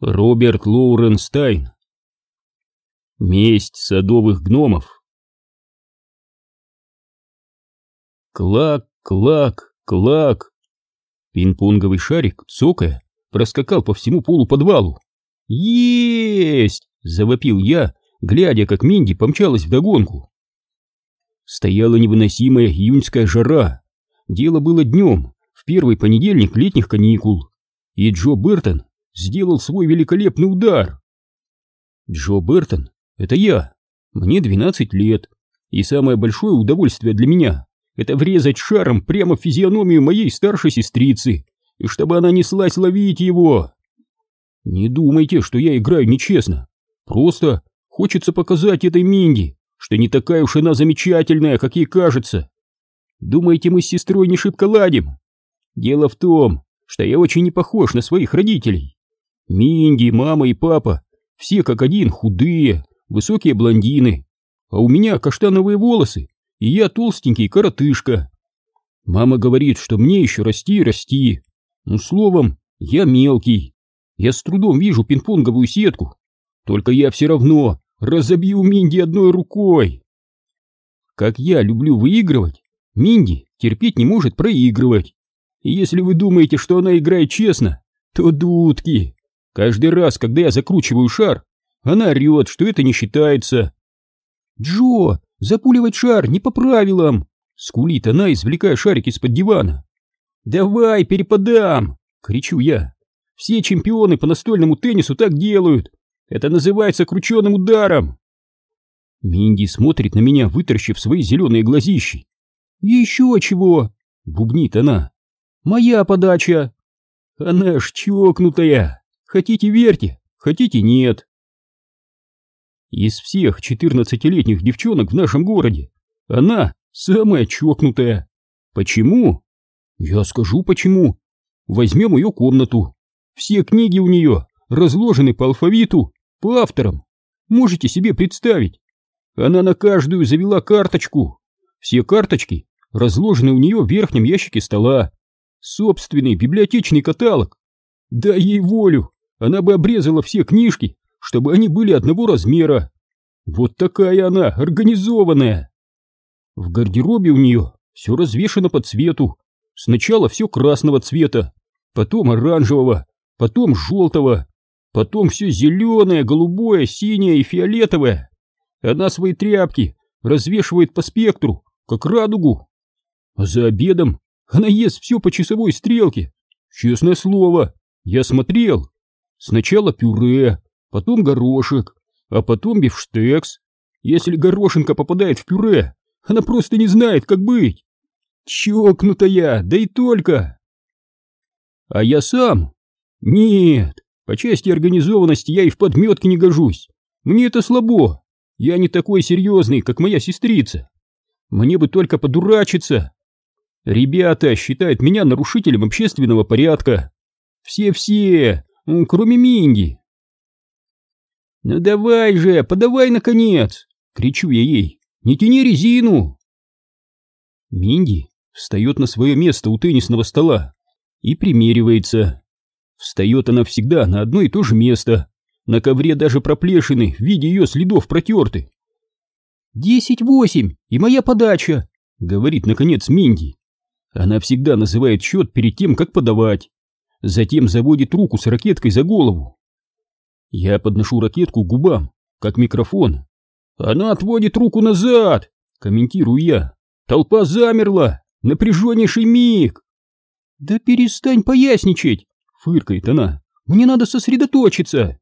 Роберт Лоуренстайн. Месть садовых гномов. Клак, клак, клак. Пинг-понговый шарик, цокая, проскакал по всему полу подвалу. Есть! завопил я, глядя, как Минди помчалась вдогонку. Стояла невыносимая июньская жара. Дело было днем, в первый понедельник летних каникул. И Джо Бертон сделал свой великолепный удар. Джо Бертон — это я. Мне 12 лет. И самое большое удовольствие для меня — это врезать шаром прямо в физиономию моей старшей сестрицы, и чтобы она неслась ловить его. Не думайте, что я играю нечестно. Просто хочется показать этой Минди, что не такая уж она замечательная, как ей кажется. Думаете, мы с сестрой не шибко ладим? Дело в том, что я очень не похож на своих родителей. Минди, мама и папа, все как один худые, высокие блондины, а у меня каштановые волосы, и я толстенький коротышка. Мама говорит, что мне еще расти и расти. Ну, словом, я мелкий. Я с трудом вижу пинг-понговую сетку, только я все равно разобью Минди одной рукой. Как я люблю выигрывать, Минди терпеть не может проигрывать. И если вы думаете, что она играет честно, то дудки. Каждый раз, когда я закручиваю шар, она орет, что это не считается. «Джо, запуливать шар не по правилам!» — скулит она, извлекая шарик из-под дивана. «Давай, перепадам!» — кричу я. «Все чемпионы по настольному теннису так делают! Это называется крученым ударом!» Минди смотрит на меня, вытаращив свои зеленые глазищи. «Еще чего!» — бубнит она. «Моя подача!» «Она ж чокнутая!» Хотите верьте, хотите нет. Из всех 14-летних девчонок в нашем городе она самая чокнутая. Почему? Я скажу почему. Возьмем ее комнату. Все книги у нее разложены по алфавиту, по авторам. Можете себе представить? Она на каждую завела карточку. Все карточки разложены у нее в верхнем ящике стола. Собственный библиотечный каталог. Дай ей волю, она бы обрезала все книжки, чтобы они были одного размера. Вот такая она, организованная. В гардеробе у нее все развешено по цвету. Сначала все красного цвета, потом оранжевого, потом желтого, потом все зеленое, голубое, синее и фиолетовое. Она свои тряпки развешивает по спектру, как радугу. А за обедом она ест все по часовой стрелке. Честное слово, я смотрел. Сначала пюре, потом горошек, а потом бифштекс. Если горошинка попадает в пюре, она просто не знает, как быть. Чокнутая, да и только. А я сам? Нет, по части организованности я и в подметке не гожусь. Мне это слабо. Я не такой серьезный, как моя сестрица. Мне бы только подурачиться. Ребята считают меня нарушителем общественного порядка. Все-все, кроме Минди. «Ну давай же, подавай наконец!» — кричу я ей. «Не тяни резину!» Минди встает на свое место у теннисного стола и примеривается. Встает она всегда на одно и то же место. На ковре даже проплешины в виде ее следов протерты. «Десять восемь, и моя подача!» — говорит, наконец, Минди. Она всегда называет счет перед тем, как подавать затем заводит руку с ракеткой за голову. Я подношу ракетку к губам, как микрофон. Она отводит руку назад, комментирую я. Толпа замерла, напряженнейший миг. Да перестань поясничать, фыркает она. Мне надо сосредоточиться.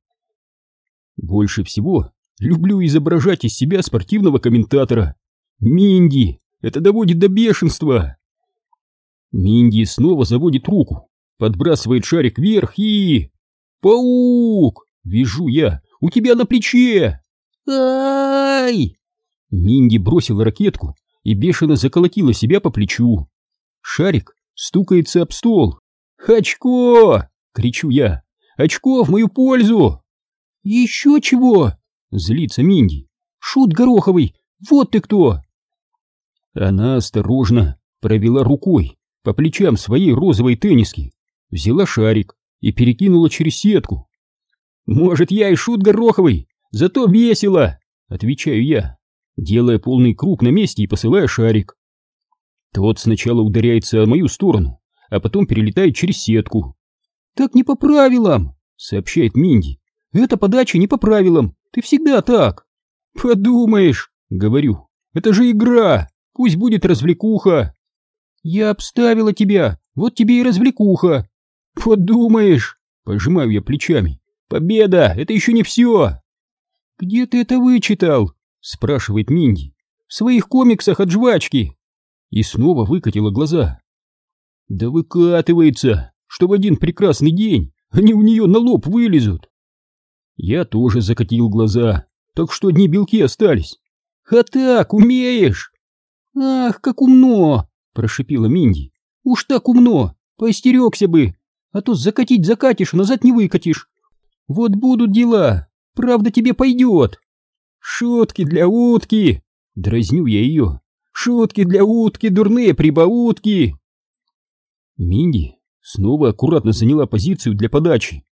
Больше всего люблю изображать из себя спортивного комментатора. Минди, это доводит до бешенства. Минди снова заводит руку, подбрасывает шарик вверх и... «Паук!» — вижу я. «У тебя на плече!» «Ай!» Минди бросила ракетку и бешено заколотила себя по плечу. Шарик стукается об стол. «Очко!» — кричу я. «Очко в мою пользу!» «Еще чего?» — злится Минди. «Шут Гороховый, вот ты кто!» Она осторожно провела рукой по плечам своей розовой тенниски взяла шарик и перекинула через сетку. Может, я и шут гороховый, зато весело, отвечаю я, делая полный круг на месте и посылая шарик. Тот сначала ударяется о мою сторону, а потом перелетает через сетку. «Так не по правилам!» — сообщает Минди. «Это подача не по правилам, ты всегда так!» «Подумаешь!» — говорю. «Это же игра! Пусть будет развлекуха!» «Я обставила тебя, вот тебе и развлекуха!» «Подумаешь!» — пожимаю я плечами. «Победа! Это еще не все!» «Где ты это вычитал?» — спрашивает Минди. «В своих комиксах от жвачки!» И снова выкатила глаза. «Да выкатывается, что в один прекрасный день они у нее на лоб вылезут!» Я тоже закатил глаза, так что одни белки остались. «А так, умеешь!» «Ах, как умно!» — прошипела Минди. «Уж так умно! Поостерегся бы! А то закатить закатишь, назад не выкатишь! Вот будут дела! Правда тебе пойдет!» «Шутки для утки!» — дразню я ее. «Шутки для утки, дурные прибаутки!» Минди снова аккуратно заняла позицию для подачи.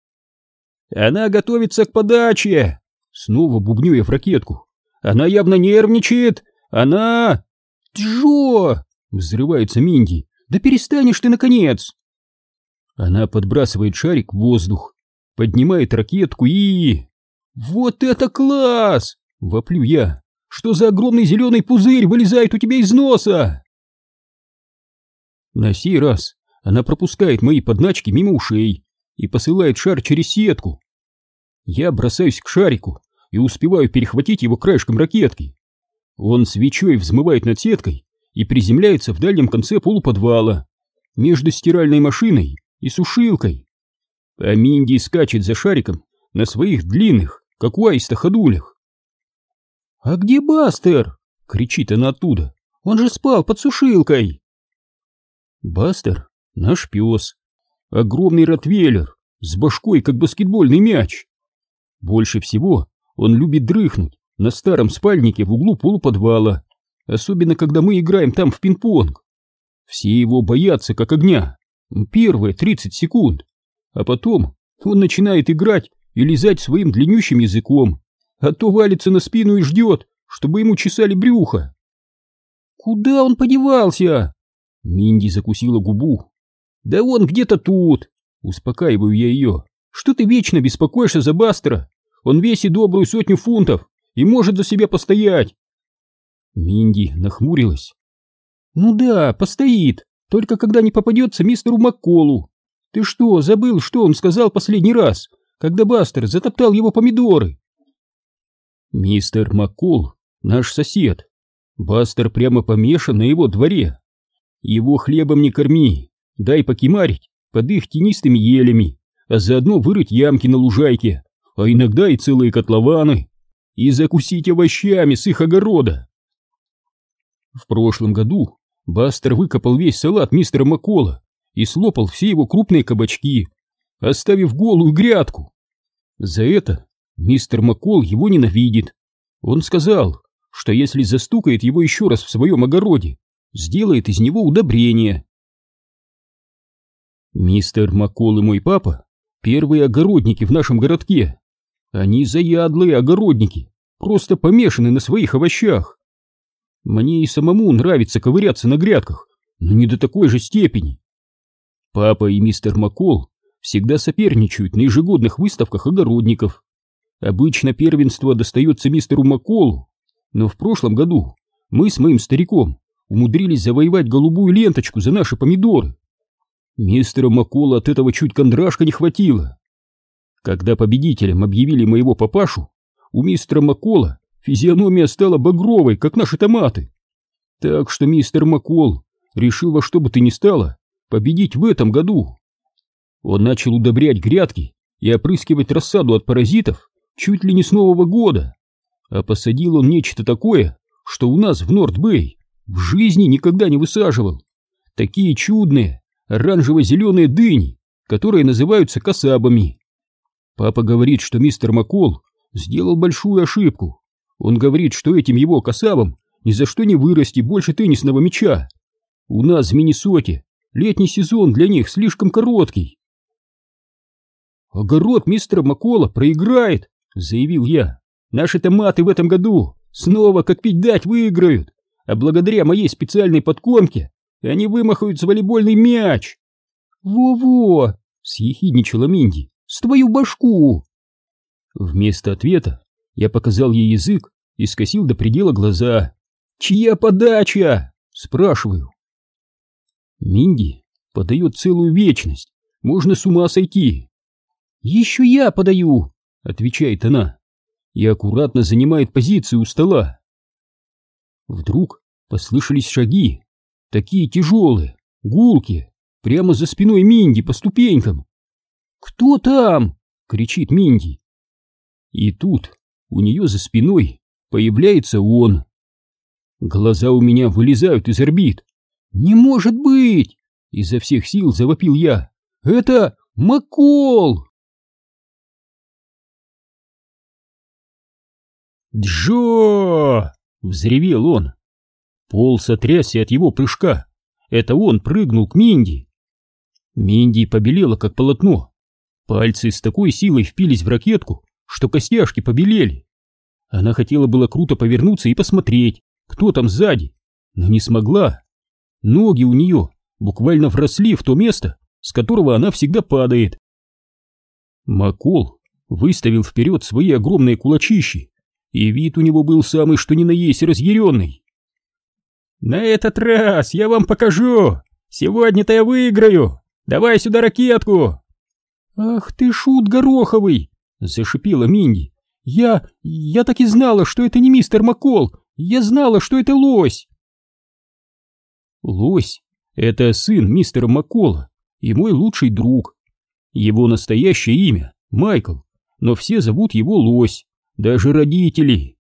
«Она готовится к подаче!» Снова бубню я в ракетку. «Она явно нервничает! Она...» «Джо!» — взрывается Минди. «Да перестанешь ты, наконец!» Она подбрасывает шарик в воздух, поднимает ракетку и... «Вот это класс!» — воплю я. «Что за огромный зеленый пузырь вылезает у тебя из носа?» На сей раз она пропускает мои подначки мимо ушей и посылает шар через сетку. Я бросаюсь к шарику и успеваю перехватить его краешком ракетки. Он свечой взмывает над сеткой и приземляется в дальнем конце полуподвала, между стиральной машиной и сушилкой. А Минди скачет за шариком на своих длинных, как у аиста, ходулях. «А где Бастер?» — кричит она оттуда. «Он же спал под сушилкой!» Бастер — наш пес. Огромный ротвейлер с башкой, как баскетбольный мяч. Больше всего он любит дрыхнуть на старом спальнике в углу полуподвала, особенно когда мы играем там в пинг-понг. Все его боятся как огня. Первые 30 секунд. А потом он начинает играть и лизать своим длиннющим языком, а то валится на спину и ждет, чтобы ему чесали брюхо. «Куда он подевался?» Минди закусила губу. «Да он где-то тут!» Успокаиваю я ее. «Что ты вечно беспокоишься за Бастера? Он весит добрую сотню фунтов и может за себя постоять!» Минди нахмурилась. «Ну да, постоит, только когда не попадется мистеру Макколу. Ты что, забыл, что он сказал последний раз, когда Бастер затоптал его помидоры?» «Мистер Маккол — наш сосед. Бастер прямо помешан на его дворе. Его хлебом не корми, дай покимарить под их тенистыми елями, а заодно вырыть ямки на лужайке, а иногда и целые котлованы, и закусить овощами с их огорода». В прошлом году Бастер выкопал весь салат мистера Маккола и слопал все его крупные кабачки, оставив голую грядку. За это мистер Маккол его ненавидит. Он сказал, что если застукает его еще раз в своем огороде, сделает из него удобрение. Мистер Маккол и мой папа — первые огородники в нашем городке. Они заядлые огородники, просто помешаны на своих овощах. Мне и самому нравится ковыряться на грядках, но не до такой же степени. Папа и мистер Маккол всегда соперничают на ежегодных выставках огородников. Обычно первенство достается мистеру Макколу, но в прошлом году мы с моим стариком умудрились завоевать голубую ленточку за наши помидоры. Мистера Маккола от этого чуть кондрашка не хватило. Когда победителем объявили моего папашу, у мистера Маккола физиономия стала багровой, как наши томаты. Так что мистер Маккол решил во что бы то ни стало победить в этом году. Он начал удобрять грядки и опрыскивать рассаду от паразитов чуть ли не с Нового года. А посадил он нечто такое, что у нас в Норд-Бэй в жизни никогда не высаживал. Такие чудные оранжево-зеленые дыни, которые называются касабами. Папа говорит, что мистер Маккол сделал большую ошибку. Он говорит, что этим его касабам ни за что не вырасти больше теннисного мяча. У нас в Миннесоте летний сезон для них слишком короткий. огород мистера Макола проиграет, заявил я. Наши томаты в этом году снова как пить дать выиграют, а благодаря моей специальной подкормке они вымахают с волейбольный мяч. Во-во, съехидничала Минди, с твою башку. Вместо ответа я показал ей язык и скосил до предела глаза. «Чья подача?» — спрашиваю. Минди подает целую вечность, можно с ума сойти. «Еще я подаю», — отвечает она, и аккуратно занимает позицию у стола. Вдруг послышались шаги, такие тяжелые, гулкие, прямо за спиной Минди по ступенькам. «Кто там?» — кричит Минди. И тут у нее за спиной появляется он. Глаза у меня вылезают из орбит. «Не может быть!» — изо всех сил завопил я. «Это Макол!» «Джо!» — взревел он. Пол сотрясся от его прыжка. Это он прыгнул к Минди. Минди побелела, как полотно. Пальцы с такой силой впились в ракетку, что костяшки побелели. Она хотела было круто повернуться и посмотреть, кто там сзади, но не смогла. Ноги у нее буквально вросли в то место, с которого она всегда падает. Макол выставил вперед свои огромные кулачищи, и вид у него был самый что ни на есть разъяренный. «На этот раз я вам покажу! Сегодня-то я выиграю! Давай сюда ракетку!» «Ах ты шут гороховый!» Зашипела Минди. «Я... я так и знала, что это не мистер Маккол! Я знала, что это лось!» Лось — это сын мистера Маккола и мой лучший друг. Его настоящее имя — Майкл, но все зовут его Лось, даже родители.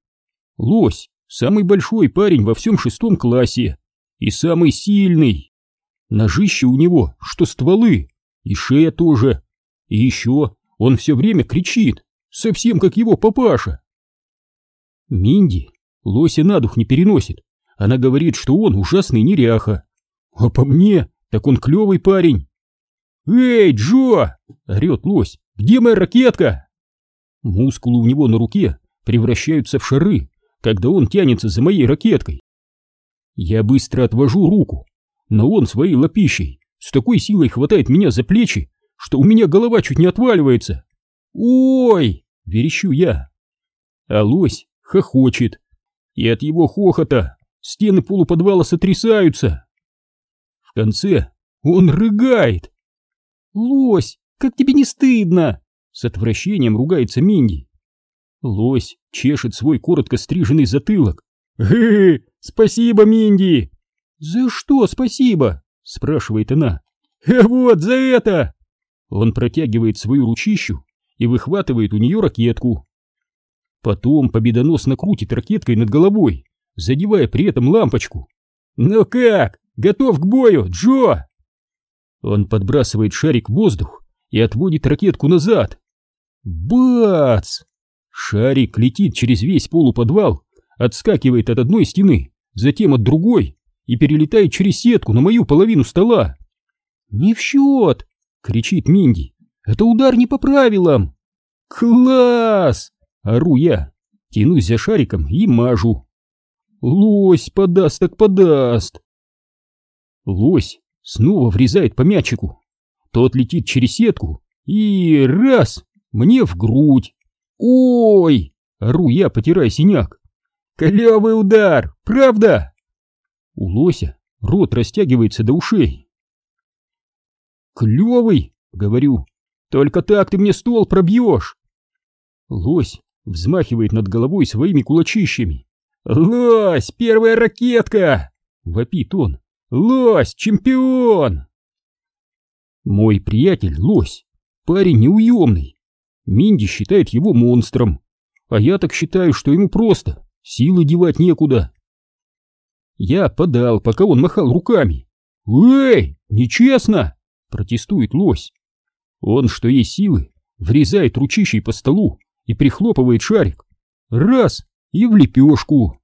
Лось — самый большой парень во всем шестом классе и самый сильный. Ножище у него, что стволы, и шея тоже. И еще он все время кричит, совсем как его папаша. Минди лося на дух не переносит. Она говорит, что он ужасный неряха. А по мне, так он клевый парень. «Эй, Джо!» — орет лось. «Где моя ракетка?» Мускулы у него на руке превращаются в шары, когда он тянется за моей ракеткой. Я быстро отвожу руку, но он своей лапищей с такой силой хватает меня за плечи, что у меня голова чуть не отваливается. «Ой!» — верещу я. А лось хохочет, и от его хохота стены полуподвала сотрясаются. В конце он рыгает. «Лось, как тебе не стыдно?» С отвращением ругается Минди. Лось чешет свой коротко стриженный затылок. «Э, спасибо, Минди!» «За что спасибо?» — спрашивает она. «Э, вот, за это!» Он протягивает свою ручищу и выхватывает у нее ракетку. Потом победоносно крутит ракеткой над головой, задевая при этом лампочку. «Ну как? Готов к бою, Джо?» Он подбрасывает шарик в воздух и отводит ракетку назад. Бац! Шарик летит через весь полуподвал, отскакивает от одной стены, затем от другой и перелетает через сетку на мою половину стола. «Не в счет!» — кричит Минди. «Это удар не по правилам!» «Класс!» — ору я, тянусь за шариком и мажу. «Лось подаст так подаст!» Лось снова врезает по мячику. Тот летит через сетку и раз мне в грудь. «Ой!» — ору я, потирая синяк. «Клевый удар, правда?» У лося рот растягивается до ушей. «Клевый!» — говорю. «Только так ты мне стол пробьешь!» Лось взмахивает над головой своими кулачищами. «Лось, первая ракетка!» — вопит он. «Лось, чемпион!» Мой приятель Лось, парень неуемный. Минди считает его монстром, а я так считаю, что ему просто силы девать некуда. Я подал, пока он махал руками. «Эй, нечестно!» Протестует лось. Он, что есть силы, врезает ручищей по столу и прихлопывает шарик. Раз и в лепешку.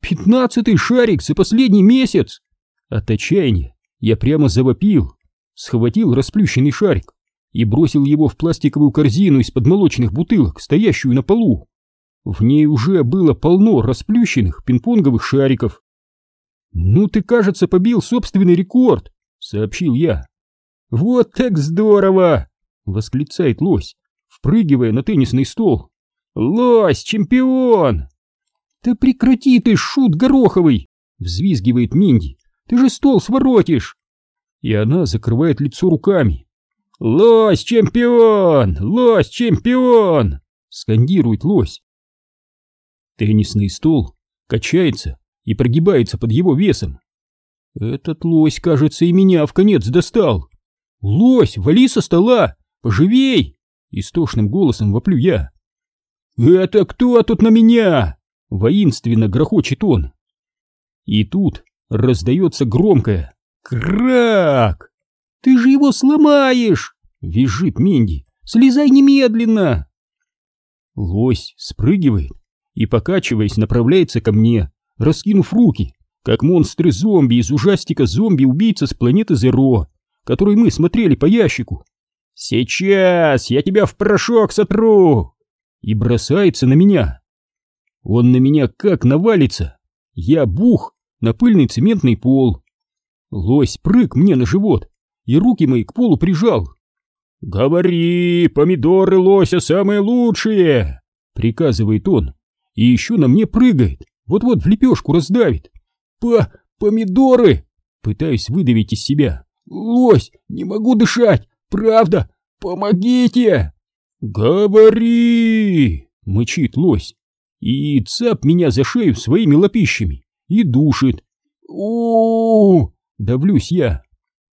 Пятнадцатый шарик за последний месяц. От отчаяния я прямо завопил, схватил расплющенный шарик и бросил его в пластиковую корзину из-под молочных бутылок, стоящую на полу. В ней уже было полно расплющенных пинг-понговых шариков. «Ну ты, кажется, побил собственный рекорд», — сообщил я. «Вот так здорово!» — восклицает лось, впрыгивая на теннисный стол. «Лось, чемпион!» «Да прекрати ты, шут гороховый!» — взвизгивает Минди. «Ты же стол своротишь!» И она закрывает лицо руками. «Лось, чемпион! Лось, чемпион!» — скандирует лось. Теннисный стол качается и прогибается под его весом. Этот лось, кажется, и меня в конец достал. «Лось, вали со стола! Поживей!» Истошным голосом воплю я. «Это кто тут на меня?» Воинственно грохочет он. И тут раздается громкое «Крак!» «Ты же его сломаешь!» — визжит Минди. «Слезай немедленно!» Лось спрыгивает и, покачиваясь, направляется ко мне, раскинув руки, как монстры-зомби из ужастика «Зомби-убийца с планеты Зеро», который мы смотрели по ящику. «Сейчас я тебя в порошок сотру!» И бросается на меня. Он на меня как навалится. Я бух на пыльный цементный пол. Лось прыг мне на живот и руки мои к полу прижал. «Говори, помидоры лося самые лучшие!» — приказывает он. И еще на мне прыгает, вот-вот в лепешку раздавит. «По... помидоры!» — пытаюсь выдавить из себя. «Лось, не могу дышать! Правда! Помогите!» «Говори!» — мычит лось. И цап меня за шею своими лапищами и душит. -у давлюсь я.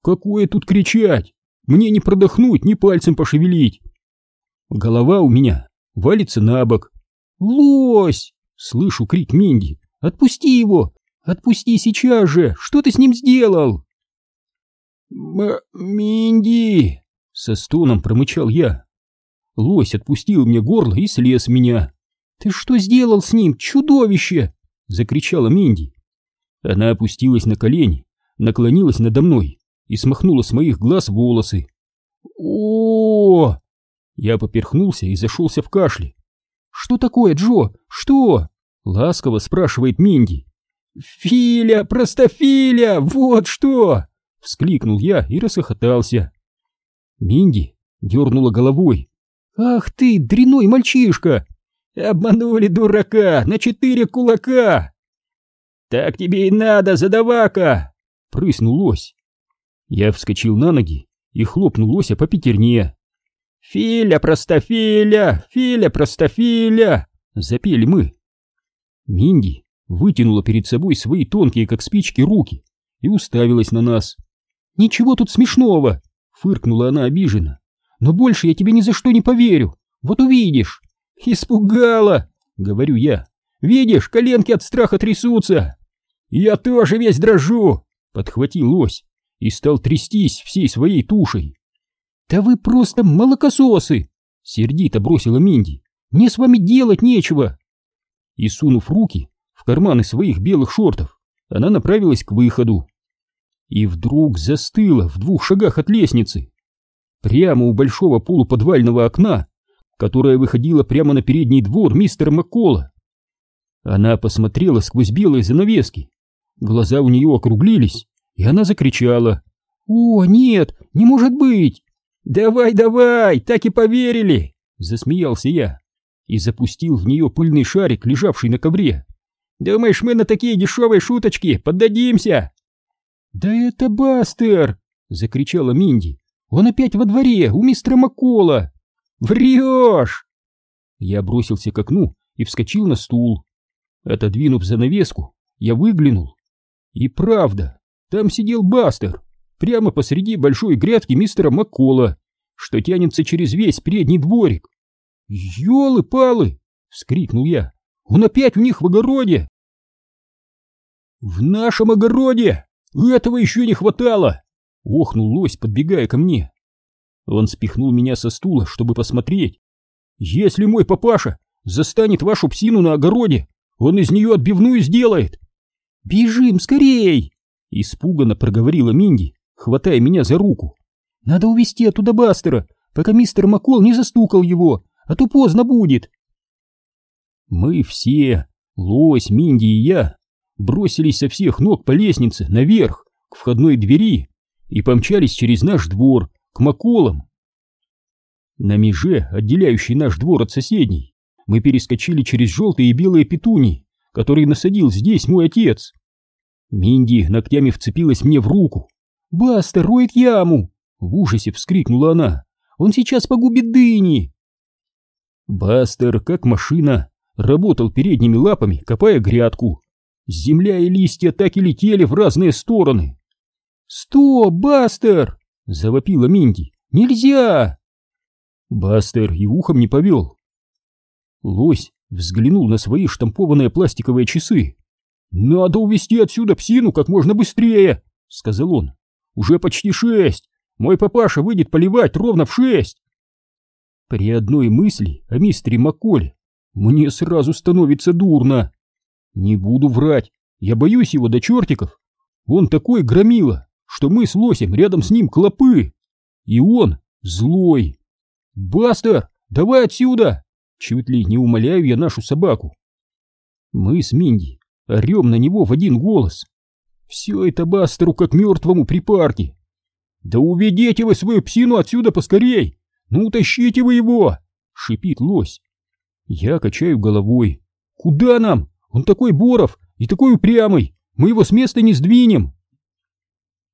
«Какое тут кричать? Мне не продохнуть, ни пальцем пошевелить!» Голова у меня валится на бок. «Лось!» — слышу крик Минди. «Отпусти его! Отпусти сейчас же! Что ты с ним сделал?» «Минди!» — со стоном промычал я. Лось отпустил мне горло и слез меня. «Ты что сделал с ним, чудовище?» — закричала Минди. Она опустилась на колени, наклонилась надо мной и смахнула с моих глаз волосы. о, Я поперхнулся и зашелся в кашле. «Что такое, Джо? Что?» — ласково спрашивает Минди. «Филя, простофиля, вот что!» — вскликнул я и расхохотался. Минди дернула головой. «Ах ты, дряной мальчишка! Обманули дурака на четыре кулака!» «Так тебе и надо, задавака!» — прыснул лось. Я вскочил на ноги и хлопнул лося по пятерне. «Филя, простофиля! Филя, простофиля!» — запели мы. Минди вытянула перед собой свои тонкие, как спички, руки и уставилась на нас. «Ничего тут смешного!» — фыркнула она обиженно. «Но больше я тебе ни за что не поверю! Вот увидишь!» «Испугала!» — говорю я. «Видишь, коленки от страха трясутся!» «Я тоже весь дрожу!» — подхватил лось и стал трястись всей своей тушей. «Да вы просто молокососы!» — сердито бросила Минди. «Мне с вами делать нечего!» И сунув руки в карманы своих белых шортов, она направилась к выходу. И вдруг застыла в двух шагах от лестницы. Прямо у большого полуподвального окна, которое выходило прямо на передний двор мистера Маккола. Она посмотрела сквозь белые занавески. Глаза у нее округлились, и она закричала. «О, нет, не может быть!» «Давай, давай, так и поверили!» Засмеялся я и запустил в нее пыльный шарик, лежавший на ковре. «Думаешь, мы на такие дешевые шуточки поддадимся?» «Да это Бастер!» — закричала Минди. «Он опять во дворе, у мистера Маккола!» «Врешь!» Я бросился к окну и вскочил на стул. Отодвинув занавеску, я выглянул. И правда, там сидел Бастер, прямо посреди большой грядки мистера Маккола, что тянется через весь передний дворик. «Елы-палы!» — вскрикнул я. «Он опять у них в огороде!» «В нашем огороде! Этого еще не хватало!» — охнул лось, подбегая ко мне. Он спихнул меня со стула, чтобы посмотреть. «Если мой папаша застанет вашу псину на огороде, он из нее отбивную сделает!» «Бежим скорей!» — испуганно проговорила Минди, хватая меня за руку. «Надо увести оттуда Бастера, пока мистер Маккол не застукал его, а то поздно будет. Мы все, Лось, Минди и я, бросились со всех ног по лестнице наверх, к входной двери, и помчались через наш двор, к Маколам. На меже, отделяющей наш двор от соседней, мы перескочили через желтые и белые петуни, которые насадил здесь мой отец. Минди ногтями вцепилась мне в руку. «Баста роет яму!» — в ужасе вскрикнула она. «Он сейчас погубит дыни!» Бастер, как машина, работал передними лапами, копая грядку. Земля и листья так и летели в разные стороны. «Стоп, Бастер!» — завопила Минди. «Нельзя!» Бастер и ухом не повел. Лось взглянул на свои штампованные пластиковые часы. «Надо увезти отсюда псину как можно быстрее!» — сказал он. «Уже почти шесть! Мой папаша выйдет поливать ровно в шесть!» При одной мысли о мистере Макколе мне сразу становится дурно. Не буду врать, я боюсь его до чертиков. Он такой громила, что мы с лосем рядом с ним клопы. И он злой. «Бастер, давай отсюда!» Чуть ли не умоляю я нашу собаку. Мы с Минди орем на него в один голос. Все это Бастеру как мертвому при парке. «Да уведите вы свою псину отсюда поскорей! Ну, утащите вы его!» — шипит лось. Я качаю головой. «Куда нам? Он такой Боров и такой упрямый! Мы его с места не сдвинем!»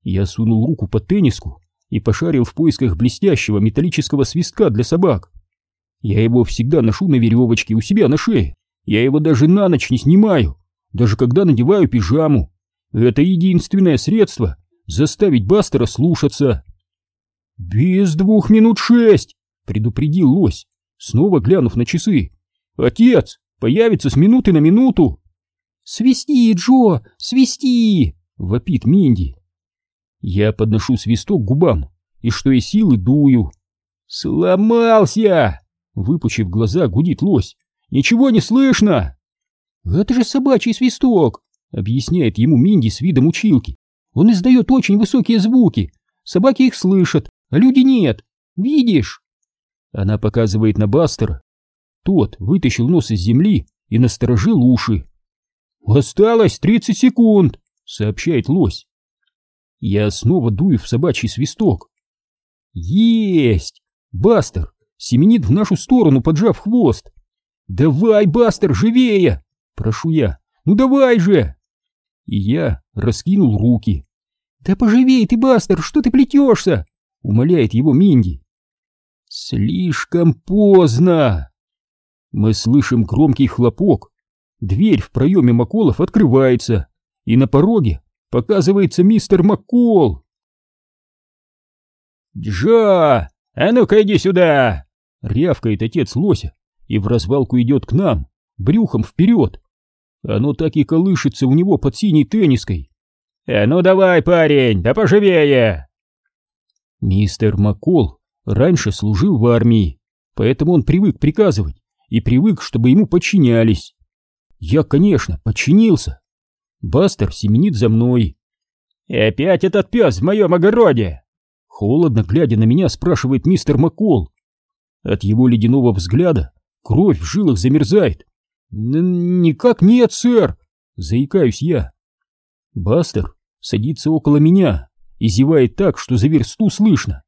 Я сунул руку под тенниску и пошарил в поисках блестящего металлического свистка для собак. Я его всегда ношу на веревочке у себя на шее. Я его даже на ночь не снимаю, даже когда надеваю пижаму. Это единственное средство заставить Бастера слушаться. «Без двух минут шесть!» — предупредил лось, снова глянув на часы. Отец появится с минуты на минуту. Свисти, Джо, свисти! вопит Минди. Я подношу свисток к губам и что из силы дую. Сломался! Выпучив глаза, гудит лось. Ничего не слышно! Это же собачий свисток, объясняет ему Минди с видом училки. Он издает очень высокие звуки. Собаки их слышат, а люди нет. Видишь? Она показывает на Бастера тот вытащил нос из земли и насторожил уши. «Осталось тридцать секунд!» — сообщает лось. Я снова дую в собачий свисток. «Есть! Бастер семенит в нашу сторону, поджав хвост. «Давай, Бастер, живее!» — прошу я. «Ну давай же!» И я раскинул руки. «Да поживей ты, Бастер, что ты плетешься?» — умоляет его Минди. «Слишком поздно!» Мы слышим громкий хлопок. Дверь в проеме Маколов открывается, и на пороге показывается мистер Маккол. «Джо, а ну-ка иди сюда!» — рявкает отец лося и в развалку идет к нам, брюхом вперед. Оно так и колышется у него под синей тенниской. «А ну давай, парень, да поживее!» Мистер Маккол раньше служил в армии, поэтому он привык приказывать и привык, чтобы ему подчинялись. Я, конечно, подчинился. Бастер семенит за мной. «И опять этот пес в моем огороде!» Холодно глядя на меня, спрашивает мистер Маккол. От его ледяного взгляда кровь в жилах замерзает. «Никак нет, сэр!» — заикаюсь я. Бастер садится около меня и зевает так, что за версту слышно.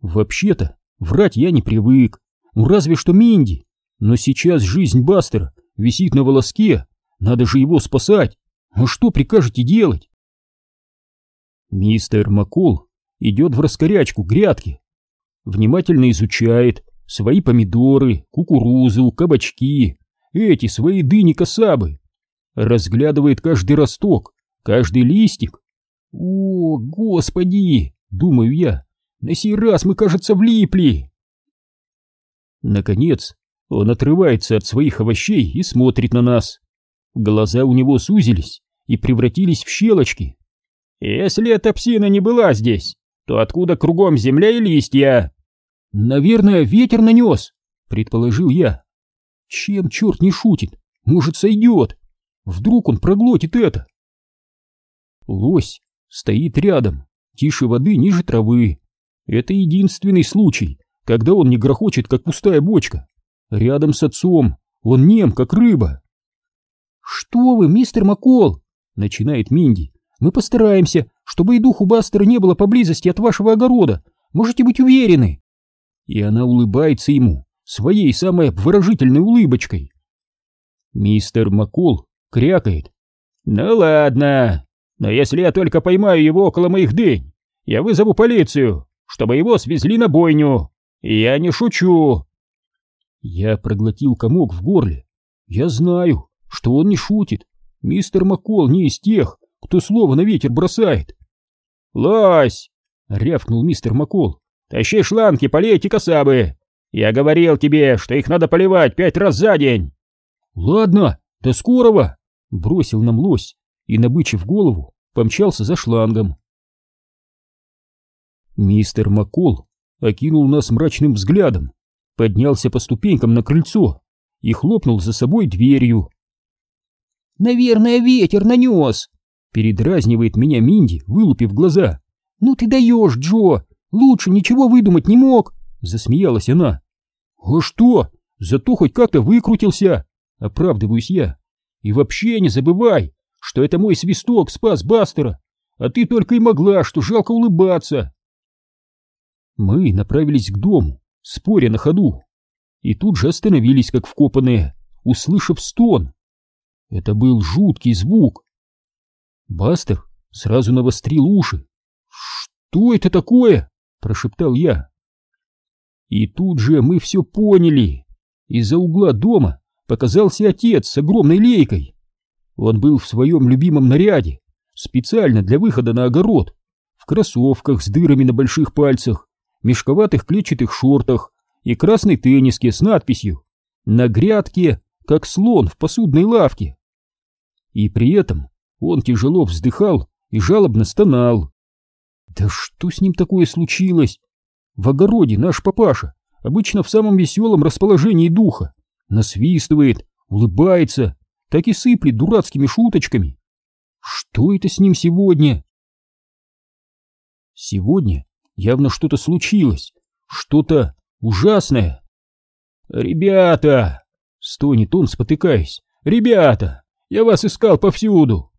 Вообще-то, врать я не привык, ну разве что Минди. Но сейчас жизнь Бастера висит на волоске, надо же его спасать. А что прикажете делать? Мистер Макол идет в раскорячку грядки, внимательно изучает свои помидоры, кукурузу, кабачки, эти свои дыни-косабы, разглядывает каждый росток, каждый листик. О, господи, думаю я, на сей раз мы, кажется, влипли. Наконец, он отрывается от своих овощей и смотрит на нас. Глаза у него сузились и превратились в щелочки. «Если эта псина не была здесь, то откуда кругом земля и листья?» «Наверное, ветер нанес», — предположил я. «Чем черт не шутит? Может, сойдет? Вдруг он проглотит это?» Лось стоит рядом, тише воды, ниже травы. Это единственный случай, когда он не грохочет, как пустая бочка. Рядом с отцом он нем, как рыба. «Что вы, мистер Маккол?» — начинает Минди. «Мы постараемся, чтобы и духу Бастера не было поблизости от вашего огорода. Можете быть уверены». И она улыбается ему своей самой обворожительной улыбочкой. Мистер Маккол крякает. «Ну ладно, но если я только поймаю его около моих дынь, я вызову полицию, чтобы его свезли на бойню. Я не шучу». Я проглотил комок в горле. Я знаю, что он не шутит. Мистер Маккол не из тех, кто слово на ветер бросает. «Лось!» — рявкнул мистер Маккол. «Тащи шланги, полейте косабы! Я говорил тебе, что их надо поливать пять раз за день!» «Ладно, до скорого!» — бросил нам лось и, набычив голову, помчался за шлангом. Мистер Маккол окинул нас мрачным взглядом, поднялся по ступенькам на крыльцо и хлопнул за собой дверью. «Наверное, ветер нанес!» — передразнивает меня Минди, вылупив глаза. «Ну ты даешь, Джо! Лучше ничего выдумать не мог!» — засмеялась она. «А что? Зато хоть как-то выкрутился!» — оправдываюсь я. «И вообще не забывай, что это мой свисток спас Бастера, а ты только и могла, что жалко улыбаться!» Мы направились к дому, споря на ходу, и тут же остановились, как вкопанные, услышав стон. Это был жуткий звук. Бастер сразу навострил уши. «Что это такое?» — прошептал я. И тут же мы все поняли. Из-за угла дома показался отец с огромной лейкой. Он был в своем любимом наряде, специально для выхода на огород, в кроссовках с дырами на больших пальцах, мешковатых клетчатых шортах и красной тенниске с надписью «На грядке, как слон в посудной лавке». И при этом он тяжело вздыхал и жалобно стонал. Да что с ним такое случилось? В огороде наш папаша обычно в самом веселом расположении духа, насвистывает, улыбается, так и сыплет дурацкими шуточками. Что это с ним сегодня? Сегодня явно что-то случилось, что-то ужасное. «Ребята!» — стонет он, спотыкаясь. «Ребята! Я вас искал повсюду!»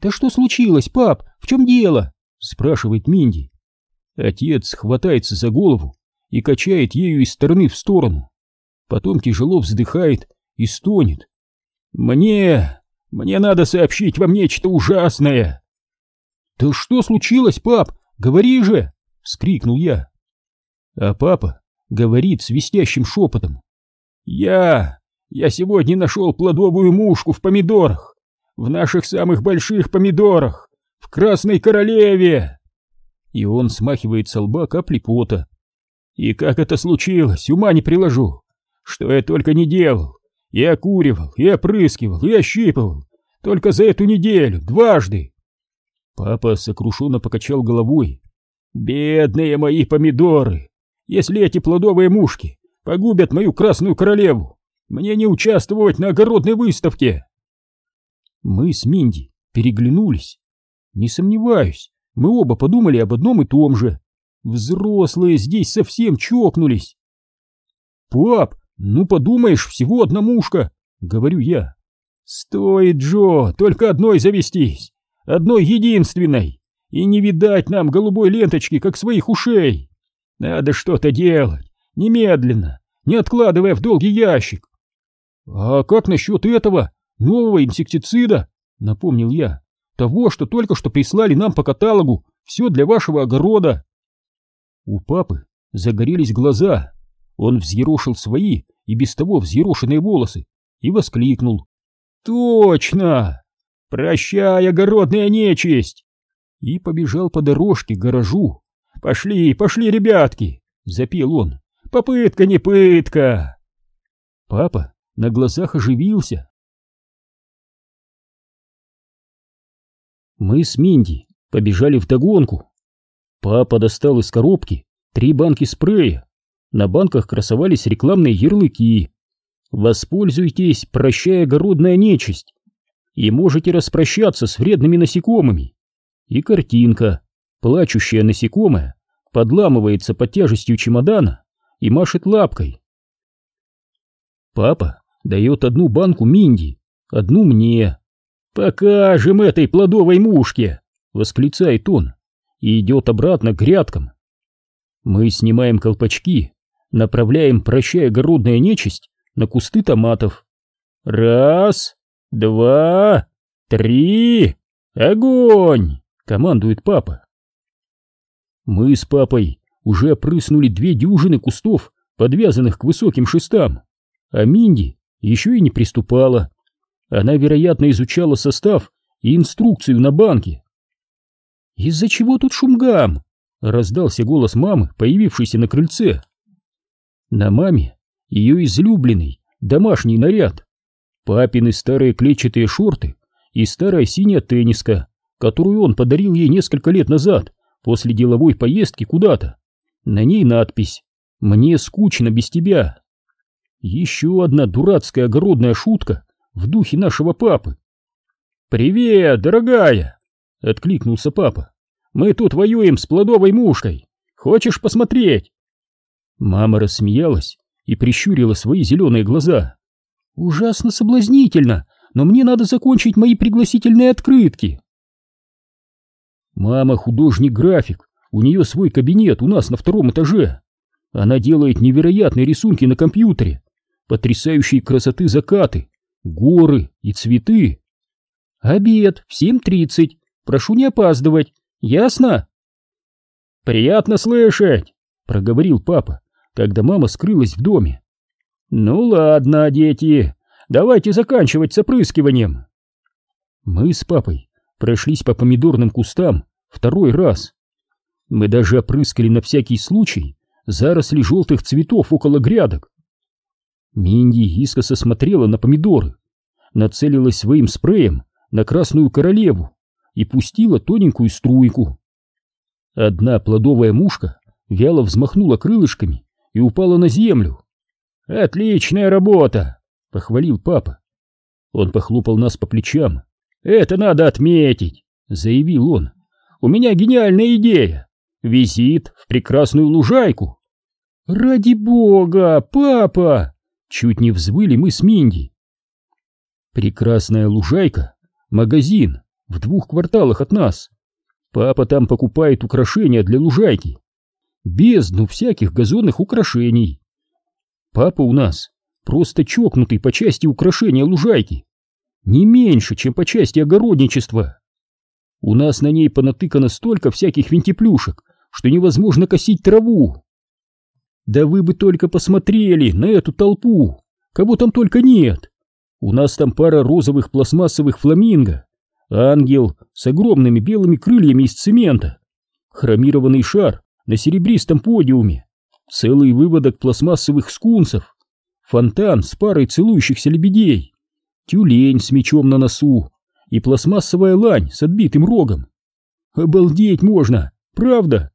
«Да что случилось, пап? В чем дело?» — спрашивает Минди. Отец хватается за голову и качает ею из стороны в сторону. Потом тяжело вздыхает и стонет. «Мне... мне надо сообщить вам нечто ужасное!» «Да что случилось, пап? Говори же!» — вскрикнул я. А папа говорит свистящим шепотом. «Я... я сегодня нашел плодовую мушку в помидорах, в наших самых больших помидорах, в Красной Королеве!» И он смахивает со лба капли пота. «И как это случилось, ума не приложу, что я только не делал, и окуривал, и опрыскивал, и ощипывал, только за эту неделю, дважды!» Папа сокрушенно покачал головой. «Бедные мои помидоры! Если эти плодовые мушки погубят мою красную королеву, мне не участвовать на огородной выставке!» Мы с Минди переглянулись. Не сомневаюсь, мы оба подумали об одном и том же. Взрослые здесь совсем чокнулись. «Пап, ну подумаешь, всего одна мушка!» — говорю я. «Стоит, Джо, только одной завестись, одной единственной, и не видать нам голубой ленточки, как своих ушей!» Надо что-то делать, немедленно, не откладывая в долгий ящик. А как насчет этого, нового инсектицида? Напомнил я. Того, что только что прислали нам по каталогу, все для вашего огорода. У папы загорелись глаза. Он взъерошил свои и без того взъерошенные волосы и воскликнул. «Точно! Прощай, огородная нечисть!» И побежал по дорожке к гаражу, «Пошли, пошли, ребятки!» — запел он. «Попытка не пытка!» Папа на глазах оживился. Мы с Минди побежали вдогонку. Папа достал из коробки три банки спрея. На банках красовались рекламные ярлыки. Воспользуйтесь, прощая огородная нечисть, и можете распрощаться с вредными насекомыми. И картинка плачущее насекомое подламывается под тяжестью чемодана и машет лапкой. Папа дает одну банку Минди, одну мне. «Покажем этой плодовой мушке!» — восклицает он и идет обратно к грядкам. Мы снимаем колпачки, направляем, прощая огородная нечисть, на кусты томатов. «Раз, два, три, огонь!» — командует папа. Мы с папой уже опрыснули две дюжины кустов, подвязанных к высоким шестам, а Минди еще и не приступала. Она, вероятно, изучала состав и инструкцию на банке. «Из-за чего тут шумгам?» — раздался голос мамы, появившийся на крыльце. На маме ее излюбленный домашний наряд. Папины старые клетчатые шорты и старая синяя тенниска, которую он подарил ей несколько лет назад после деловой поездки куда-то. На ней надпись «Мне скучно без тебя». Еще одна дурацкая огородная шутка в духе нашего папы. «Привет, дорогая!» — откликнулся папа. «Мы тут воюем с плодовой мушкой. Хочешь посмотреть?» Мама рассмеялась и прищурила свои зеленые глаза. «Ужасно соблазнительно, но мне надо закончить мои пригласительные открытки». Мама художник-график, у нее свой кабинет у нас на втором этаже. Она делает невероятные рисунки на компьютере, потрясающие красоты закаты, горы и цветы. Обед в 7.30, прошу не опаздывать, ясно? Приятно слышать, проговорил папа, когда мама скрылась в доме. Ну ладно, дети, давайте заканчивать с опрыскиванием. Мы с папой прошлись по помидорным кустам второй раз. Мы даже опрыскали на всякий случай заросли желтых цветов около грядок. Минди искоса смотрела на помидоры, нацелилась своим спреем на красную королеву и пустила тоненькую струйку. Одна плодовая мушка вяло взмахнула крылышками и упала на землю. «Отличная работа!» — похвалил папа. Он похлопал нас по плечам. «Это надо отметить!» — заявил он. «У меня гениальная идея! Визит в прекрасную лужайку!» «Ради бога, папа!» Чуть не взвыли мы с Минди. Прекрасная лужайка, магазин в двух кварталах от нас. Папа там покупает украшения для лужайки. Бездну всяких газонных украшений. Папа у нас просто чокнутый по части украшения лужайки. Не меньше, чем по части огородничества. У нас на ней понатыкано столько всяких винтиплюшек, что невозможно косить траву. Да вы бы только посмотрели на эту толпу, кого там только нет. У нас там пара розовых пластмассовых фламинго, ангел с огромными белыми крыльями из цемента, хромированный шар на серебристом подиуме, целый выводок пластмассовых скунсов, фонтан с парой целующихся лебедей, тюлень с мечом на носу и пластмассовая лань с отбитым рогом. Обалдеть можно, правда?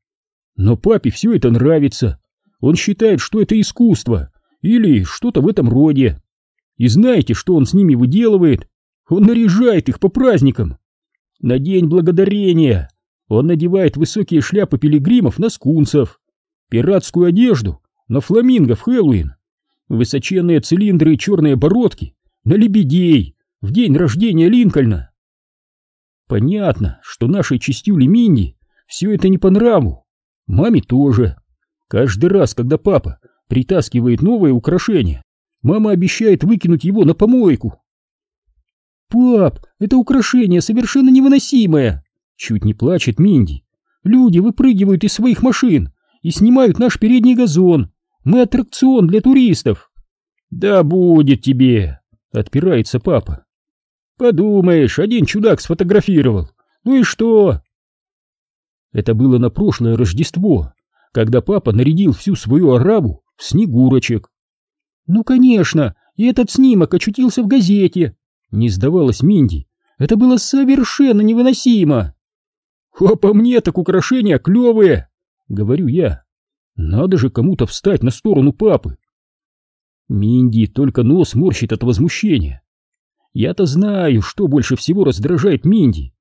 Но папе все это нравится. Он считает, что это искусство или что-то в этом роде. И знаете, что он с ними выделывает? Он наряжает их по праздникам. На День Благодарения он надевает высокие шляпы пилигримов на скунсов, пиратскую одежду на фламинго в Хэллоуин, высоченные цилиндры и черные бородки на лебедей в день рождения Линкольна. Понятно, что нашей частюли Минди все это не по нраву, маме тоже. Каждый раз, когда папа притаскивает новое украшение, мама обещает выкинуть его на помойку. «Пап, это украшение совершенно невыносимое!» Чуть не плачет Минди. «Люди выпрыгивают из своих машин и снимают наш передний газон. Мы аттракцион для туристов». «Да будет тебе!» — отпирается папа. «Подумаешь, один чудак сфотографировал. Ну и что?» Это было на прошлое Рождество, когда папа нарядил всю свою ораву в снегурочек. «Ну, конечно, и этот снимок очутился в газете!» Не сдавалась Минди. «Это было совершенно невыносимо!» «А по мне так украшения клевые!» — говорю я. «Надо же кому-то встать на сторону папы!» Минди только нос морщит от возмущения. Я-то знаю, что больше всего раздражает Минди.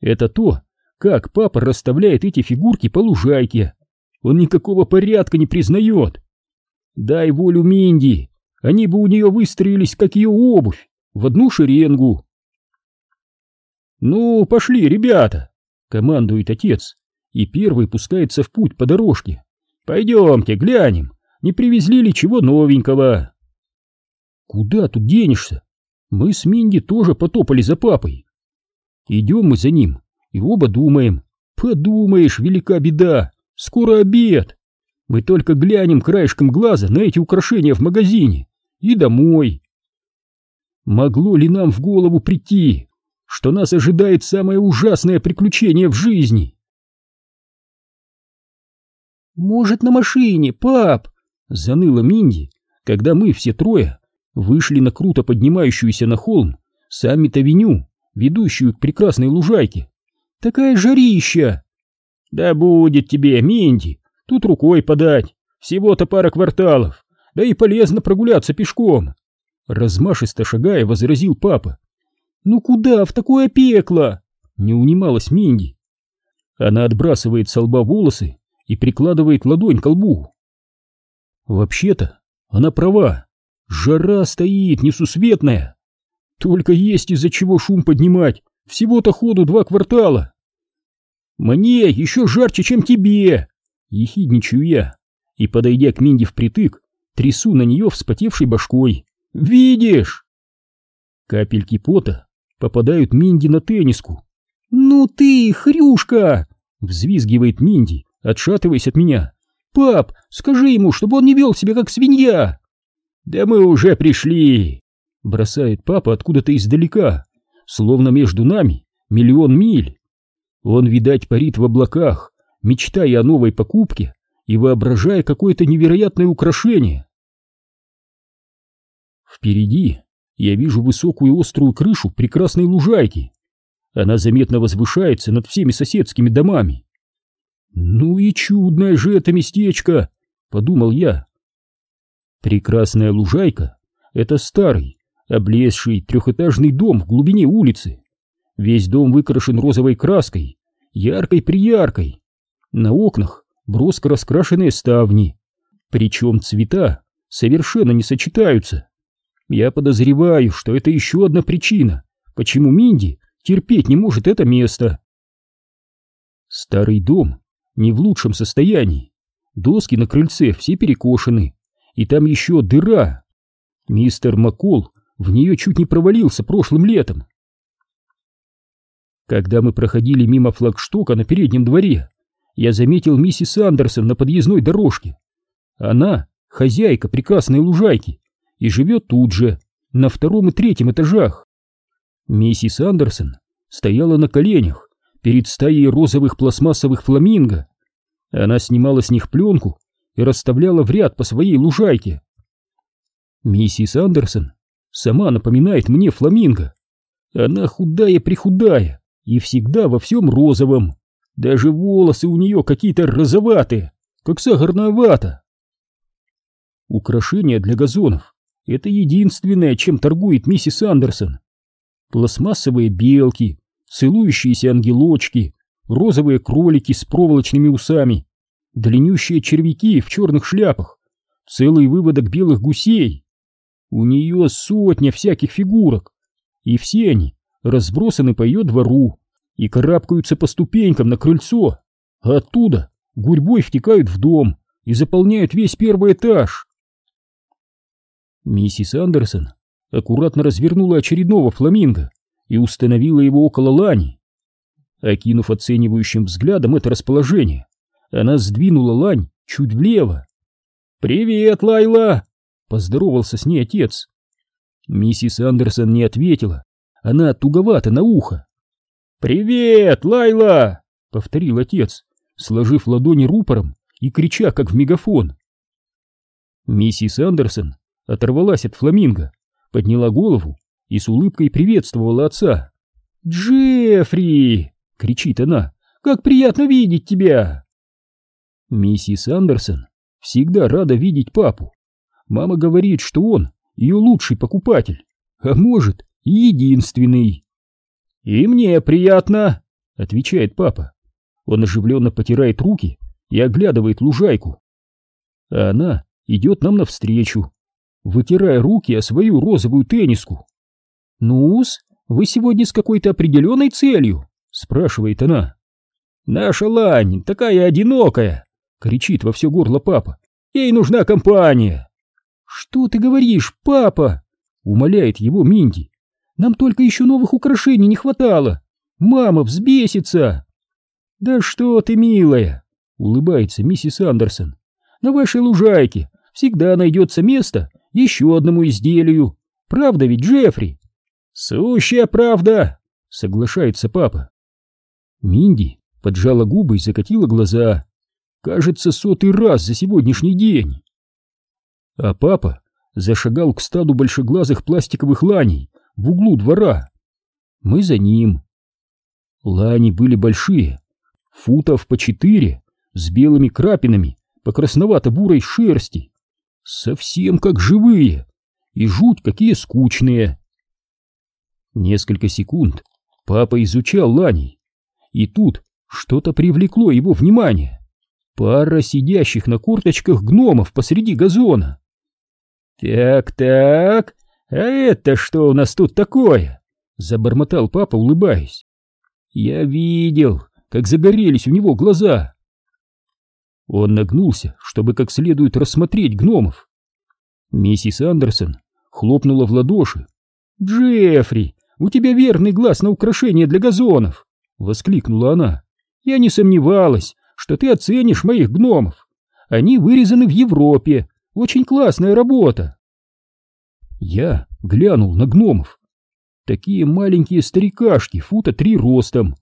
Это то, как папа расставляет эти фигурки по лужайке. Он никакого порядка не признает. Дай волю Минди, они бы у нее выстроились, как ее обувь, в одну шеренгу. «Ну, пошли, ребята!» — командует отец, и первый пускается в путь по дорожке. «Пойдемте, глянем, не привезли ли чего новенького?» Куда тут денешься? Мы с Минди тоже потопали за папой. Идем мы за ним, и оба думаем. Подумаешь, велика беда, скоро обед. Мы только глянем краешком глаза на эти украшения в магазине и домой. Могло ли нам в голову прийти, что нас ожидает самое ужасное приключение в жизни? «Может, на машине, пап?» — заныла Минди, когда мы все трое вышли на круто поднимающуюся на холм саммит-авеню, ведущую к прекрасной лужайке. «Такая жарища!» «Да будет тебе, Минди, Тут рукой подать, всего-то пара кварталов, да и полезно прогуляться пешком. Размашисто шагая, возразил папа. Ну куда в такое пекло? Не унималась Минди. Она отбрасывает со лба волосы и прикладывает ладонь к лбу. Вообще-то, она права. Жара стоит несусветная. Только есть из-за чего шум поднимать. Всего-то ходу два квартала. Мне еще жарче, чем тебе, Ехидничаю я и, подойдя к Минди впритык, трясу на нее вспотевшей башкой. «Видишь?» Капельки пота попадают Минди на тенниску. «Ну ты, хрюшка!» — взвизгивает Минди, отшатываясь от меня. «Пап, скажи ему, чтобы он не вел себя как свинья!» «Да мы уже пришли!» — бросает папа откуда-то издалека, словно между нами миллион миль. Он, видать, парит в облаках, мечтая о новой покупке и воображая какое-то невероятное украшение. Впереди я вижу высокую острую крышу прекрасной лужайки. Она заметно возвышается над всеми соседскими домами. «Ну и чудное же это местечко!» — подумал я. Прекрасная лужайка — это старый, облезший трехэтажный дом в глубине улицы. Весь дом выкрашен розовой краской, яркой-прияркой. На окнах броско раскрашенные ставни, причем цвета совершенно не сочетаются. Я подозреваю, что это еще одна причина, почему Минди терпеть не может это место. Старый дом не в лучшем состоянии. Доски на крыльце все перекошены, и там еще дыра. Мистер Маккол в нее чуть не провалился прошлым летом. Когда мы проходили мимо флагштока на переднем дворе, я заметил миссис Андерсон на подъездной дорожке. Она хозяйка прекрасной лужайки и живет тут же, на втором и третьем этажах. Миссис Андерсон стояла на коленях перед стаей розовых пластмассовых фламинго. Она снимала с них пленку и расставляла в ряд по своей лужайке. Миссис Андерсон сама напоминает мне фламинго. Она худая-прихудая и всегда во всем розовом. Даже волосы у нее какие-то розоватые, как сахарная вата. Украшения для газонов — это единственное, чем торгует миссис Андерсон. Пластмассовые белки, целующиеся ангелочки, розовые кролики с проволочными усами, длиннющие червяки в черных шляпах, целый выводок белых гусей. У нее сотня всяких фигурок, и все они разбросаны по ее двору, и карабкаются по ступенькам на крыльцо, а оттуда гурьбой втекают в дом и заполняют весь первый этаж. Миссис Андерсон аккуратно развернула очередного фламинго и установила его около лани. Окинув оценивающим взглядом это расположение, она сдвинула лань чуть влево. «Привет, Лайла!» — поздоровался с ней отец. Миссис Андерсон не ответила, она туговата на ухо. «Привет, Лайла!» — повторил отец, сложив ладони рупором и крича, как в мегафон. Миссис Андерсон оторвалась от фламинго, подняла голову и с улыбкой приветствовала отца. «Джеффри!» — кричит она. «Как приятно видеть тебя!» Миссис Андерсон всегда рада видеть папу. Мама говорит, что он ее лучший покупатель, а может, единственный. «И мне приятно», — отвечает папа. Он оживленно потирает руки и оглядывает лужайку. А она идет нам навстречу, вытирая руки о свою розовую тенниску. «Ну-с, вы сегодня с какой-то определенной целью?» — спрашивает она. «Наша лань такая одинокая!» — кричит во все горло папа. «Ей нужна компания!» «Что ты говоришь, папа?» — умоляет его Минди. «Нам только еще новых украшений не хватало! Мама взбесится!» «Да что ты, милая!» — улыбается миссис Андерсон. «На вашей лужайке всегда найдется место еще одному изделию. Правда ведь, Джеффри?» «Сущая правда!» — соглашается папа. Минди поджала губы и закатила глаза. Кажется, сотый раз за сегодняшний день. А папа зашагал к стаду большеглазых пластиковых ланей в углу двора. Мы за ним. Лани были большие, футов по четыре, с белыми крапинами по красновато-бурой шерсти. Совсем как живые, и жуть какие скучные. Несколько секунд папа изучал ланей, и тут что-то привлекло его внимание. Пара сидящих на курточках гномов посреди газона. «Так-так, а это что у нас тут такое?» — забормотал папа, улыбаясь. «Я видел, как загорелись у него глаза». Он нагнулся, чтобы как следует рассмотреть гномов. Миссис Андерсон хлопнула в ладоши. «Джеффри, у тебя верный глаз на украшение для газонов!» — воскликнула она. «Я не сомневалась, что ты оценишь моих гномов. Они вырезаны в Европе, очень классная работа. Я глянул на гномов. Такие маленькие старикашки, фута три ростом,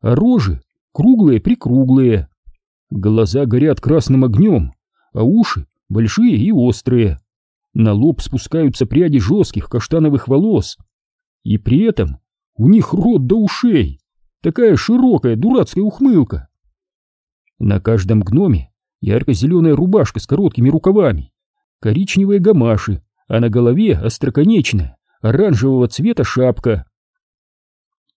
а рожи круглые-прикруглые. Глаза горят красным огнем, а уши большие и острые. На лоб спускаются пряди жестких каштановых волос. И при этом у них рот до ушей. Такая широкая дурацкая ухмылка. На каждом гноме ярко-зеленая рубашка с короткими рукавами, коричневые гамаши, а на голове остроконечная, оранжевого цвета шапка.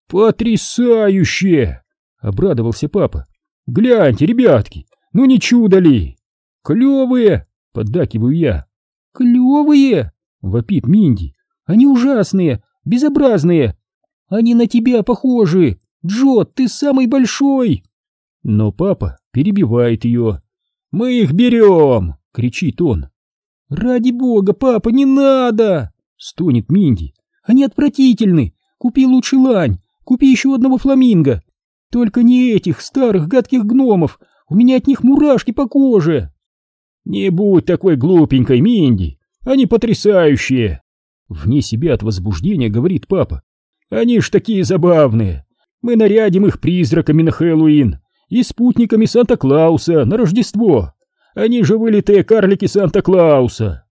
«Потрясающе!» — обрадовался папа. «Гляньте, ребятки, ну не чудо ли? Клевые!» — поддакиваю я. «Клевые!» — вопит Минди. «Они ужасные, безобразные! Они на тебя похожи! Джо, ты самый большой!» Но папа перебивает ее. «Мы их берем!» — кричит он. «Ради бога, папа, не надо!» — стонет Минди. «Они отвратительны! Купи лучше лань, купи еще одного фламинго! Только не этих старых гадких гномов! У меня от них мурашки по коже!» «Не будь такой глупенькой, Минди! Они потрясающие!» Вне себя от возбуждения говорит папа. «Они ж такие забавные! Мы нарядим их призраками на Хэллоуин и спутниками Санта-Клауса на Рождество. Они же вылитые карлики Санта-Клауса.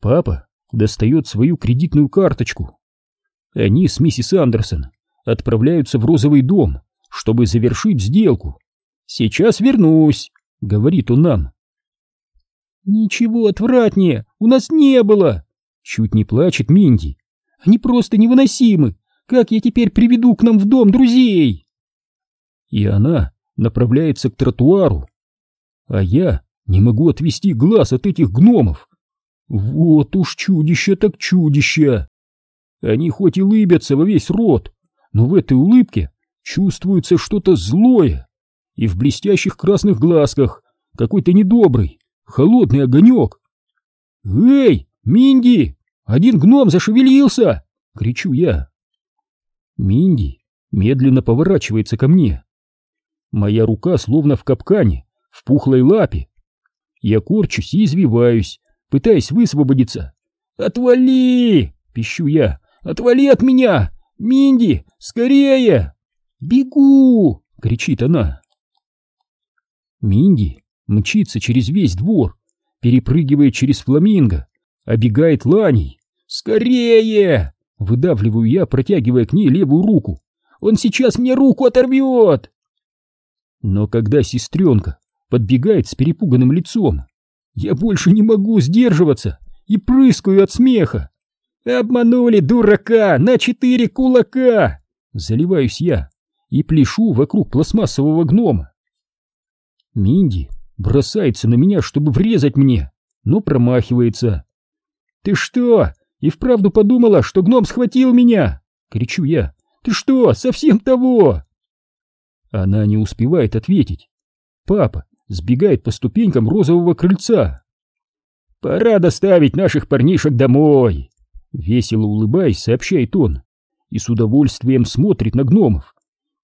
Папа достает свою кредитную карточку. Они с миссис Андерсон отправляются в розовый дом, чтобы завершить сделку. «Сейчас вернусь», — говорит он нам. «Ничего отвратнее у нас не было!» Чуть не плачет Минди. «Они просто невыносимы! Как я теперь приведу к нам в дом друзей?» И она направляется к тротуару. А я не могу отвести глаз от этих гномов. Вот уж чудище так чудище. Они хоть и лыбятся во весь рот, но в этой улыбке чувствуется что-то злое, и в блестящих красных глазках какой-то недобрый, холодный огонек. «Эй, Минди, один гном зашевелился!» — кричу я. Минди медленно поворачивается ко мне. Моя рука словно в капкане, в пухлой лапе. Я корчусь и извиваюсь, пытаясь высвободиться. «Отвали!» — пищу я. «Отвали от меня! Минди, скорее!» «Бегу!» — кричит она. Минди мчится через весь двор, перепрыгивает через фламинго, обегает ланей. «Скорее!» — выдавливаю я, протягивая к ней левую руку. «Он сейчас мне руку оторвет!» Но когда сестренка подбегает с перепуганным лицом, я больше не могу сдерживаться и прыскаю от смеха. «Обманули дурака на четыре кулака!» Заливаюсь я и пляшу вокруг пластмассового гнома. Минди бросается на меня, чтобы врезать мне, но промахивается. «Ты что, и вправду подумала, что гном схватил меня?» — кричу я. «Ты что, совсем того?» Она не успевает ответить. Папа сбегает по ступенькам розового крыльца. «Пора доставить наших парнишек домой!» Весело улыбаясь, сообщает он и с удовольствием смотрит на гномов.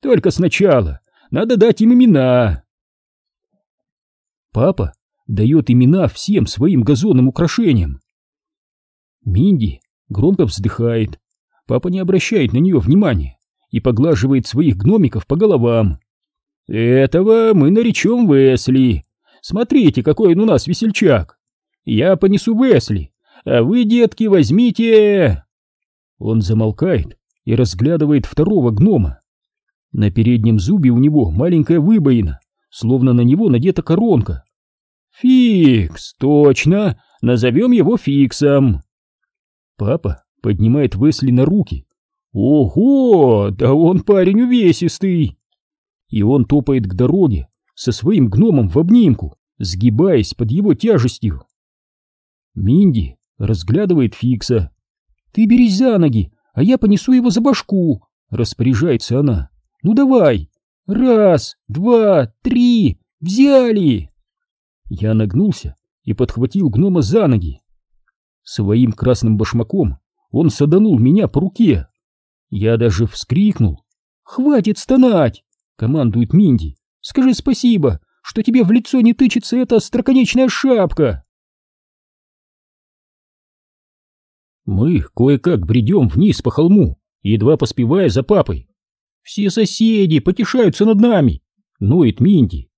«Только сначала надо дать им имена!» Папа дает имена всем своим газонным украшениям. Минди громко вздыхает. Папа не обращает на нее внимания и поглаживает своих гномиков по головам. «Этого мы наречем Весли. Смотрите, какой он у нас весельчак. Я понесу Весли, а вы, детки, возьмите...» Он замолкает и разглядывает второго гнома. На переднем зубе у него маленькая выбоина, словно на него надета коронка. «Фикс, точно! Назовем его Фиксом!» Папа поднимает Весли на руки. «Ого! Да он парень увесистый!» И он топает к дороге со своим гномом в обнимку, сгибаясь под его тяжестью. Минди разглядывает Фикса. «Ты берись за ноги, а я понесу его за башку!» Распоряжается она. «Ну давай! Раз, два, три! Взяли!» Я нагнулся и подхватил гнома за ноги. Своим красным башмаком он саданул меня по руке. Я даже вскрикнул. «Хватит стонать!» — командует Минди. «Скажи спасибо, что тебе в лицо не тычется эта остроконечная шапка!» Мы кое-как бредем вниз по холму, едва поспевая за папой. Все соседи потешаются над нами, ноет Минди.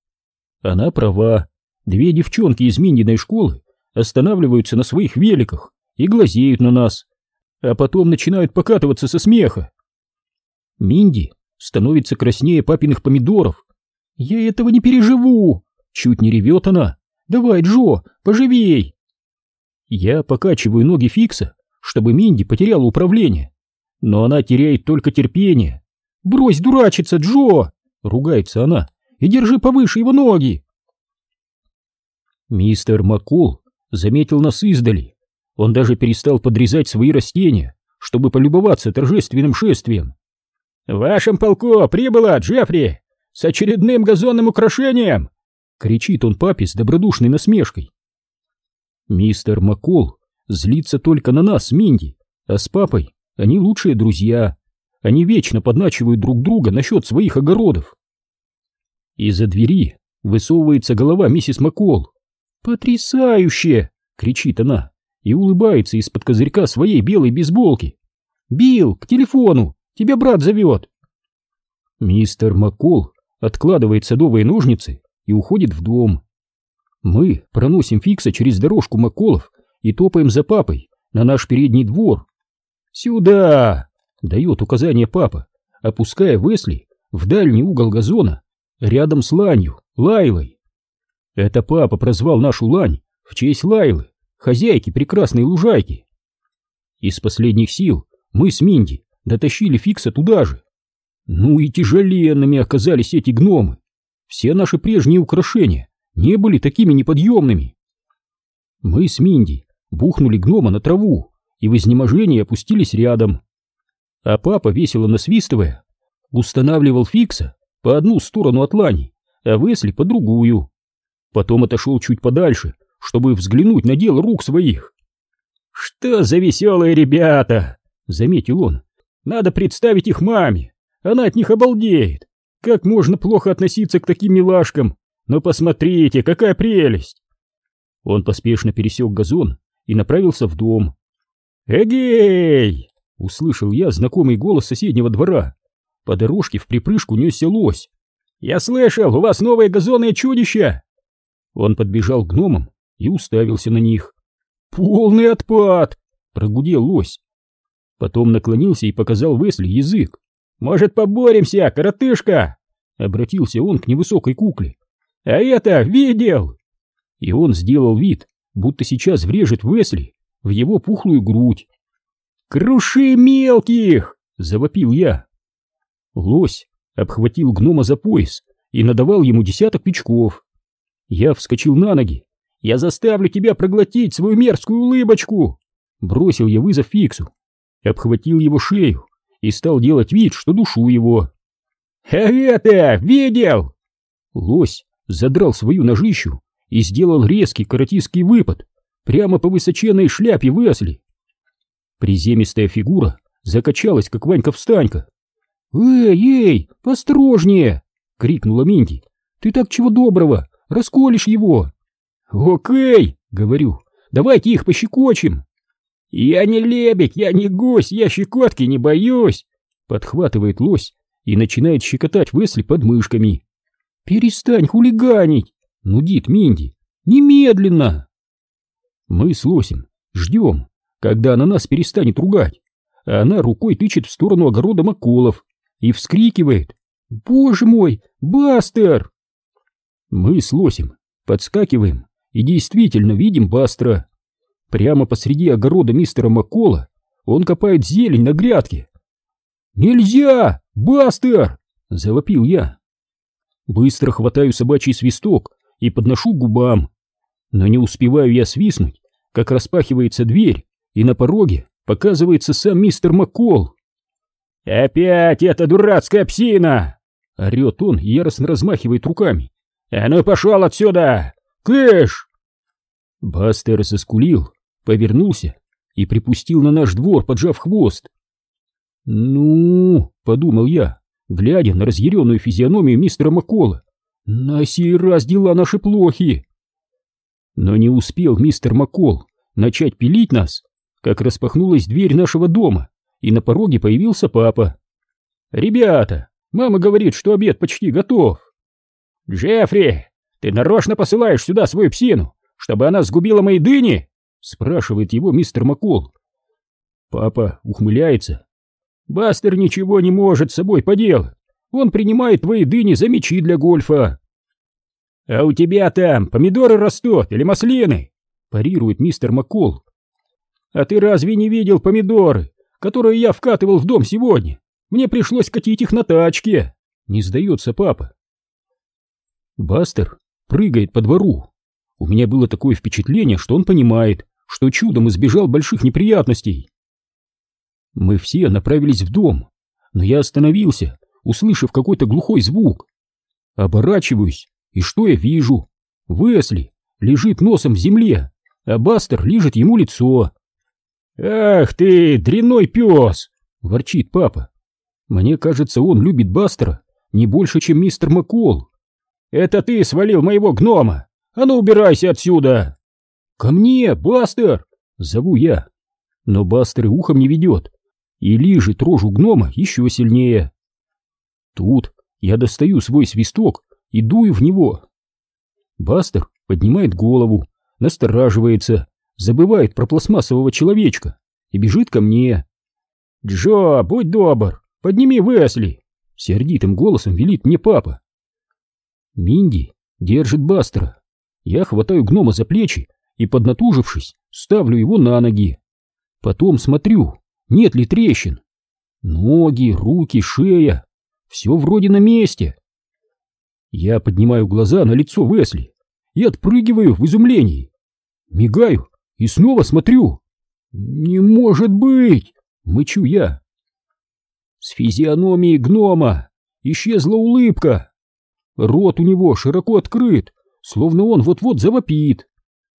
Она права. Две девчонки из Миндиной школы останавливаются на своих великах и глазеют на нас, а потом начинают покатываться со смеха. Минди становится краснее папиных помидоров. «Я этого не переживу!» Чуть не ревет она. «Давай, Джо, поживей!» Я покачиваю ноги Фикса, чтобы Минди потеряла управление. Но она теряет только терпение. «Брось дурачиться, Джо!» — ругается она. «И держи повыше его ноги!» Мистер Маккол заметил нас издали. Он даже перестал подрезать свои растения, чтобы полюбоваться торжественным шествием. «В вашем полку прибыла Джеффри с очередным газонным украшением!» — кричит он папе с добродушной насмешкой. Мистер Маккол злится только на нас, Минди, а с папой они лучшие друзья. Они вечно подначивают друг друга насчет своих огородов. Из-за двери высовывается голова миссис Маккол. «Потрясающе!» — кричит она и улыбается из-под козырька своей белой бейсболки. «Билл, к телефону! Тебя брат зовет!» Мистер Маккол откладывает садовые ножницы и уходит в дом. Мы проносим Фикса через дорожку Макколов и топаем за папой на наш передний двор. «Сюда!» — дает указание папа, опуская Весли в дальний угол газона, рядом с ланью, Лайлой. Это папа прозвал нашу лань в честь Лайлы, хозяйки прекрасной лужайки. Из последних сил мы с Минди дотащили Фикса туда же. Ну и тяжеленными оказались эти гномы. Все наши прежние украшения не были такими неподъемными. Мы с Минди бухнули гнома на траву и в изнеможении опустились рядом. А папа, весело насвистывая, устанавливал Фикса по одну сторону от лани, а Весли по другую. Потом отошел чуть подальше, чтобы взглянуть на дело рук своих. «Что за веселые ребята!» — заметил он. «Надо представить их маме, она от них обалдеет. Как можно плохо относиться к таким милашкам? Но посмотрите, какая прелесть!» Он поспешно пересек газон и направился в дом. «Эгей!» — услышал я знакомый голос соседнего двора. По дорожке в припрыжку несся лось. «Я слышал, у вас новые газонные чудища!» Он подбежал к гномам и уставился на них. «Полный отпад!» — прогудел лось. Потом наклонился и показал Весли язык. «Может, поборемся, коротышка?» — обратился он к невысокой кукле. «А это видел!» И он сделал вид, будто сейчас врежет Весли в его пухлую грудь. «Круши мелких!» — завопил я. Лось обхватил гнома за пояс и надавал ему десяток печков. Я вскочил на ноги Я заставлю тебя проглотить свою мерзкую улыбочку!» Бросил я вызов Фиксу, обхватил его шею и стал делать вид, что душу его. «А это, видел?» Лось задрал свою ножищу и сделал резкий каратистский выпад прямо по высоченной шляпе Весли. Приземистая фигура закачалась, как Ванька-встанька. «Эй, эй, построжнее!» — крикнула Минди. «Ты так чего доброго, расколешь его!» «Окей!» — говорю. «Давайте их пощекочем!» «Я не лебедь, я не гусь, я щекотки не боюсь!» Подхватывает лось и начинает щекотать Весли под мышками. «Перестань хулиганить!» — нудит Минди. «Немедленно!» Мы с лосем ждем, когда она нас перестанет ругать, а она рукой тычет в сторону огорода Маколов и вскрикивает «Боже мой, Бастер!» Мы с лосем подскакиваем и действительно видим Бастера. Прямо посреди огорода мистера Маккола он копает зелень на грядке. «Нельзя! Бастер!» — завопил я. Быстро хватаю собачий свисток и подношу к губам. Но не успеваю я свистнуть, как распахивается дверь, и на пороге показывается сам мистер Маккол. «Опять эта дурацкая псина!» — орет он яростно размахивает руками. «А ну пошел отсюда! Кыш!» Бастер заскулил, повернулся и припустил на наш двор, поджав хвост. «Ну...» — подумал я, глядя на разъяренную физиономию мистера Маккола. «На сей раз дела наши плохи!» Но не успел мистер Маккол начать пилить нас, как распахнулась дверь нашего дома, и на пороге появился папа. «Ребята, мама говорит, что обед почти готов». «Джеффри, ты нарочно посылаешь сюда свою псину, чтобы она сгубила мои дыни?» спрашивает его мистер Маккол. Папа ухмыляется. «Бастер ничего не может с собой поделать. Он принимает твои дыни за мячи для гольфа». «А у тебя там помидоры растут или маслины?» парирует мистер Маккол. «А ты разве не видел помидоры, которые я вкатывал в дом сегодня? Мне пришлось катить их на тачке!» Не сдается папа. Бастер прыгает по двору. У меня было такое впечатление, что он понимает, что чудом избежал больших неприятностей. Мы все направились в дом, но я остановился, услышав какой-то глухой звук. Оборачиваюсь, и что я вижу? Весли лежит носом в земле, а Бастер лижет ему лицо. «Ах ты, дрянной пес!» — ворчит папа. Мне кажется, он любит Бастера не больше, чем мистер Маккол. «Это ты свалил моего гнома! А ну убирайся отсюда!» «Ко мне, Бастер!» — зову я. Но Бастер и ухом не ведет и лижет рожу гнома еще сильнее. Тут я достаю свой свисток и дую в него. Бастер поднимает голову, настораживается, забывает про пластмассового человечка и бежит ко мне. «Джо, будь добр, подними Весли!» — сердитым голосом велит мне папа. Минди держит Бастера. Я хватаю гнома за плечи и, поднатужившись, ставлю его на ноги. Потом смотрю, нет ли трещин. Ноги, руки, шея — все вроде на месте. Я поднимаю глаза на лицо Весли и отпрыгиваю в изумлении. Мигаю и снова смотрю. «Не может быть!» — мычу я. С физиономии гнома исчезла улыбка. Рот у него широко открыт, словно он вот-вот завопит.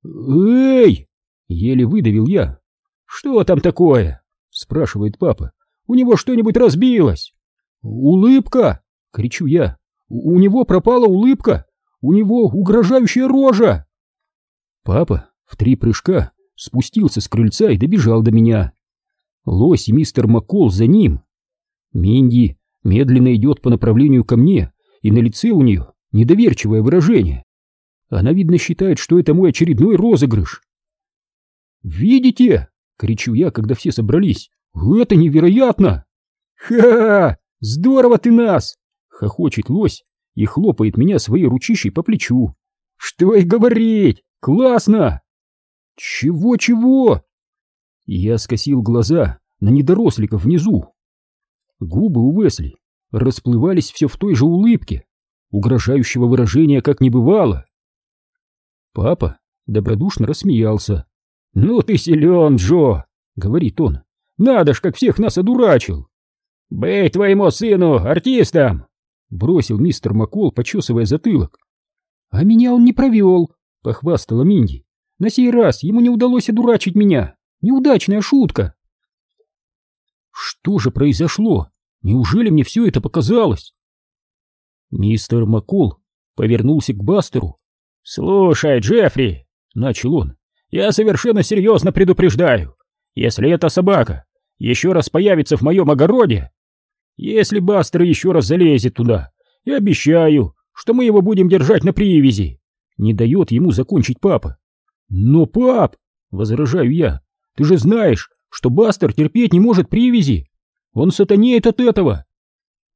«Эй!» — еле выдавил я. «Что там такое?» — спрашивает папа. «У него что-нибудь разбилось?» «Улыбка!» — кричу я. «У него пропала улыбка! У него угрожающая рожа!» Папа в три прыжка спустился с крыльца и добежал до меня. Лось и мистер Маккол за ним. Минди медленно идет по направлению ко мне, и на лице у нее недоверчивое выражение. Она, видно, считает, что это мой очередной розыгрыш. «Видите?» — кричу я, когда все собрались. «Это невероятно!» «Ха! Здорово ты нас!» — хохочет лось и хлопает меня своей ручищей по плечу. «Что и говорить! Классно!» «Чего-чего?» Я скосил глаза на недоросликов внизу. Губы у Весли расплывались все в той же улыбке, угрожающего выражения как не бывало. Папа добродушно рассмеялся. «Ну ты силен, Джо!» — говорит он. «Надо ж, как всех нас одурачил!» «Быть твоему сыну артистом!» — бросил мистер Маккол, почесывая затылок. «А меня он не провел!» — похвастала Минди. «На сей раз ему не удалось одурачить меня! Неудачная шутка!» Что же произошло? Неужели мне все это показалось? Мистер Маккол повернулся к Бастеру. «Слушай, Джеффри!» — начал он. «Я совершенно серьезно предупреждаю. Если эта собака еще раз появится в моем огороде, если Бастер еще раз залезет туда, я обещаю, что мы его будем держать на привязи!» Не дает ему закончить папа. «Но, пап!» — возражаю я. «Ты же знаешь, что Бастер терпеть не может привязи! Он сатанеет от этого!»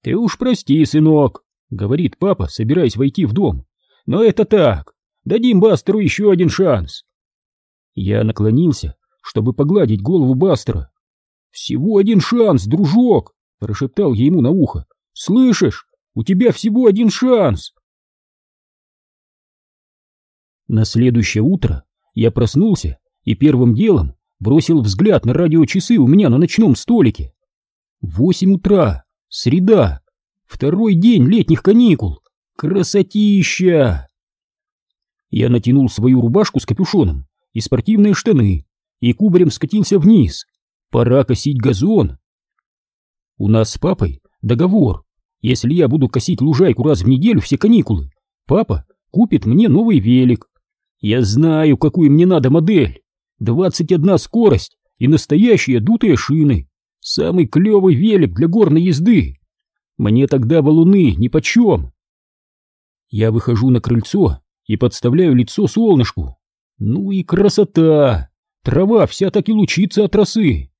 «Ты уж прости, сынок!» — говорит папа, собираясь войти в дом. «Но это так! Дадим Бастеру еще один шанс!» Я наклонился, чтобы погладить голову Бастера. «Всего один шанс, дружок!» — прошептал я ему на ухо. «Слышишь? У тебя всего один шанс!» На следующее утро я проснулся и первым делом бросил взгляд на радиочасы у меня на ночном столике. Восемь утра, среда, второй день летних каникул. Красотища! Я натянул свою рубашку с капюшоном и спортивные штаны и кубарем скатился вниз. Пора косить газон. У нас с папой договор. Если я буду косить лужайку раз в неделю все каникулы, папа купит мне новый велик. Я знаю, какую мне надо модель. 21 скорость и настоящие дутые шины. Самый клевый велик для горной езды. Мне тогда валуны нипочем. Я выхожу на крыльцо и подставляю лицо солнышку. Ну и красота! Трава вся так и лучится от росы.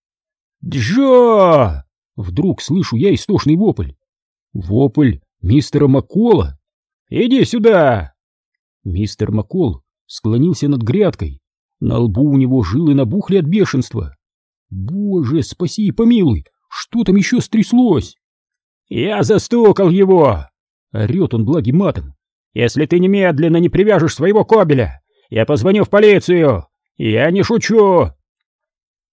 «Джо!» Вдруг слышу я истошный вопль. Вопль мистера Маккола. «Иди сюда!» Мистер Маккол склонился над грядкой. На лбу у него жилы набухли от бешенства. Боже, спаси и помилуй, что там еще стряслось? Я застукал его! Орет он благим матом. Если ты немедленно не привяжешь своего кобеля, я позвоню в полицию. Я не шучу.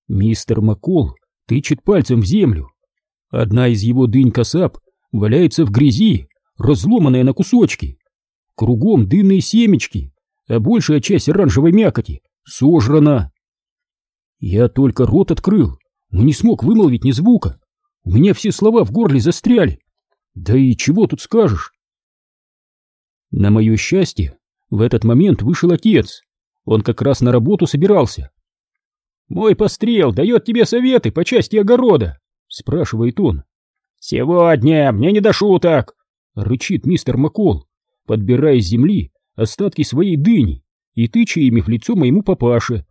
Мистер Маккол тычет пальцем в землю. Одна из его дынь косап валяется в грязи, разломанная на кусочки. Кругом дынные семечки, а большая часть оранжевой мякоти сожрана. Я только рот открыл, но не смог вымолвить ни звука. У меня все слова в горле застряли. Да и чего тут скажешь? На мое счастье, в этот момент вышел отец. Он как раз на работу собирался. «Мой пострел дает тебе советы по части огорода», — спрашивает он. «Сегодня мне не до шуток», — рычит мистер Макол, подбирая с земли остатки своей дыни и тыча ими в лицо моему папаше.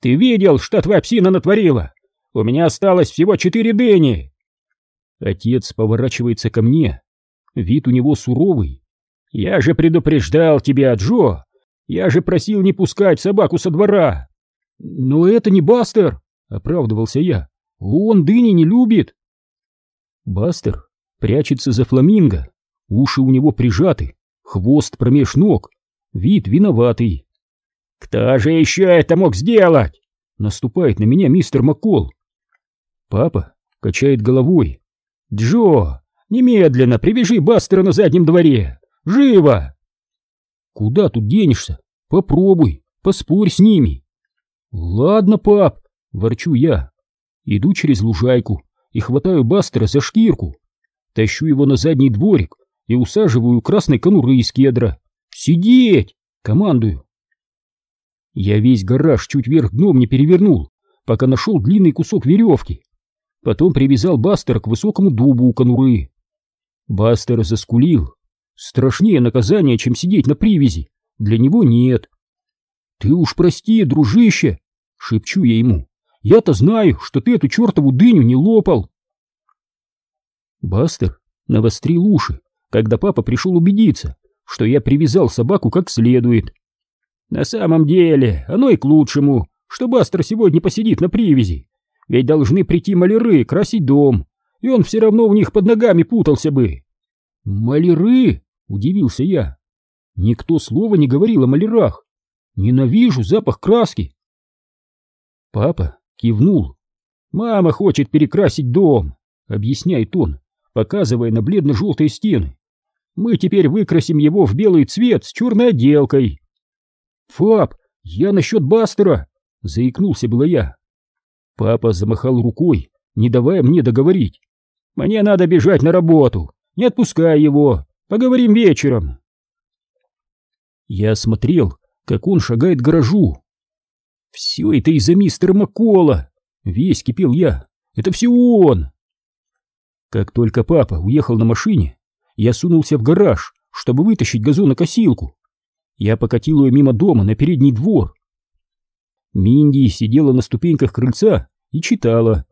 «Ты видел, что твоя псина натворила? У меня осталось всего четыре дыни!» Отец поворачивается ко мне. Вид у него суровый. «Я же предупреждал тебя, Джо! Я же просил не пускать собаку со двора!» «Но это не Бастер!» — оправдывался я. «Он дыни не любит!» Бастер прячется за фламинго. Уши у него прижаты, хвост промеж ног, вид виноватый. «Кто же еще это мог сделать?» Наступает на меня мистер Маккол. Папа качает головой. «Джо, немедленно привяжи Бастера на заднем дворе! Живо!» «Куда тут денешься? Попробуй, поспорь с ними!» «Ладно, пап!» — ворчу я. Иду через лужайку и хватаю Бастера за шкирку. Тащу его на задний дворик и усаживаю красной конуры из кедра. «Сидеть!» — командую. Я весь гараж чуть вверх дном не перевернул, пока нашел длинный кусок веревки. Потом привязал Бастера к высокому дубу у конуры. Бастер заскулил. Страшнее наказание, чем сидеть на привязи. Для него нет. «Ты уж прости, дружище!» — шепчу я ему. «Я-то знаю, что ты эту чертову дыню не лопал!» Бастер навострил уши, когда папа пришел убедиться, что я привязал собаку как следует. На самом деле, оно и к лучшему, что Бастер сегодня посидит на привязи. Ведь должны прийти маляры красить дом, и он все равно у них под ногами путался бы. «Маляры?» — удивился я. Никто слова не говорил о малярах. Ненавижу запах краски. Папа кивнул. Мама хочет перекрасить дом, объясняет он, показывая на бледно-желтые стены. Мы теперь выкрасим его в белый цвет с черной отделкой. Пап, я насчет Бастера, заикнулся было я. Папа замахал рукой, не давая мне договорить. Мне надо бежать на работу, не отпускай его, поговорим вечером. Я смотрел, как он шагает к гаражу. Все это из-за мистера Маккола, весь кипел я, это все он. Как только папа уехал на машине, я сунулся в гараж, чтобы вытащить газонокосилку. Я покатил ее мимо дома на передний двор. Минди сидела на ступеньках крыльца и читала.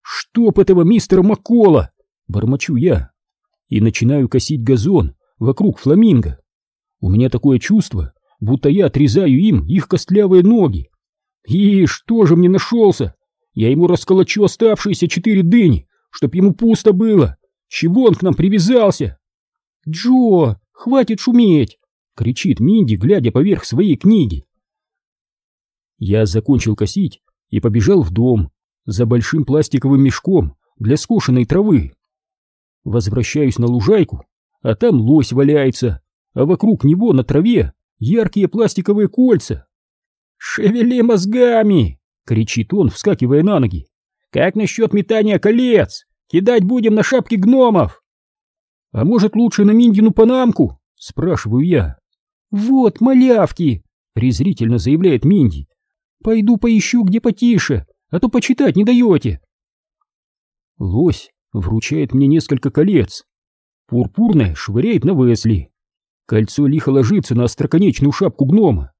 «Чтоб этого мистера Маккола!» — бормочу я. И начинаю косить газон вокруг фламинго. У меня такое чувство, будто я отрезаю им их костлявые ноги. И что же мне нашелся? Я ему расколочу оставшиеся четыре дыни, чтоб ему пусто было. Чего он к нам привязался? Джо, хватит шуметь! кричит Минди, глядя поверх своей книги. Я закончил косить и побежал в дом за большим пластиковым мешком для скошенной травы. Возвращаюсь на лужайку, а там лось валяется, а вокруг него на траве яркие пластиковые кольца. «Шевели мозгами!» — кричит он, вскакивая на ноги. Как насчет метания колец? Кидать будем на шапки гномов. А может лучше на Миндину панамку? Спрашиваю я. Вот малявки, презрительно заявляет Минди. Пойду поищу где потише, а то почитать не даете. Лось вручает мне несколько колец. Пурпурное швыряет на Весли. Кольцо лихо ложится на остроконечную шапку гнома.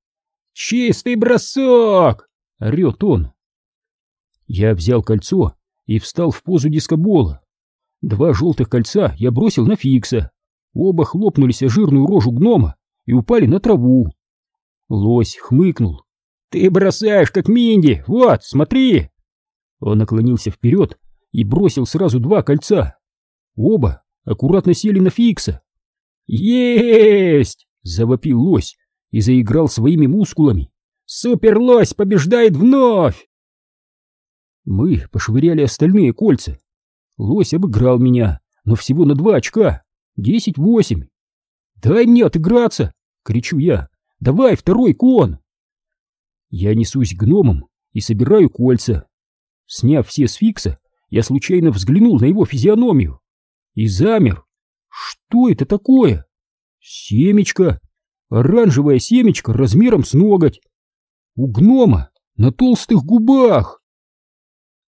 «Чистый бросок!» — орет он. Я взял кольцо и встал в позу дискобола. Два желтых кольца я бросил на Фикса. Оба хлопнулись о жирную рожу гнома и упали на траву. Лось хмыкнул. «Ты бросаешь, как Минди! Вот, смотри!» Он наклонился вперед и бросил сразу два кольца. Оба аккуратно сели на Фикса. «Есть!» — завопил лось и заиграл своими мускулами. «Суперлось побеждает вновь!» Мы пошвыряли остальные кольца. Лось обыграл меня, но всего на два очка. Десять-восемь. «Дай мне отыграться!» — кричу я. «Давай второй кон!» Я несусь к гномам и собираю кольца. Сняв все с фикса, я случайно взглянул на его физиономию и замер. Что это такое? Семечко. Оранжевое семечко размером с ноготь. У гнома на толстых губах.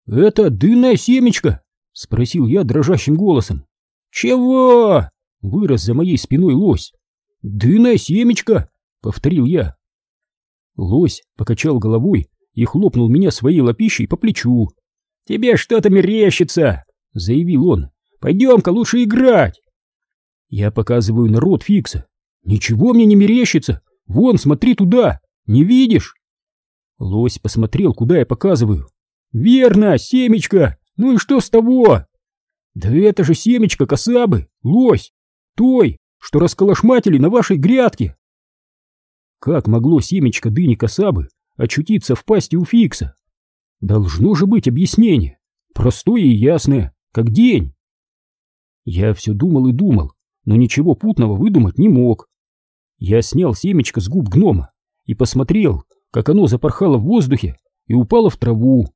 «Это дынное семечко?» — спросил я дрожащим голосом. «Чего?» — вырос за моей спиной лось. «Дынное семечко!» — повторил я. Лось покачал головой и хлопнул меня своей лапищей по плечу. «Тебе что-то мерещится!» — заявил он. «Пойдем-ка лучше играть!» Я показываю на рот Фикса. «Ничего мне не мерещится! Вон, смотри туда! Не видишь?» Лось посмотрел, куда я показываю, «Верно, семечко! Ну и что с того?» «Да это же семечко косабы, лось! Той, что расколошматили на вашей грядке!» Как могло семечко дыни косабы очутиться в пасти у Фикса? Должно же быть объяснение, простое и ясное, как день. Я все думал и думал, но ничего путного выдумать не мог. Я снял семечко с губ гнома и посмотрел, как оно запорхало в воздухе и упало в траву.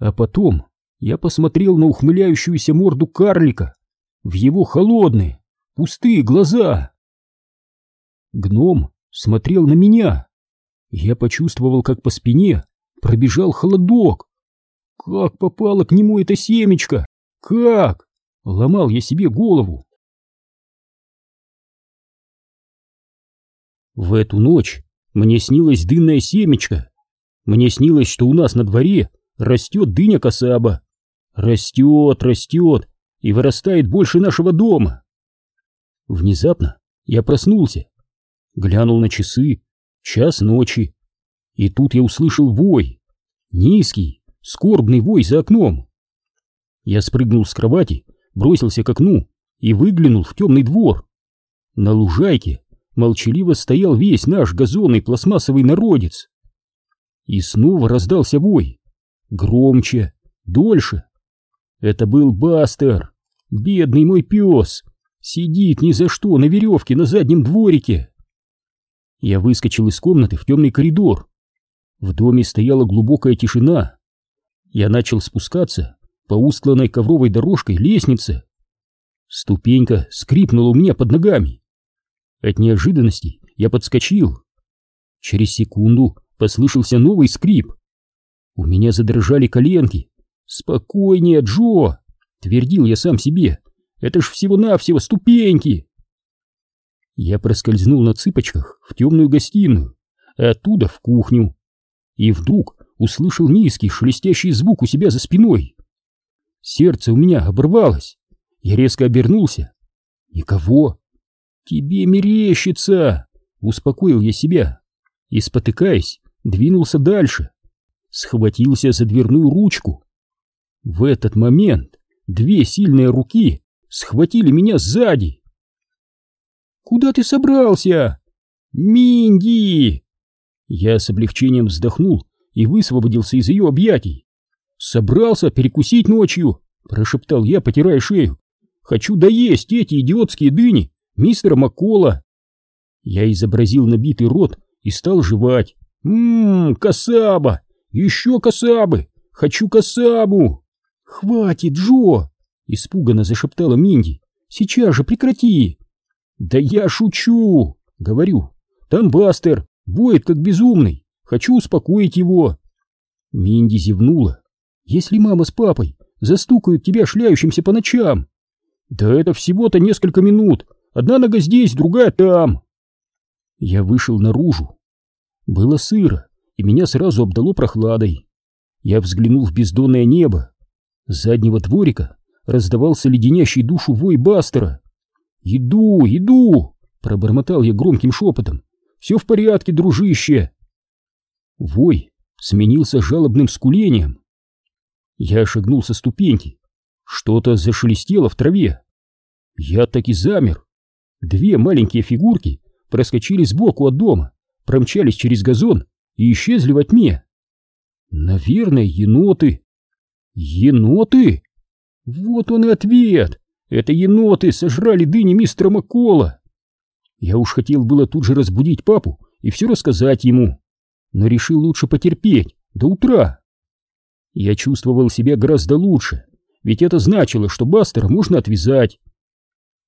А потом я посмотрел на ухмыляющуюся морду карлика, в его холодные, пустые глаза. Гном смотрел на меня. Я почувствовал, как по спине пробежал холодок. Как попало к нему это семечко? Как? Ломал я себе голову. В эту ночь мне снилось дынное семечко. Мне снилось, что у нас на дворе растет дыня косаба. Растет, растет и вырастает больше нашего дома. Внезапно я проснулся, глянул на часы, час ночи, и тут я услышал вой, низкий, скорбный вой за окном. Я спрыгнул с кровати, бросился к окну и выглянул в темный двор. На лужайке молчаливо стоял весь наш газонный пластмассовый народец. И снова раздался вой. Громче, дольше. Это был Бастер, бедный мой пес, сидит ни за что на веревке на заднем дворике. Я выскочил из комнаты в темный коридор. В доме стояла глубокая тишина. Я начал спускаться по устланной ковровой дорожкой лестнице. Ступенька скрипнула у меня под ногами. От неожиданности я подскочил. Через секунду послышался новый скрип. У меня задрожали коленки. «Спокойнее, Джо!» — твердил я сам себе. «Это ж всего-навсего ступеньки!» Я проскользнул на цыпочках в темную гостиную, а оттуда в кухню. И вдруг услышал низкий шелестящий звук у себя за спиной. Сердце у меня оборвалось. Я резко обернулся. Никого. «Тебе мерещится!» — успокоил я себя. И, спотыкаясь, двинулся дальше. Схватился за дверную ручку. В этот момент две сильные руки схватили меня сзади. «Куда ты собрался?» «Минди!» Я с облегчением вздохнул и высвободился из ее объятий. «Собрался перекусить ночью», — прошептал я, потирая шею. «Хочу доесть эти идиотские дыни мистера Маккола». Я изобразил набитый рот и стал жевать. «Ммм, касаба! Еще касабы! Хочу касабу!» «Хватит, Джо!» — испуганно зашептала Минди. «Сейчас же прекрати!» «Да я шучу!» — говорю. «Там Бастер, воет как безумный. Хочу успокоить его». Минди зевнула. «Если мама с папой застукают тебя шляющимся по ночам...» «Да это всего-то несколько минут. Одна нога здесь, другая там». Я вышел наружу. Было сыро, и меня сразу обдало прохладой. Я взглянул в бездонное небо. С заднего дворика раздавался леденящий душу вой Бастера. «Иду, иду!» — пробормотал я громким шепотом. «Все в порядке, дружище!» Вой сменился жалобным скулением. Я шагнул со ступеньки. Что-то зашелестело в траве. Я так и замер. Две маленькие фигурки проскочили сбоку от дома, промчались через газон и исчезли во тьме. Наверное, еноты. Еноты? Вот он и ответ. Это еноты сожрали дыни мистера Маккола. Я уж хотел было тут же разбудить папу и все рассказать ему, но решил лучше потерпеть до утра. Я чувствовал себя гораздо лучше, ведь это значило, что Бастера можно отвязать.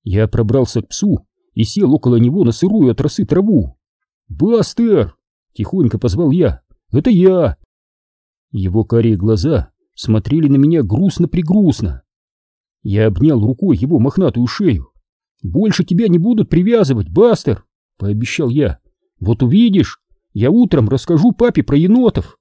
Я пробрался к псу и сел около него на сырую от росы траву. «Бастер!» — тихонько позвал я. «Это я!» Его карие глаза смотрели на меня грустно-пригрустно. Я обнял рукой его мохнатую шею. «Больше тебя не будут привязывать, Бастер!» — пообещал я. «Вот увидишь, я утром расскажу папе про енотов!»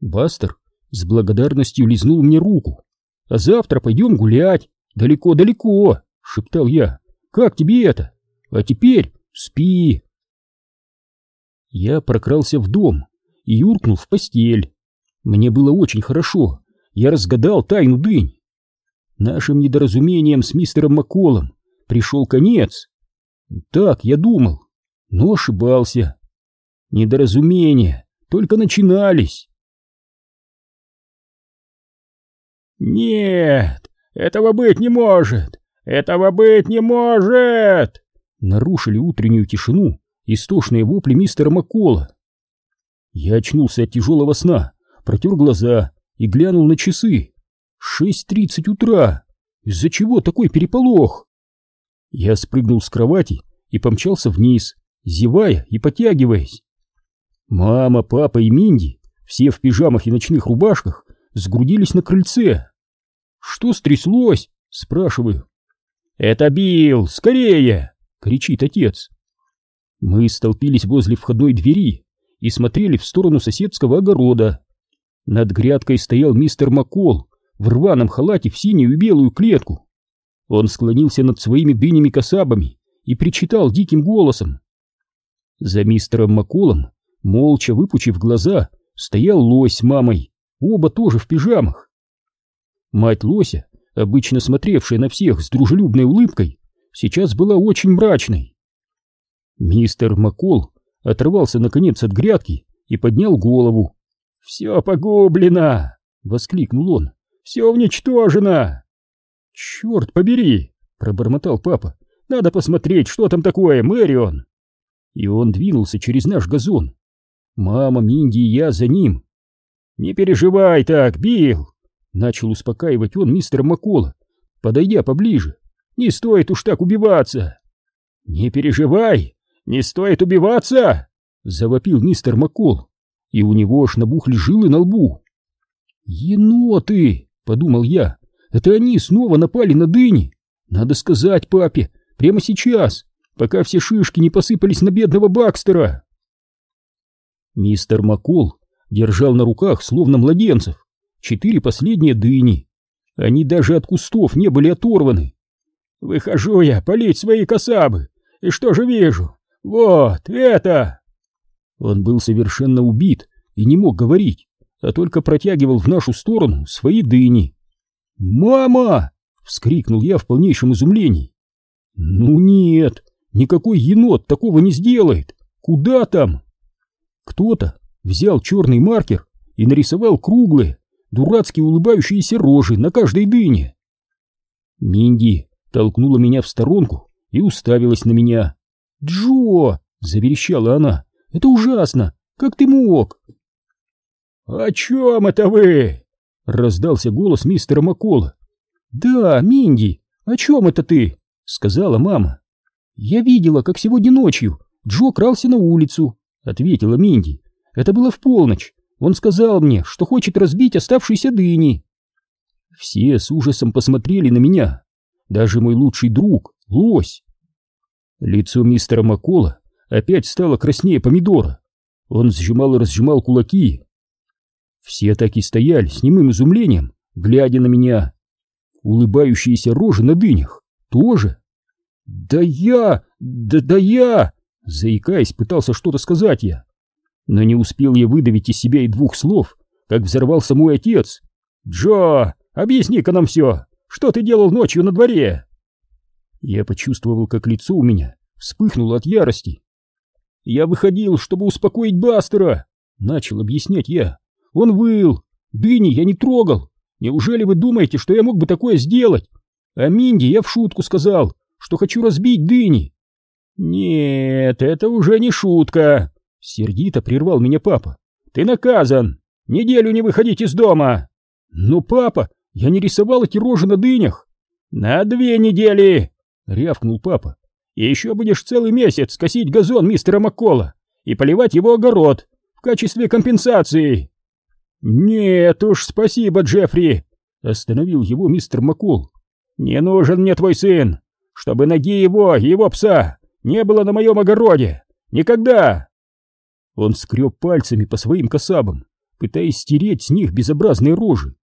Бастер с благодарностью лизнул мне руку. «А завтра пойдем гулять! Далеко-далеко!» — шептал я. «Как тебе это? А теперь спи!» Я прокрался в дом и юркнул в постель. Мне было очень хорошо. Я разгадал тайну дынь. Нашим недоразумением с мистером Макколом пришел конец. Так я думал, но ошибался. Недоразумения только начинались. «Нет, этого быть не может! Этого быть не может!» Нарушили утреннюю тишину истошные вопли мистера Маккола. Я очнулся от тяжелого сна протер глаза и глянул на часы. Шесть тридцать утра. Из-за чего такой переполох? Я спрыгнул с кровати и помчался вниз, зевая и потягиваясь. Мама, папа и Минди, все в пижамах и ночных рубашках, сгрудились на крыльце. «Что стряслось?» — спрашиваю. «Это Билл! Скорее!» — кричит отец. Мы столпились возле входной двери и смотрели в сторону соседского огорода. Над грядкой стоял мистер Маккол в рваном халате в синюю и белую клетку. Он склонился над своими дынями-косабами и причитал диким голосом. За мистером Макколом, молча выпучив глаза, стоял лось с мамой, оба тоже в пижамах. Мать лося, обычно смотревшая на всех с дружелюбной улыбкой, сейчас была очень мрачной. Мистер Макол оторвался наконец от грядки и поднял голову. «Все погублено!» — воскликнул он. «Все уничтожено!» «Черт побери!» — пробормотал папа. «Надо посмотреть, что там такое, Мэрион!» И он двинулся через наш газон. Мама, Минди и я за ним. «Не переживай так, Билл!» Начал успокаивать он мистера Макола, подойдя поближе. «Не стоит уж так убиваться!» «Не переживай! Не стоит убиваться!» Завопил мистер Макол, и у него аж набухли жилы на лбу. «Еноты!» — подумал я. «Это они снова напали на дыни! Надо сказать папе, прямо сейчас, пока все шишки не посыпались на бедного Бакстера!» Мистер Макол держал на руках, словно младенцев, четыре последние дыни. Они даже от кустов не были оторваны. «Выхожу я полить свои косабы, и что же вижу? Вот это!» Он был совершенно убит и не мог говорить, а только протягивал в нашу сторону свои дыни. «Мама!» — вскрикнул я в полнейшем изумлении. «Ну нет, никакой енот такого не сделает! Куда там?» Кто-то взял черный маркер и нарисовал круглые, дурацкие улыбающиеся рожи на каждой дыне. Минди толкнула меня в сторонку и уставилась на меня. «Джо!» — заверещала она. «Это ужасно! Как ты мог?» «О чем это вы?» — раздался голос мистера Макола. «Да, Минди, о чем это ты?» — сказала мама. «Я видела, как сегодня ночью Джо крался на улицу, — ответила Минди. «Это было в полночь. Он сказал мне, что хочет разбить оставшиеся дыни». Все с ужасом посмотрели на меня. Даже мой лучший друг, лось. Лицо мистера Макола опять стало краснее помидора. Он сжимал и разжимал кулаки. Все так и стояли с немым изумлением, глядя на меня. Улыбающиеся рожи на дынях тоже. «Да я! Да, да я!» Заикаясь, пытался что-то сказать я. Но не успел я выдавить из себя и двух слов, как взорвался мой отец. «Джо, объясни-ка нам все! Что ты делал ночью на дворе?» Я почувствовал, как лицо у меня вспыхнуло от ярости. «Я выходил, чтобы успокоить Бастера!» — начал объяснять я. «Он выл! Дыни я не трогал! Неужели вы думаете, что я мог бы такое сделать? А Минди я в шутку сказал, что хочу разбить дыни, «Нет, это уже не шутка!» — сердито прервал меня папа. «Ты наказан! Неделю не выходить из дома!» «Ну, папа, я не рисовал эти рожи на дынях!» «На две недели!» — рявкнул папа. «И еще будешь целый месяц косить газон мистера Маккола и поливать его огород в качестве компенсации!» «Нет уж, спасибо, Джеффри!» — остановил его мистер Маккол. «Не нужен мне твой сын, чтобы ноги его и его пса не было на моем огороде! Никогда!» Он скреб пальцами по своим косабам, пытаясь стереть с них безобразные рожи.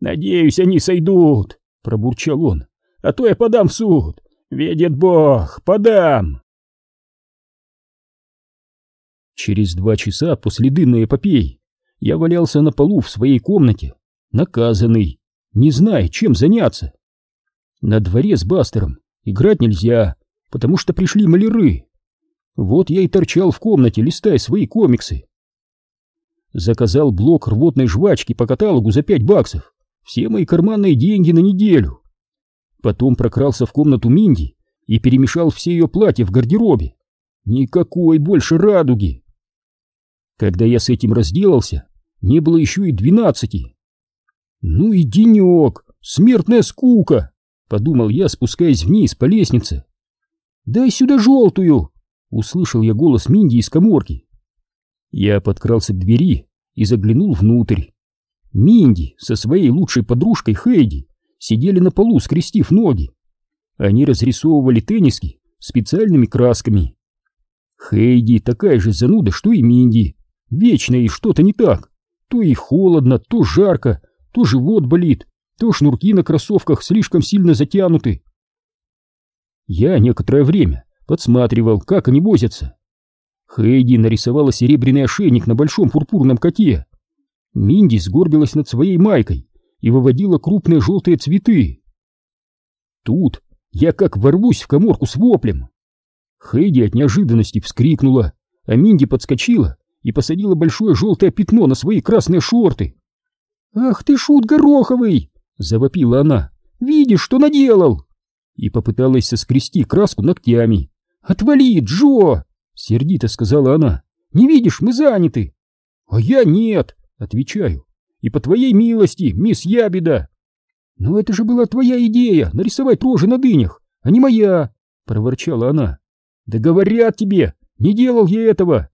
«Надеюсь, они сойдут!» — пробурчал он. «А то я подам в суд! Видит Бог, подам!» Через два часа после дынной эпопеи я валялся на полу в своей комнате, наказанный, не зная, чем заняться. На дворе с Бастером играть нельзя, потому что пришли маляры. Вот я и торчал в комнате, листая свои комиксы. Заказал блок рвотной жвачки по каталогу за пять баксов. Все мои карманные деньги на неделю. Потом прокрался в комнату Минди и перемешал все ее платья в гардеробе. Никакой больше радуги. Когда я с этим разделался, не было еще и двенадцати. Ну и денек, смертная скука, подумал я, спускаясь вниз по лестнице. «Дай сюда желтую!» — услышал я голос Минди из коморки. Я подкрался к двери и заглянул внутрь. Минди со своей лучшей подружкой Хейди сидели на полу, скрестив ноги. Они разрисовывали тенниски специальными красками. Хейди такая же зануда, что и Минди. Вечно и что-то не так. То и холодно, то жарко, то живот болит, то шнурки на кроссовках слишком сильно затянуты. Я некоторое время подсматривал, как они возятся. Хейди нарисовала серебряный ошейник на большом пурпурном коте. Минди сгорбилась над своей майкой и выводила крупные желтые цветы. Тут я как ворвусь в коморку с воплем. Хэйди от неожиданности вскрикнула, а Минди подскочила и посадила большое желтое пятно на свои красные шорты. «Ах ты шут гороховый!» — завопила она. «Видишь, что наделал?» И попыталась соскрести краску ногтями. «Отвали, Джо!» — сердито сказала она. «Не видишь, мы заняты!» «А я нет!» — отвечаю. «И по твоей милости, мисс Ябеда!» «Но это же была твоя идея — нарисовать рожи на дынях, а не моя!» — проворчала она. «Да говорят тебе, не делал я этого!»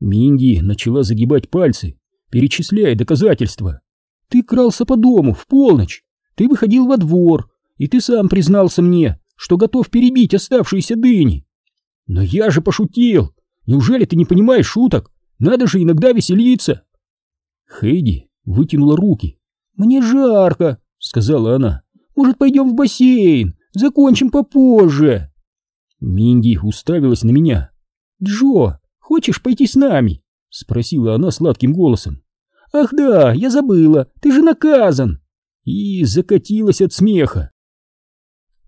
Минди начала загибать пальцы, перечисляя доказательства. «Ты крался по дому в полночь, ты выходил во двор, и ты сам признался мне, что готов перебить оставшиеся дыни. Но я же пошутил! Неужели ты не понимаешь шуток? Надо же иногда веселиться!» Хейди вытянула руки. «Мне жарко!» — сказала она. «Может, пойдем в бассейн? Закончим попозже!» Минди уставилась на меня. «Джо, хочешь пойти с нами?» — спросила она сладким голосом. «Ах да, я забыла, ты же наказан!» И закатилась от смеха.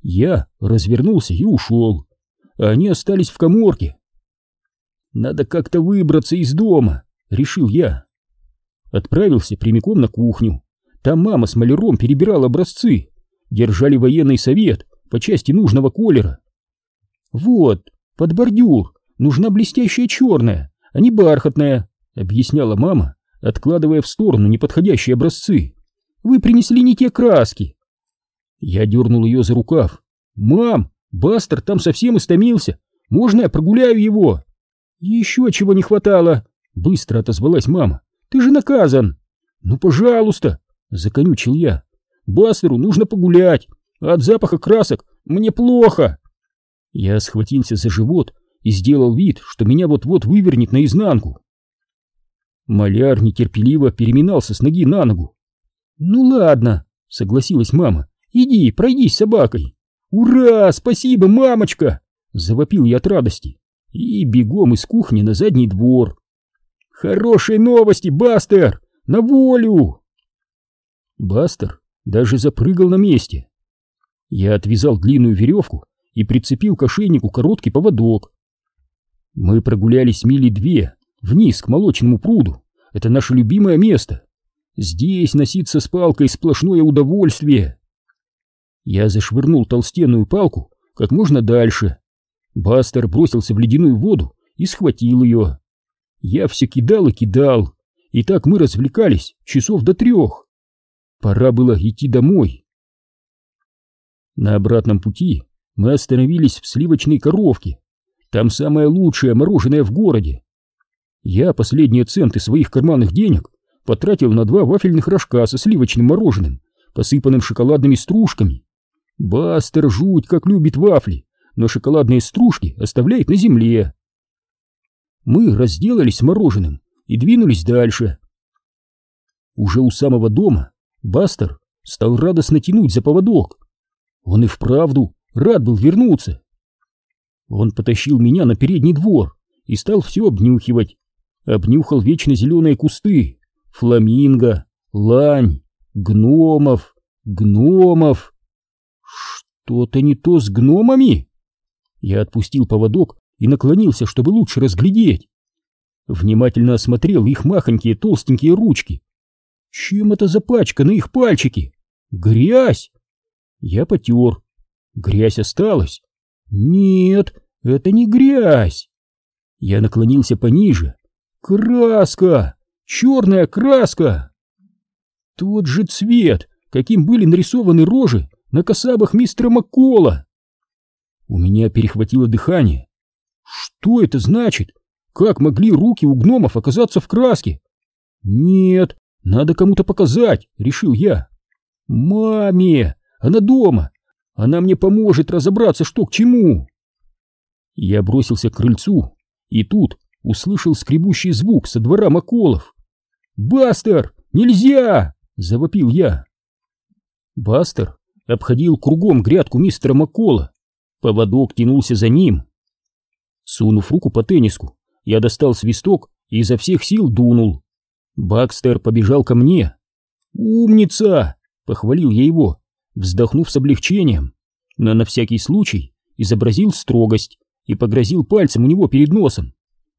Я развернулся и ушел, они остались в коморке. «Надо как-то выбраться из дома», — решил я. Отправился прямиком на кухню. Там мама с маляром перебирала образцы, держали военный совет по части нужного колера. «Вот, под бордюр нужна блестящая черная, а не бархатная», — объясняла мама, откладывая в сторону неподходящие образцы. «Вы принесли не те краски». Я дернул ее за рукав. «Мам, Бастер там совсем истомился. Можно я прогуляю его?» «Еще чего не хватало», — быстро отозвалась мама. «Ты же наказан». «Ну, пожалуйста», — законючил я. «Бастеру нужно погулять, от запаха красок мне плохо». Я схватился за живот и сделал вид, что меня вот-вот вывернет наизнанку. Маляр нетерпеливо переминался с ноги на ногу. «Ну ладно», — согласилась мама, — «иди, пройдись с собакой». «Ура! Спасибо, мамочка!» — завопил я от радости и бегом из кухни на задний двор. «Хорошие новости, Бастер! На волю!» Бастер даже запрыгал на месте. Я отвязал длинную веревку и прицепил к ошейнику короткий поводок. Мы прогулялись мили две вниз к молочному пруду. Это наше любимое место. Здесь носиться с палкой сплошное удовольствие. Я зашвырнул толстенную палку как можно дальше. Бастер бросился в ледяную воду и схватил ее. Я все кидал и кидал, и так мы развлекались часов до трех. Пора было идти домой. На обратном пути мы остановились в сливочной коровке. Там самое лучшее мороженое в городе. Я последние центы своих карманных денег потратил на два вафельных рожка со сливочным мороженым, посыпанным шоколадными стружками. Бастер жуть как любит вафли, но шоколадные стружки оставляет на земле. Мы разделались с мороженым и двинулись дальше. Уже у самого дома Бастер стал радостно тянуть за поводок. Он и вправду рад был вернуться. Он потащил меня на передний двор и стал все обнюхивать. Обнюхал вечно зеленые кусты, фламинго, лань, гномов, гномов. Что-то не то с гномами? Я отпустил поводок и наклонился, чтобы лучше разглядеть. Внимательно осмотрел их махонькие толстенькие ручки. Чем это запачканы их пальчики? Грязь! Я потер. Грязь осталась. Нет, это не грязь. Я наклонился пониже. Краска! Черная краска! Тот же цвет, каким были нарисованы рожи на косабах мистера Маккола. У меня перехватило дыхание. Что это значит? Как могли руки у гномов оказаться в краске? Нет, надо кому-то показать, решил я. Маме, она дома. Она мне поможет разобраться, что к чему. Я бросился к крыльцу, и тут услышал скребущий звук со двора Маколов. «Бастер, нельзя!» — завопил я. Бастер обходил кругом грядку мистера Маккола. Поводок тянулся за ним. Сунув руку по тенниску, я достал свисток и изо всех сил дунул. Бакстер побежал ко мне. «Умница!» — похвалил я его, вздохнув с облегчением, но на всякий случай изобразил строгость и погрозил пальцем у него перед носом.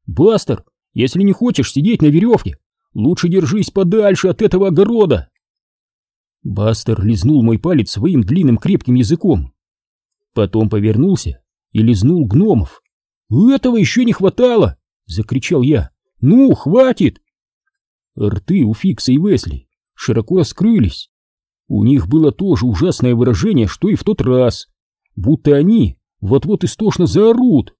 «Бастер, если не хочешь сидеть на веревке, лучше держись подальше от этого огорода!» Бастер лизнул мой палец своим длинным крепким языком. Потом повернулся и лизнул гномов. «Этого еще не хватало!» — закричал я. «Ну, хватит!» Рты у Фикса и Весли широко раскрылись. У них было тоже ужасное выражение, что и в тот раз, будто они вот-вот истошно заорут.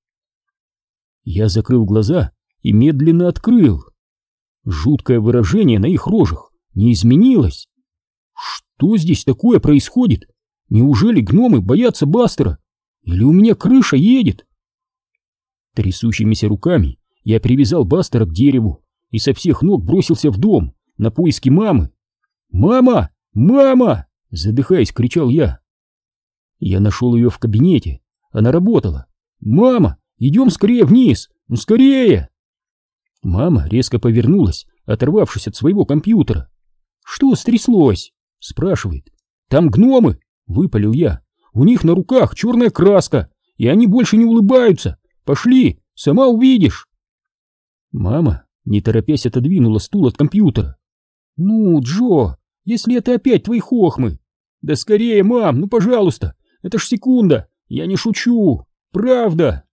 Я закрыл глаза и медленно открыл. Жуткое выражение на их рожах не изменилось. Что здесь такое происходит? Неужели гномы боятся Бастера? Или у меня крыша едет? Трясущимися руками я привязал Бастера к дереву и со всех ног бросился в дом на поиски мамы. «Мама! Мама!» — задыхаясь, кричал я. Я нашел ее в кабинете. Она работала. «Мама, идем скорее вниз! Ну, скорее!» Мама резко повернулась, оторвавшись от своего компьютера. «Что стряслось?» — спрашивает. «Там гномы!» — выпалил я. «У них на руках черная краска, и они больше не улыбаются! Пошли, сама увидишь!» Мама, не торопясь, отодвинула стул от компьютера. «Ну, Джо, если это опять твои хохмы!» «Да скорее, мам, ну пожалуйста! Это ж секунда! Я не шучу! Правда!»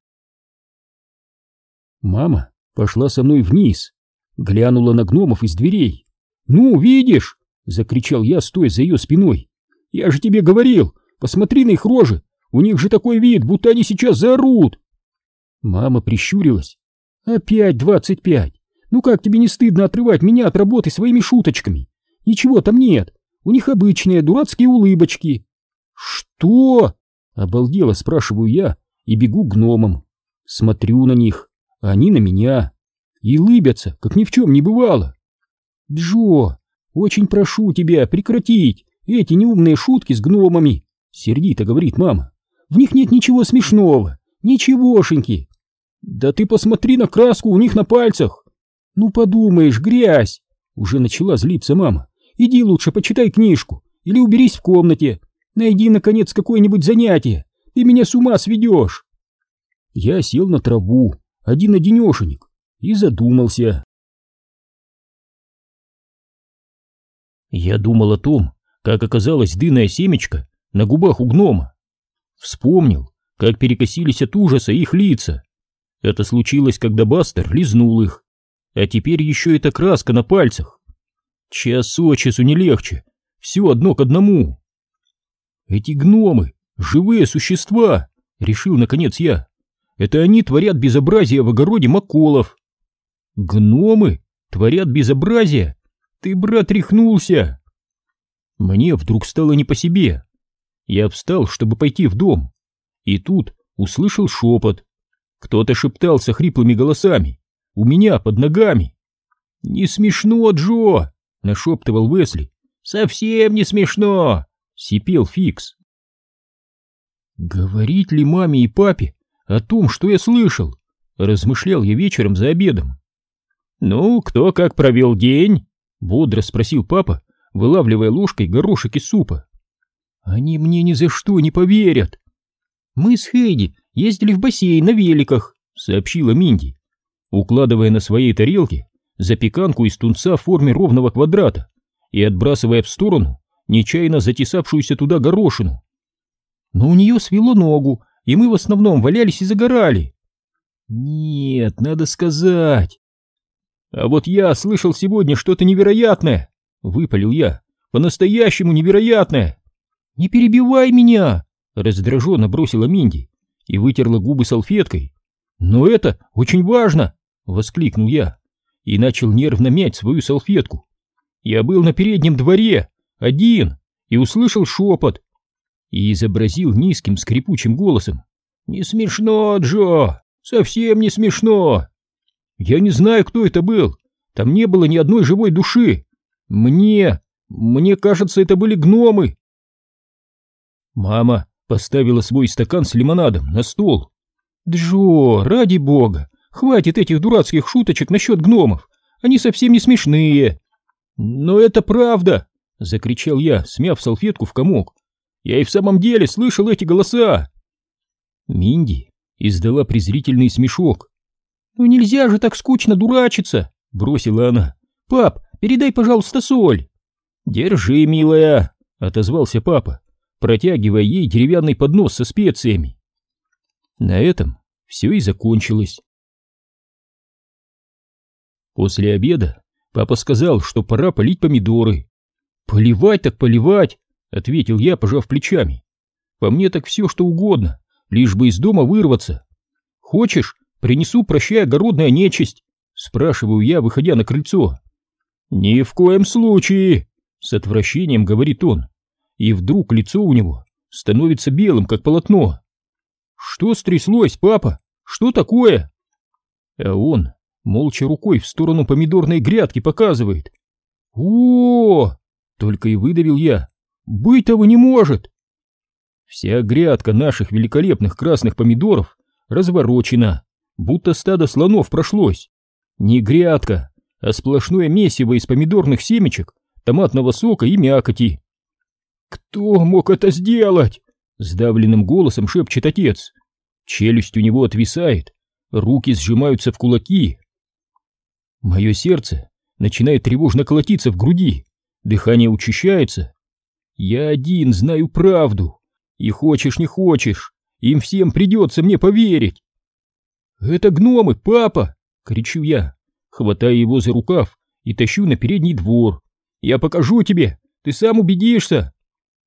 Мама пошла со мной вниз, глянула на гномов из дверей. «Ну, видишь!» — закричал я, стоя за ее спиной. «Я же тебе говорил! Посмотри на их рожи! У них же такой вид, будто они сейчас заорут!» Мама прищурилась. «Опять двадцать пять! Ну как тебе не стыдно отрывать меня от работы своими шуточками? Ничего там нет, у них обычные дурацкие улыбочки!» «Что?» — обалдело спрашиваю я и бегу к гномам. Смотрю на них, а они на меня. И лыбятся, как ни в чем не бывало. «Джо, очень прошу тебя прекратить эти неумные шутки с гномами!» — сердито говорит мама. «В них нет ничего смешного, ничегошеньки!» «Да ты посмотри на краску у них на пальцах!» «Ну подумаешь, грязь!» Уже начала злиться мама. «Иди лучше почитай книжку или уберись в комнате. Найди, наконец, какое-нибудь занятие. Ты меня с ума сведешь!» Я сел на траву, один-одинешенек, и задумался. Я думал о том, как оказалось дыное семечко на губах у гнома. Вспомнил, как перекосились от ужаса их лица. Это случилось, когда Бастер лизнул их. А теперь еще эта краска на пальцах. Час от часу не легче. Все одно к одному. Эти гномы — живые существа, решил наконец я. Это они творят безобразие в огороде Маколов. Гномы творят безобразие? Ты, брат, рехнулся. Мне вдруг стало не по себе. Я встал, чтобы пойти в дом. И тут услышал шепот. Кто-то шептался хриплыми голосами. У меня под ногами. «Не смешно, Джо!» — нашептывал Весли. «Совсем не смешно!» — сипел Фикс. «Говорить ли маме и папе о том, что я слышал?» — размышлял я вечером за обедом. «Ну, кто как провел день?» — бодро спросил папа, вылавливая ложкой горошек из супа. «Они мне ни за что не поверят!» «Мы с Хейди ездили в бассейн на великах», — сообщила Минди, укладывая на своей тарелке запеканку из тунца в форме ровного квадрата и отбрасывая в сторону нечаянно затесавшуюся туда горошину. «Но у нее свело ногу, и мы в основном валялись и загорали». «Нет, надо сказать». «А вот я слышал сегодня что-то невероятное», — выпалил я, — «по-настоящему невероятное». «Не перебивай меня!» — раздраженно бросила Минди и вытерла губы салфеткой. «Но это очень важно!» — воскликнул я и начал нервно мять свою салфетку. «Я был на переднем дворе, один, и услышал шепот, и изобразил низким скрипучим голосом. «Не смешно, Джо! Совсем не смешно!» «Я не знаю, кто это был. Там не было ни одной живой души. Мне... мне кажется, это были гномы!» Мама поставила свой стакан с лимонадом на стол. «Джо, ради бога, хватит этих дурацких шуточек насчет гномов, они совсем не смешные!» «Но это правда!» — закричал я, смяв салфетку в комок. «Я и в самом деле слышал эти голоса!» Минди издала презрительный смешок. «Ну нельзя же так скучно дурачиться!» — бросила она. «Пап, передай, пожалуйста, соль!» «Держи, милая!» — отозвался папа, протягивая ей деревянный поднос со специями. На этом все и закончилось. После обеда папа сказал, что пора полить помидоры. «Поливать так поливать!» — ответил я, пожав плечами. «По мне так все, что угодно, лишь бы из дома вырваться. Хочешь, принесу, прощай, огородная нечисть?» — спрашиваю я, выходя на крыльцо. «Ни в коем случае!» — с отвращением говорит он. И вдруг лицо у него становится белым, как полотно. «Что стряслось, папа? Что такое?» А он молча рукой в сторону помидорной грядки показывает. о, Только и выдавил я. «Быть того не может!» Вся грядка наших великолепных красных помидоров разворочена, будто стадо слонов прошлось. Не грядка, а сплошное месиво из помидорных семечек, томатного сока и мякоти. «Кто мог это сделать?» — сдавленным голосом шепчет отец. Челюсть у него отвисает, руки сжимаются в кулаки. Мое сердце начинает тревожно колотиться в груди, дыхание учащается. Я один знаю правду, и хочешь не хочешь, им всем придется мне поверить. «Это гномы, папа!» — кричу я, хватая его за рукав и тащу на передний двор. «Я покажу тебе, ты сам убедишься!»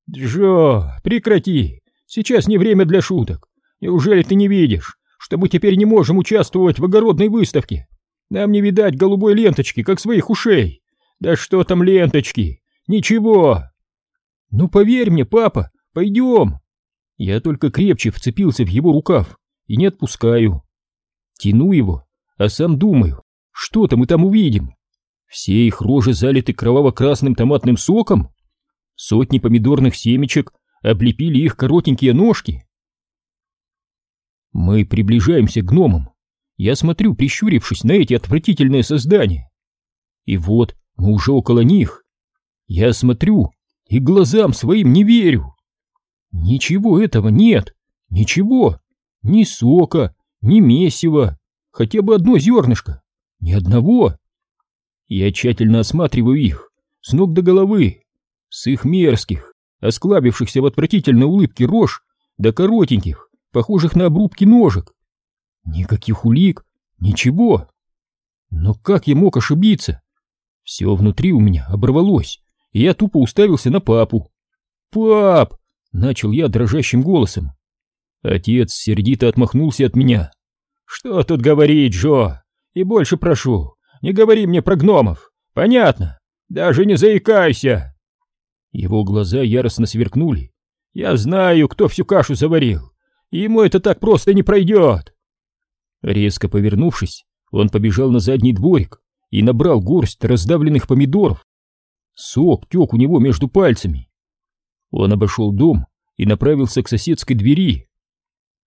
«Джо, прекрати! Сейчас не время для шуток. Неужели ты не видишь, что мы теперь не можем участвовать в огородной выставке? Нам не видать голубой ленточки, как своих ушей. Да что там ленточки? Ничего!» «Ну поверь мне, папа, пойдем!» Я только крепче вцепился в его рукав и не отпускаю. Тяну его, а сам думаю, что-то мы там увидим. Все их рожи залиты кроваво-красным томатным соком. Сотни помидорных семечек облепили их коротенькие ножки. Мы приближаемся к гномам. Я смотрю, прищурившись на эти отвратительные создания. И вот мы уже около них. Я смотрю и глазам своим не верю. Ничего этого нет, ничего, ни сока, ни месива, хотя бы одно зернышко, ни одного. Я тщательно осматриваю их, с ног до головы, с их мерзких, осклабившихся в отвратительной улыбке рож, до коротеньких, похожих на обрубки ножек. Никаких улик, ничего. Но как я мог ошибиться? Все внутри у меня оборвалось, и я тупо уставился на папу. «Пап!» — начал я дрожащим голосом. Отец сердито отмахнулся от меня. «Что тут говорить, Джо? И больше прошу, не говори мне про гномов, понятно? Даже не заикайся!» Его глаза яростно сверкнули. «Я знаю, кто всю кашу заварил. Ему это так просто не пройдет!» Резко повернувшись, он побежал на задний дворик и набрал горсть раздавленных помидоров. Сок тек у него между пальцами. Он обошел дом и направился к соседской двери.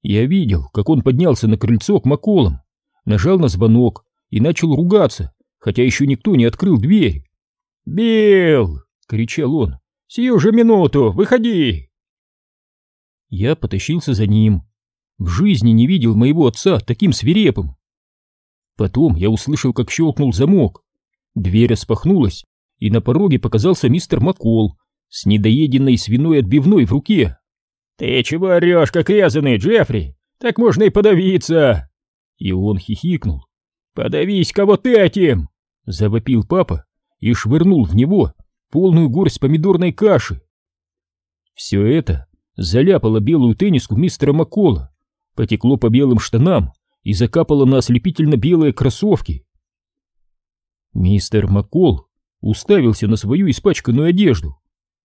Я видел, как он поднялся на крыльцо к Маколам, нажал на звонок и начал ругаться, хотя еще никто не открыл дверь. «Билл!» — кричал он. «Сию же минуту! Выходи!» Я потащился за ним. В жизни не видел моего отца таким свирепым. Потом я услышал, как щелкнул замок. Дверь распахнулась, и на пороге показался мистер Макол с недоеденной свиной отбивной в руке. «Ты чего орешь, как резаный, Джеффри? Так можно и подавиться!» И он хихикнул. «Подавись кого ты этим!» — завопил папа и швырнул в него полную горсть помидорной каши. Все это заляпало белую тенниску мистера Маккола, потекло по белым штанам и закапало на ослепительно белые кроссовки. Мистер Маккол уставился на свою испачканную одежду.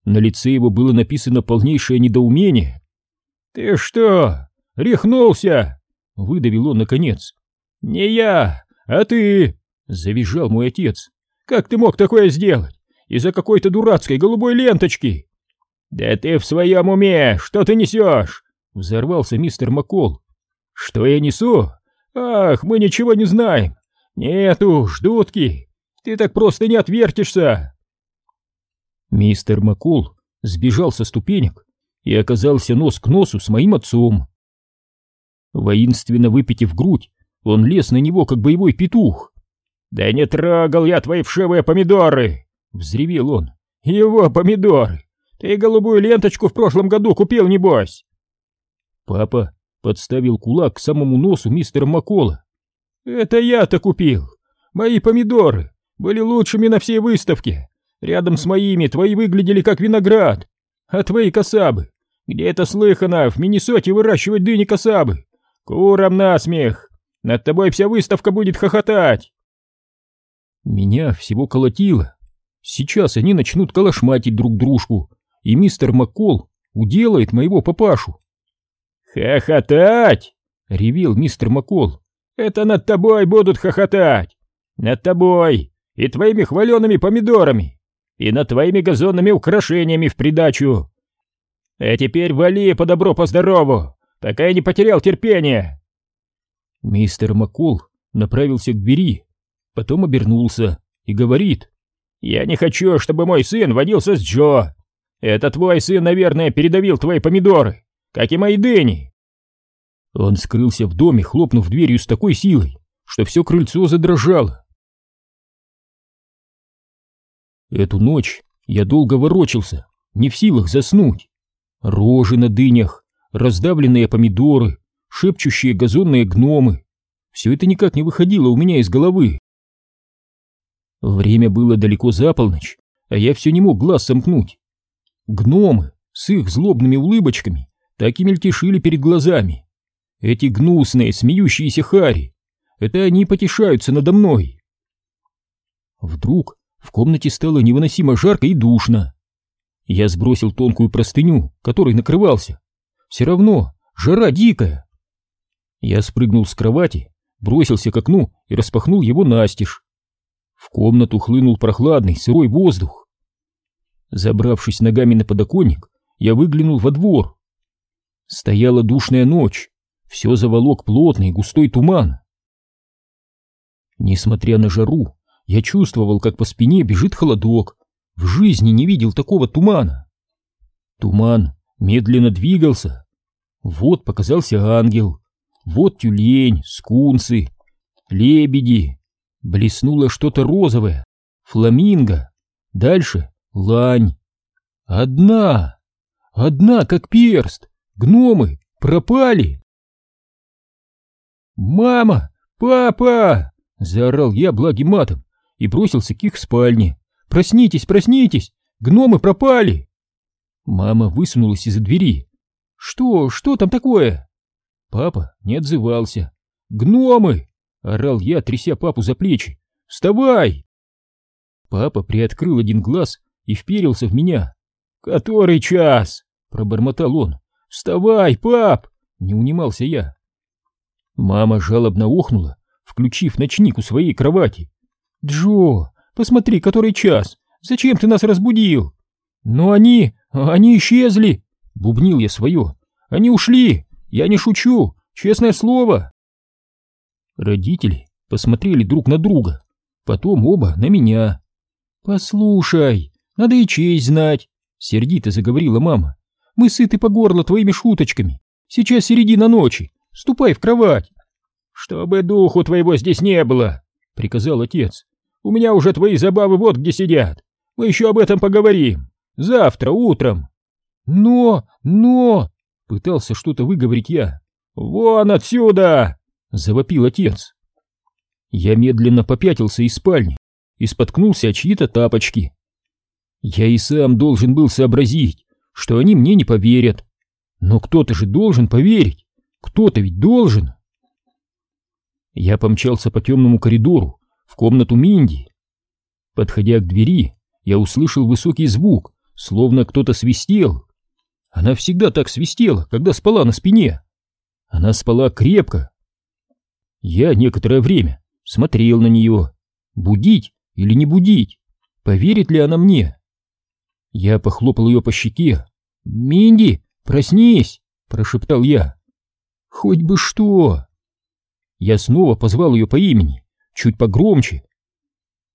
На лице его было написано полнейшее недоумение. «Ты что, рехнулся?» — выдавил он наконец. «Не я, а ты!» — завизжал мой отец. «Как ты мог такое сделать? Из-за какой-то дурацкой голубой ленточки!» «Да ты в своем уме! Что ты несешь?» — взорвался мистер Маккол. «Что я несу? Ах, мы ничего не знаем! Нет уж, дудки! Ты так просто не отвертишься!» Мистер Маккол сбежал со ступенек и оказался нос к носу с моим отцом. Воинственно выпитив грудь, он лез на него, как боевой петух. «Да не трогал я твои вшивые помидоры!» — взревел он. «Его помидоры! Ты голубую ленточку в прошлом году купил, небось!» Папа подставил кулак к самому носу мистера Макола. «Это я-то купил! Мои помидоры были лучшими на всей выставке! Рядом с моими твои выглядели как виноград! А твои косабы? Где это слыхано в Миннесоте выращивать дыни косабы? Курам насмех! Над тобой вся выставка будет хохотать!» Меня всего колотило. Сейчас они начнут калашматить друг дружку, и мистер Маккол уделает моего папашу. «Хохотать!» — ревел мистер Маккол. «Это над тобой будут хохотать! Над тобой и твоими хваленными помидорами, и над твоими газонными украшениями в придачу! А теперь вали по добру, по здорову, пока я не потерял терпения!» Мистер Маккол направился к двери, потом обернулся и говорит. «Я не хочу, чтобы мой сын водился с Джо. Это твой сын, наверное, передавил твои помидоры, как и мои дыни». Он скрылся в доме, хлопнув дверью с такой силой, что все крыльцо задрожало. Эту ночь я долго ворочался, не в силах заснуть. Рожи на дынях, раздавленные помидоры, шепчущие газонные гномы. Все это никак не выходило у меня из головы. Время было далеко за полночь, а я все не мог глаз сомкнуть. Гномы с их злобными улыбочками так и мельтешили перед глазами. Эти гнусные, смеющиеся хари, это они потешаются надо мной. Вдруг в комнате стало невыносимо жарко и душно. Я сбросил тонкую простыню, которой накрывался. Все равно жара дикая. Я спрыгнул с кровати, бросился к окну и распахнул его настежь. В комнату хлынул прохладный, сырой воздух. Забравшись ногами на подоконник, я выглянул во двор. Стояла душная ночь, все заволок плотный густой туман. Несмотря на жару, я чувствовал, как по спине бежит холодок. В жизни не видел такого тумана. Туман медленно двигался. Вот показался ангел, вот тюлень, скунсы, лебеди, Блеснуло что-то розовое. Фламинго. Дальше лань. Одна. Одна, как перст. Гномы пропали. «Мама! Папа!» — заорал я благим матом и бросился к их спальне. «Проснитесь, проснитесь! Гномы пропали!» Мама высунулась из-за двери. «Что? Что там такое?» Папа не отзывался. «Гномы! — орал я, тряся папу за плечи. «Вставай!» Папа приоткрыл один глаз и вперился в меня. «Который час?» — пробормотал он. «Вставай, пап!» — не унимался я. Мама жалобно охнула, включив ночник у своей кровати. «Джо, посмотри, который час! Зачем ты нас разбудил?» «Но они... они исчезли!» — бубнил я свое. «Они ушли! Я не шучу! Честное слово!» Родители посмотрели друг на друга, потом оба на меня. «Послушай, надо и честь знать», — сердито заговорила мама. «Мы сыты по горло твоими шуточками. Сейчас середина ночи. Ступай в кровать». «Чтобы духу твоего здесь не было», — приказал отец. «У меня уже твои забавы вот где сидят. Мы еще об этом поговорим. Завтра утром». «Но, но...» — пытался что-то выговорить я. «Вон отсюда!» — завопил отец. Я медленно попятился из спальни и споткнулся о чьи-то тапочки. Я и сам должен был сообразить, что они мне не поверят. Но кто-то же должен поверить. Кто-то ведь должен. Я помчался по темному коридору в комнату Минди. Подходя к двери, я услышал высокий звук, словно кто-то свистел. Она всегда так свистела, когда спала на спине. Она спала крепко, я некоторое время смотрел на нее. Будить или не будить? Поверит ли она мне? Я похлопал ее по щеке. «Минди, проснись!» — прошептал я. «Хоть бы что!» Я снова позвал ее по имени, чуть погромче.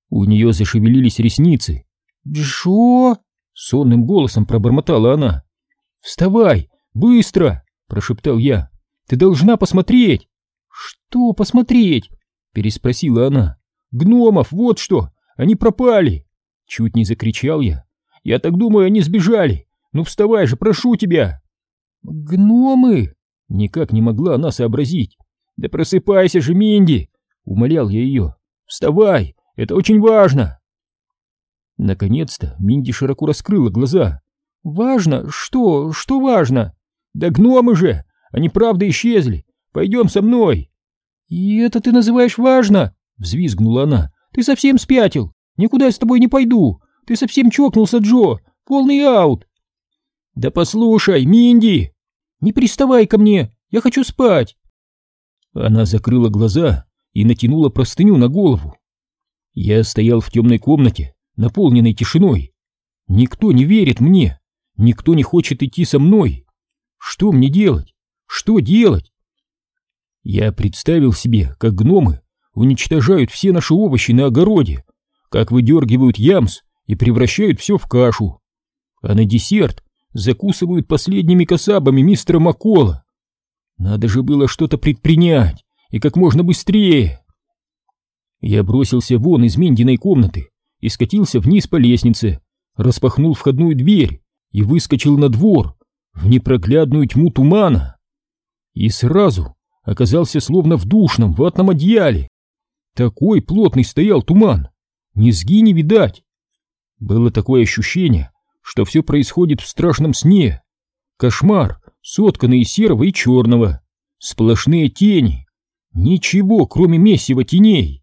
У нее зашевелились ресницы. «Джо!» — сонным голосом пробормотала она. «Вставай! Быстро!» — прошептал я. Ты должна посмотреть!» «Что посмотреть?» — переспросила она. «Гномов, вот что! Они пропали!» Чуть не закричал я. «Я так думаю, они сбежали! Ну вставай же, прошу тебя!» «Гномы!» — никак не могла она сообразить. «Да просыпайся же, Минди!» — умолял я ее. «Вставай! Это очень важно!» Наконец-то Минди широко раскрыла глаза. «Важно? Что? Что важно?» «Да гномы же! Они правда исчезли! Пойдем со мной!» «И это ты называешь важно?» — взвизгнула она. «Ты совсем спятил! Никуда я с тобой не пойду! Ты совсем чокнулся, Джо! Полный аут!» «Да послушай, Минди!» «Не приставай ко мне! Я хочу спать!» Она закрыла глаза и натянула простыню на голову. Я стоял в темной комнате, наполненной тишиной. Никто не верит мне, никто не хочет идти со мной. Что мне делать? Что делать? Я представил себе, как гномы уничтожают все наши овощи на огороде, как выдергивают ямс и превращают все в кашу. А на десерт закусывают последними косабами мистера Макола. Надо же было что-то предпринять, и как можно быстрее. Я бросился вон из Миндиной комнаты и скатился вниз по лестнице, распахнул входную дверь и выскочил на двор, в непроглядную тьму тумана. И сразу оказался словно в душном ватном одеяле. Такой плотный стоял туман, низги не видать. Было такое ощущение, что все происходит в страшном сне. Кошмар, сотканный из серого и черного, сплошные тени, ничего, кроме месива теней.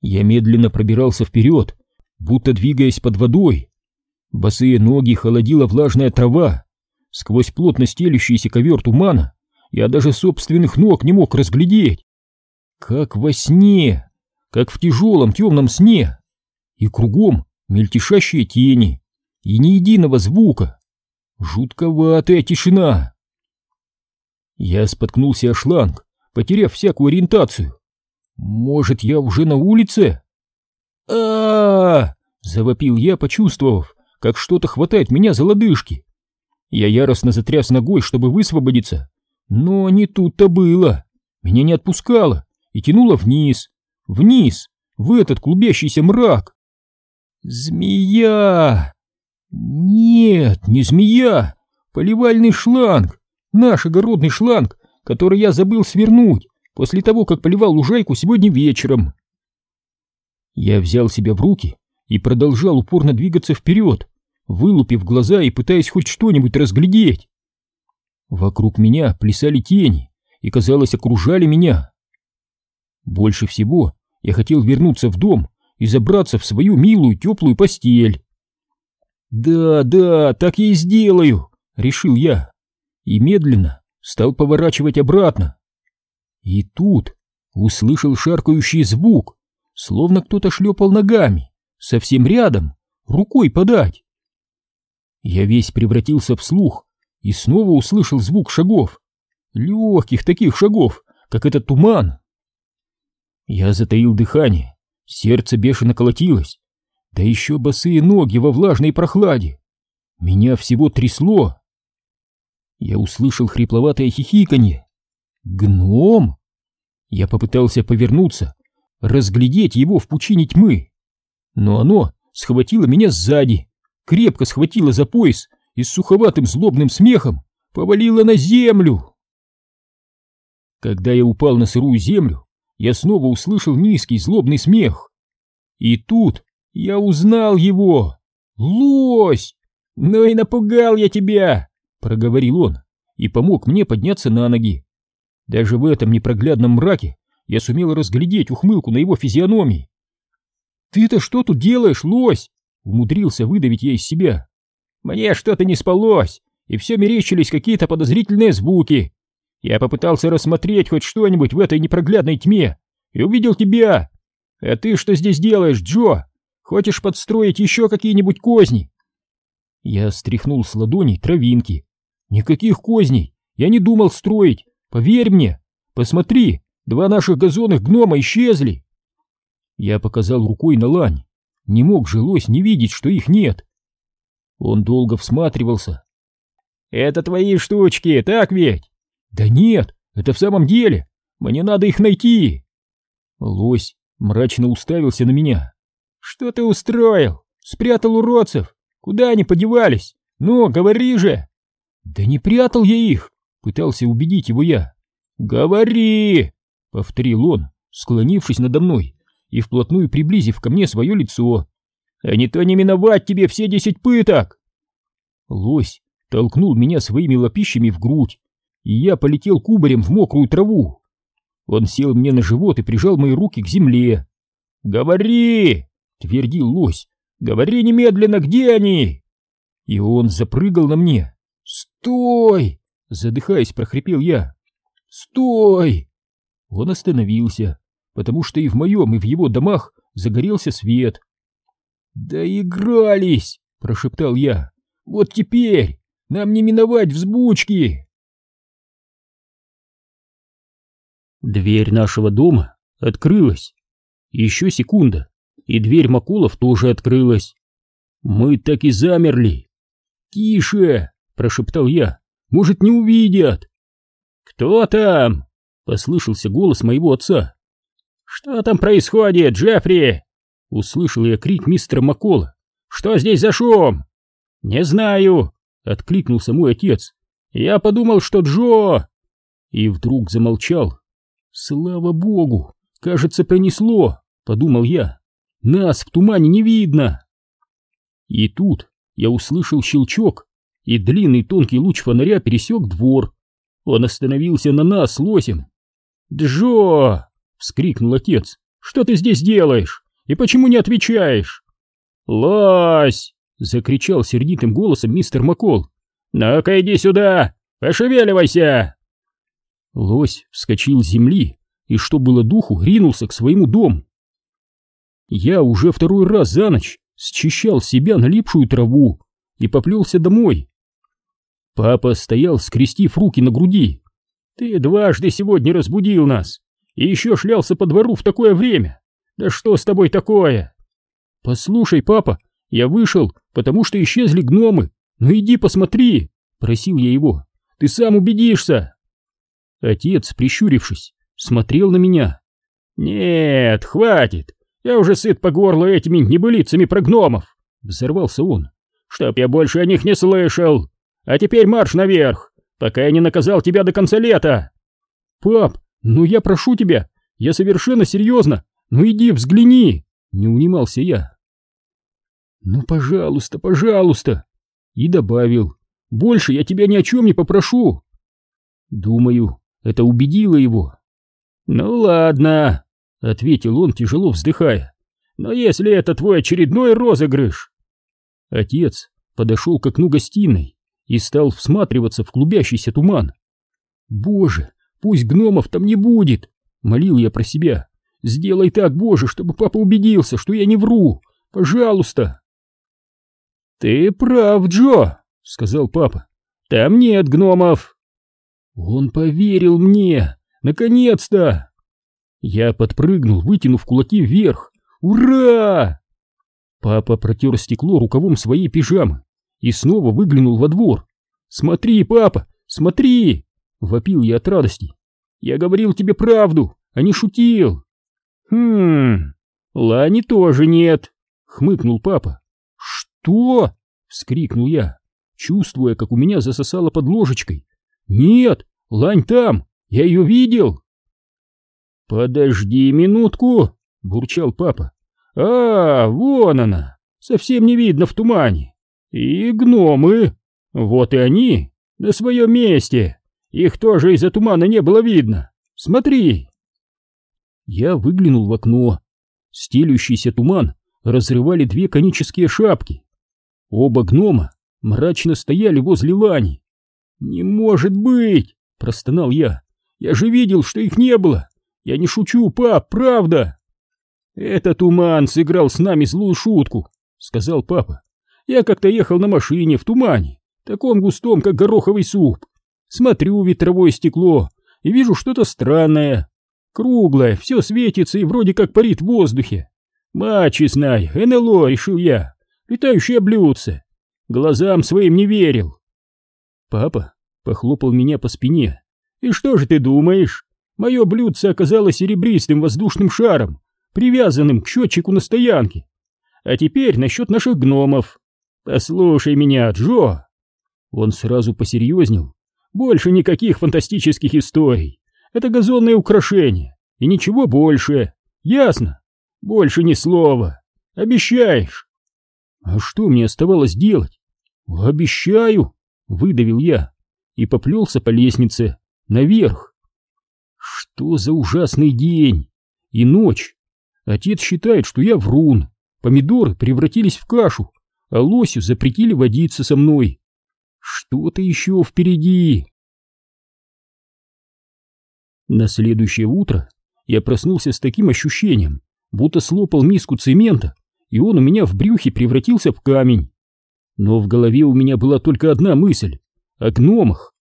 Я медленно пробирался вперед, будто двигаясь под водой. Босые ноги холодила влажная трава. Сквозь плотно стелющийся ковер тумана я даже собственных ног не мог разглядеть. Как во сне, как в тяжелом темном сне. И кругом мельтешащие тени, и ни единого звука. Жутковатая тишина. Я споткнулся о шланг, потеряв всякую ориентацию. Может, я уже на улице? а, -а, завопил я, почувствовав, как что-то хватает меня за лодыжки. Я яростно затряс ногой, чтобы высвободиться, но не тут-то было. Меня не отпускало и тянуло вниз, вниз, в этот клубящийся мрак. Змея! Нет, не змея, поливальный шланг, наш огородный шланг, который я забыл свернуть после того, как поливал лужайку сегодня вечером. Я взял себя в руки и продолжал упорно двигаться вперед, вылупив глаза и пытаясь хоть что-нибудь разглядеть. Вокруг меня плясали тени и, казалось, окружали меня. Больше всего я хотел вернуться в дом и забраться в свою милую теплую постель. «Да, да, так я и сделаю», — решил я, и медленно стал поворачивать обратно. И тут услышал шаркающий звук, словно кто-то шлепал ногами, совсем рядом, рукой подать. Я весь превратился в слух и снова услышал звук шагов, легких таких шагов, как этот туман. Я затаил дыхание, сердце бешено колотилось, да еще босые ноги во влажной прохладе. Меня всего трясло. Я услышал хрипловатое хихиканье. Гном? Я попытался повернуться, разглядеть его в пучине тьмы, но оно схватило меня сзади, крепко схватило за пояс и с суховатым злобным смехом повалило на землю. Когда я упал на сырую землю, я снова услышал низкий злобный смех. И тут я узнал его. Лось! Ну и напугал я тебя, проговорил он и помог мне подняться на ноги. Даже в этом непроглядном мраке я сумел разглядеть ухмылку на его физиономии. «Ты-то что тут делаешь, лось?» — умудрился выдавить я из себя. «Мне что-то не спалось, и все мерещились какие-то подозрительные звуки. Я попытался рассмотреть хоть что-нибудь в этой непроглядной тьме и увидел тебя. А ты что здесь делаешь, Джо? Хочешь подстроить еще какие-нибудь козни?» Я стряхнул с ладоней травинки. «Никаких козней я не думал строить, поверь мне. Посмотри, два наших газонных гнома исчезли». Я показал рукой на лань. Не мог жилось не видеть, что их нет. Он долго всматривался. «Это твои штучки, так ведь? Да нет, это в самом деле. Мне надо их найти. Лось мрачно уставился на меня. Что ты устроил? Спрятал уродцев? Куда они подевались? Ну, говори же. Да не прятал я их, пытался убедить его я. Говори, повторил он, склонившись надо мной и вплотную приблизив ко мне свое лицо. А не то не миновать тебе все десять пыток. Лось толкнул меня своими лапищами в грудь, и я полетел кубарем в мокрую траву. Он сел мне на живот и прижал мои руки к земле. «Говори!» — твердил лось. «Говори немедленно, где они?» И он запрыгал на мне. «Стой!» — задыхаясь, прохрипел я. «Стой!» Он остановился, потому что и в моем, и в его домах загорелся свет. «Доигрались!» — прошептал я. «Вот теперь нам не миновать взбучки!» Дверь нашего дома открылась. Еще секунда, и дверь Макулов тоже открылась. Мы так и замерли. «Тише!» — прошептал я. «Может, не увидят?» «Кто там?» — послышался голос моего отца. «Что там происходит, Джеффри?» Услышал я крик мистера Макола. «Что здесь за шум?» «Не знаю», — откликнулся мой отец. «Я подумал, что Джо...» И вдруг замолчал. «Слава богу! Кажется, пронесло!» — подумал я. «Нас в тумане не видно!» И тут я услышал щелчок, и длинный тонкий луч фонаря пересек двор. Он остановился на нас лосем. «Джо!» — вскрикнул отец. «Что ты здесь делаешь? И почему не отвечаешь?» «Лось!» — закричал сердитым голосом мистер Макол. «Ну-ка иди сюда! Пошевеливайся!» Лось вскочил с земли и, что было духу, ринулся к своему дому. Я уже второй раз за ночь счищал себя налипшую траву и поплелся домой. Папа стоял, скрестив руки на груди. «Ты дважды сегодня разбудил нас и еще шлялся по двору в такое время. Да что с тобой такое?» «Послушай, папа, я вышел, потому что исчезли гномы. Ну иди посмотри!» — просил я его. «Ты сам убедишься!» Отец, прищурившись, смотрел на меня. «Нет, хватит! Я уже сыт по горло этими небылицами про гномов!» Взорвался он. «Чтоб я больше о них не слышал! А теперь марш наверх, пока я не наказал тебя до конца лета!» «Пап, ну я прошу тебя, я совершенно серьезно! Ну иди, взгляни!» Не унимался я. «Ну, пожалуйста, пожалуйста!» И добавил. «Больше я тебя ни о чем не попрошу!» Думаю, это убедило его. «Ну ладно», — ответил он, тяжело вздыхая. «Но если это твой очередной розыгрыш...» Отец подошел к окну гостиной и стал всматриваться в клубящийся туман. «Боже, пусть гномов там не будет!» — молил я про себя. «Сделай так, Боже, чтобы папа убедился, что я не вру! Пожалуйста!» «Ты прав, Джо!» — сказал папа. «Там нет гномов!» Он поверил мне! Наконец-то! Я подпрыгнул, вытянув кулаки вверх. Ура! Папа протер стекло рукавом своей пижамы и снова выглянул во двор. «Смотри, папа, смотри!» — вопил я от радости. «Я говорил тебе правду, а не шутил!» «Хм, Лани тоже нет!» — хмыкнул папа. «Что?» — вскрикнул я, чувствуя, как у меня засосало под ложечкой. «Нет, Лань там! Я ее видел!» «Подожди минутку!» — бурчал папа. «А, вон она! Совсем не видно в тумане! И гномы! Вот и они! На своем месте! Их тоже из-за тумана не было видно! Смотри!» Я выглянул в окно. Стелющийся туман разрывали две конические шапки. Оба гнома мрачно стояли возле лани. «Не может быть!» Простонал я. Я же видел, что их не было. Я не шучу, пап, правда. Этот туман сыграл с нами злую шутку, сказал папа. Я как-то ехал на машине в тумане, таком густом, как гороховый суп. Смотрю в ветровое стекло и вижу что-то странное. Круглое, все светится и вроде как парит в воздухе. Мачи знай, НЛО, решил я, летающее блюдце. Глазам своим не верил. Папа похлопал меня по спине И что же ты думаешь? Мое блюдце оказалось серебристым воздушным шаром, привязанным к счетчику на стоянке. А теперь насчет наших гномов. Послушай меня, Джо. Он сразу посерьезнел. Больше никаких фантастических историй. Это газонное украшение. И ничего больше. Ясно? Больше ни слова. Обещаешь? А что мне оставалось делать? Обещаю, выдавил я и поплелся по лестнице наверх. Что за ужасный день и ночь? Отец считает, что я врун. Помидоры превратились в кашу, а лосю запретили водиться со мной. Что-то еще впереди. На следующее утро я проснулся с таким ощущением, будто слопал миску цемента, и он у меня в брюхе превратился в камень. Но в голове у меня была только одна мысль — о гномах.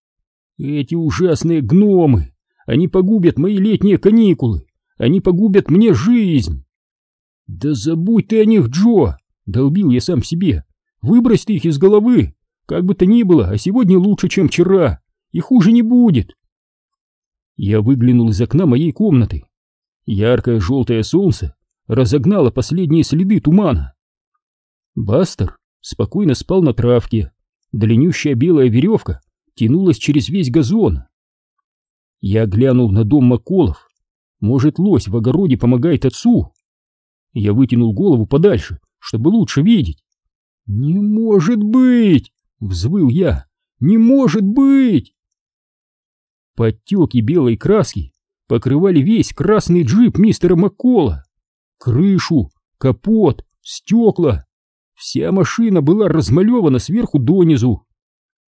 Эти ужасные гномы! Они погубят мои летние каникулы. Они погубят мне жизнь. Да забудь ты о них, Джо, долбил я сам себе. Выбрось ты их из головы. Как бы то ни было, а сегодня лучше, чем вчера. И хуже не будет. Я выглянул из окна моей комнаты. Яркое желтое солнце разогнало последние следы тумана. Бастер спокойно спал на травке. Длиннющая белая веревка тянулась через весь газон. Я глянул на дом Маколов. Может, лось в огороде помогает отцу? Я вытянул голову подальше, чтобы лучше видеть. «Не может быть!» — взвыл я. «Не может быть!» Подтеки белой краски покрывали весь красный джип мистера Маккола. Крышу, капот, стекла. Вся машина была размалевана сверху донизу.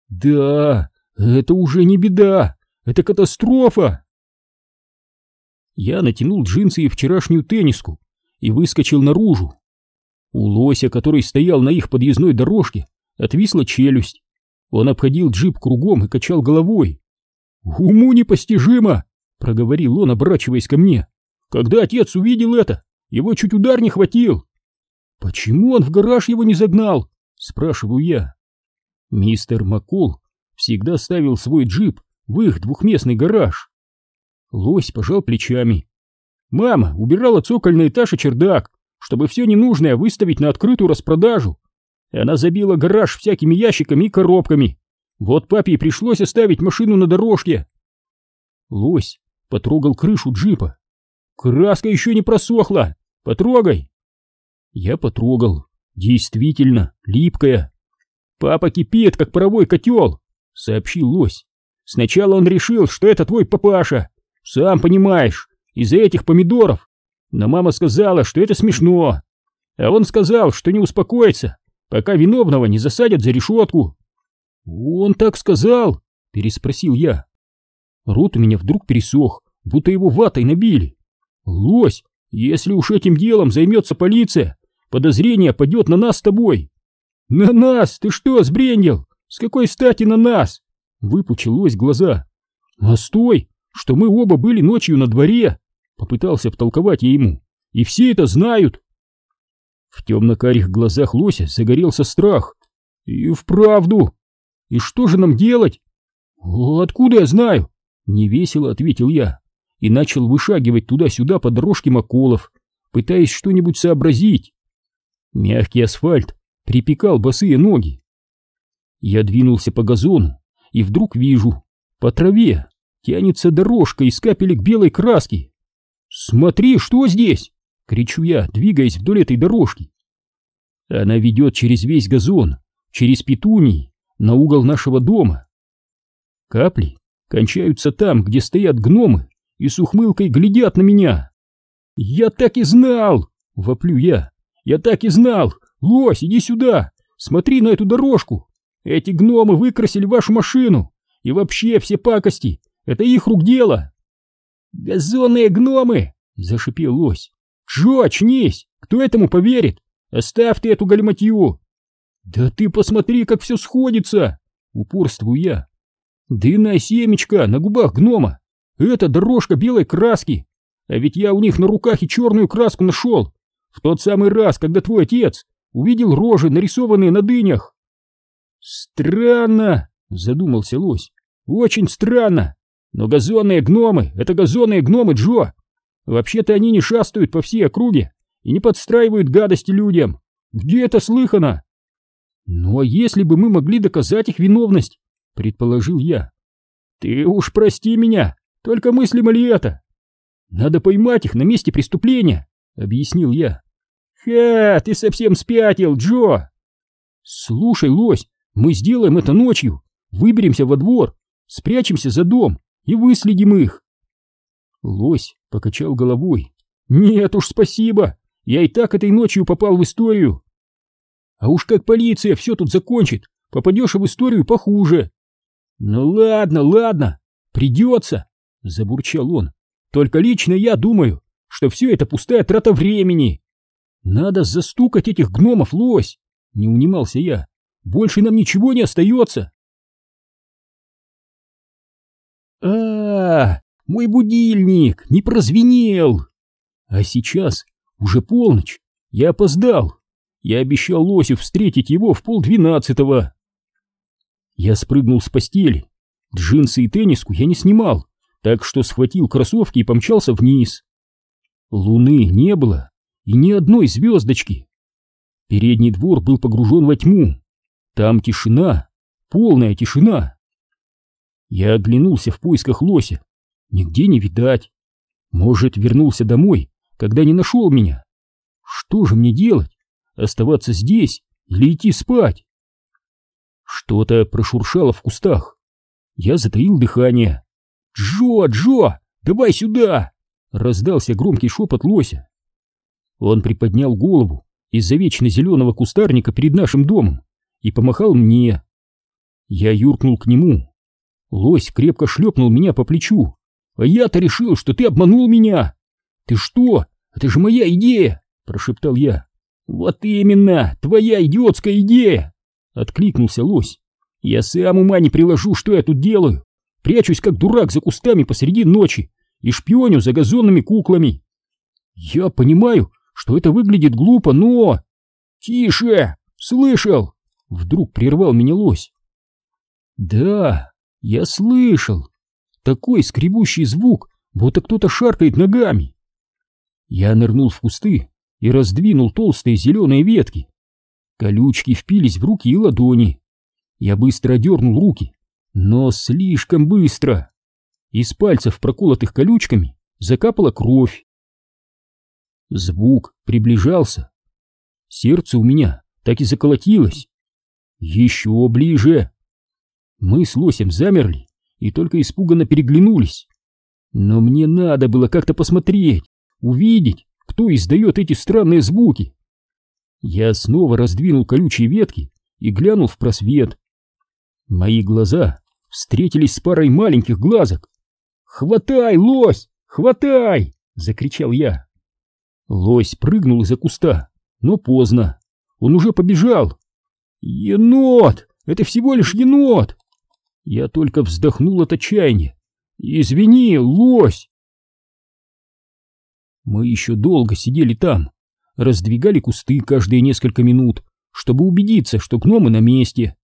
Да, это уже не беда. Это катастрофа!» Я натянул джинсы и вчерашнюю тенниску и выскочил наружу. У лося, который стоял на их подъездной дорожке, отвисла челюсть. Он обходил джип кругом и качал головой. «Уму непостижимо!» — проговорил он, оборачиваясь ко мне. «Когда отец увидел это, его чуть удар не хватил!» «Почему он в гараж его не загнал?» — спрашиваю я. Мистер Маккол всегда ставил свой джип в их двухместный гараж. Лось пожал плечами. Мама убирала цокольный этаж и чердак, чтобы все ненужное выставить на открытую распродажу. Она забила гараж всякими ящиками и коробками. Вот папе и пришлось оставить машину на дорожке. Лось потрогал крышу джипа. Краска еще не просохла. Потрогай. Я потрогал. Действительно, липкая. Папа кипит, как паровой котел, сообщил лось. Сначала он решил, что это твой папаша. Сам понимаешь, из-за этих помидоров. Но мама сказала, что это смешно. А он сказал, что не успокоится, пока виновного не засадят за решетку. Он так сказал? Переспросил я. Рот у меня вдруг пересох, будто его ватой набили. Лось, если уж этим делом займется полиция, подозрение падет на нас с тобой. На нас? Ты что, сбрендил? С какой стати на нас? Выпучилось глаза. «А стой, что мы оба были ночью на дворе!» Попытался втолковать я ему. «И все это знают!» В темно-карих глазах лося загорелся страх. «И вправду! И что же нам делать?» «Откуда я знаю?» Невесело ответил я и начал вышагивать туда-сюда по дорожке Маколов, пытаясь что-нибудь сообразить. Мягкий асфальт припекал босые ноги. Я двинулся по газону, и вдруг вижу, по траве тянется дорожка из капелек белой краски. «Смотри, что здесь!» — кричу я, двигаясь вдоль этой дорожки. Она ведет через весь газон, через петунии, на угол нашего дома. Капли кончаются там, где стоят гномы и с ухмылкой глядят на меня. «Я так и знал!» — воплю я. «Я так и знал! Лось, иди сюда! Смотри на эту дорожку! Эти гномы выкрасили вашу машину, и вообще все пакости, это их рук дело. Газонные гномы, зашипел лось. Джо, очнись, кто этому поверит? Оставь ты эту галиматью. Да ты посмотри, как все сходится, упорствую я. Дынная семечка на губах гнома. Это дорожка белой краски. А ведь я у них на руках и черную краску нашел. В тот самый раз, когда твой отец увидел рожи, нарисованные на дынях. «Странно!» — задумался лось. «Очень странно! Но газонные гномы — это газонные гномы, Джо! Вообще-то они не шастают по всей округе и не подстраивают гадости людям. Где это слыхано? Ну а если бы мы могли доказать их виновность, предположил я. Ты уж прости меня, только мыслимо ли это? Надо поймать их на месте преступления, объяснил я. Ха, ты совсем спятил, Джо! Слушай, лось, мы сделаем это ночью, выберемся во двор, спрячемся за дом и выследим их. Лось покачал головой. Нет уж, спасибо, я и так этой ночью попал в историю. А уж как полиция все тут закончит, попадешь в историю похуже. Ну ладно, ладно, придется, забурчал он. Только лично я думаю, что все это пустая трата времени. Надо застукать этих гномов, лось, не унимался я. Больше нам ничего не остается. А, -а, -а мой будильник не прозвенел. А сейчас уже полночь, я опоздал. Я обещал Лосю встретить его в полдвенадцатого. Я спрыгнул с постели. Джинсы и тенниску я не снимал, так что схватил кроссовки и помчался вниз. Луны не было и ни одной звездочки. Передний двор был погружен во тьму. Там тишина, полная тишина. Я оглянулся в поисках лося. Нигде не видать. Может, вернулся домой, когда не нашел меня. Что же мне делать? Оставаться здесь или идти спать? Что-то прошуршало в кустах. Я затаил дыхание. «Джо, Джо, давай сюда!» Раздался громкий шепот лося. Он приподнял голову из-за вечно зеленого кустарника перед нашим домом и помахал мне. Я юркнул к нему. Лось крепко шлепнул меня по плечу. «А я-то решил, что ты обманул меня!» «Ты что? Это же моя идея!» — прошептал я. «Вот именно, твоя идиотская идея!» — откликнулся лось. «Я сам ума не приложу, что я тут делаю. Прячусь, как дурак, за кустами посреди ночи и шпионю за газонными куклами. Я понимаю, что это выглядит глупо, но... Тише! Слышал? Вдруг прервал меня лось. Да, я слышал. Такой скребущий звук, будто кто-то шаркает ногами. Я нырнул в кусты и раздвинул толстые зеленые ветки. Колючки впились в руки и ладони. Я быстро дернул руки, но слишком быстро. Из пальцев, проколотых колючками, закапала кровь. Звук приближался. Сердце у меня так и заколотилось. Еще ближе. Мы с лосем замерли и только испуганно переглянулись. Но мне надо было как-то посмотреть, увидеть, кто издает эти странные звуки. Я снова раздвинул колючие ветки и глянул в просвет. Мои глаза встретились с парой маленьких глазок. «Хватай, лось! Хватай!» — закричал я. Лось прыгнул из-за куста, но поздно. Он уже побежал. «Енот! Это всего лишь енот!» Я только вздохнул от отчаяния. «Извини, лось!» Мы еще долго сидели там, раздвигали кусты каждые несколько минут, чтобы убедиться, что гномы на месте.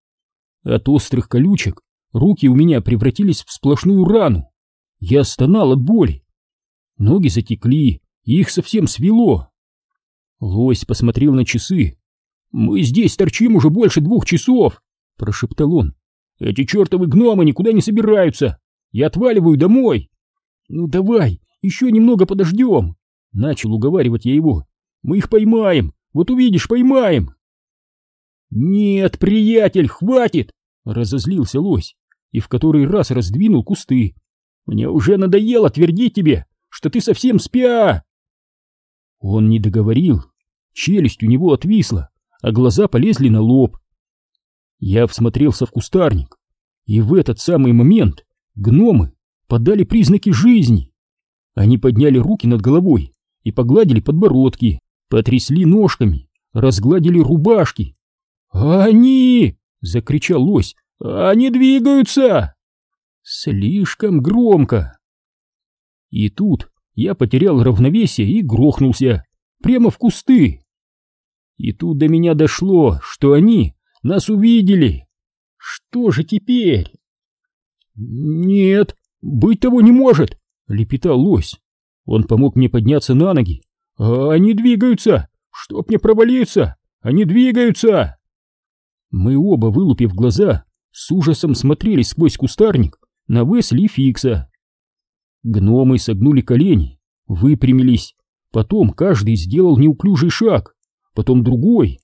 От острых колючек руки у меня превратились в сплошную рану. Я стонал от боли. Ноги затекли, их совсем свело. Лось посмотрел на часы. «Мы здесь торчим уже больше двух часов!» — прошептал он. «Эти чертовы гномы никуда не собираются! Я отваливаю домой!» «Ну давай, еще немного подождем!» Начал уговаривать я его. «Мы их поймаем! Вот увидишь, поймаем!» «Нет, приятель, хватит!» — разозлился лось и в который раз раздвинул кусты. «Мне уже надоело твердить тебе, что ты совсем спя!» Он не договорил. Челюсть у него отвисла, а глаза полезли на лоб. Я всмотрелся в кустарник, и в этот самый момент гномы подали признаки жизни. Они подняли руки над головой и погладили подбородки, потрясли ножками, разгладили рубашки. «Они!» — закричал лось. «Они двигаются!» Слишком громко. И тут я потерял равновесие и грохнулся прямо в кусты. И тут до меня дошло, что они нас увидели. Что же теперь? Нет, быть того не может!» — лепетал лось. Он помог мне подняться на ноги. «А они двигаются! Чтоб не провалиться! Они двигаются!» Мы оба, вылупив глаза, с ужасом смотрели сквозь кустарник на Весли и Фикса. Гномы согнули колени, выпрямились, потом каждый сделал неуклюжий шаг, потом другой.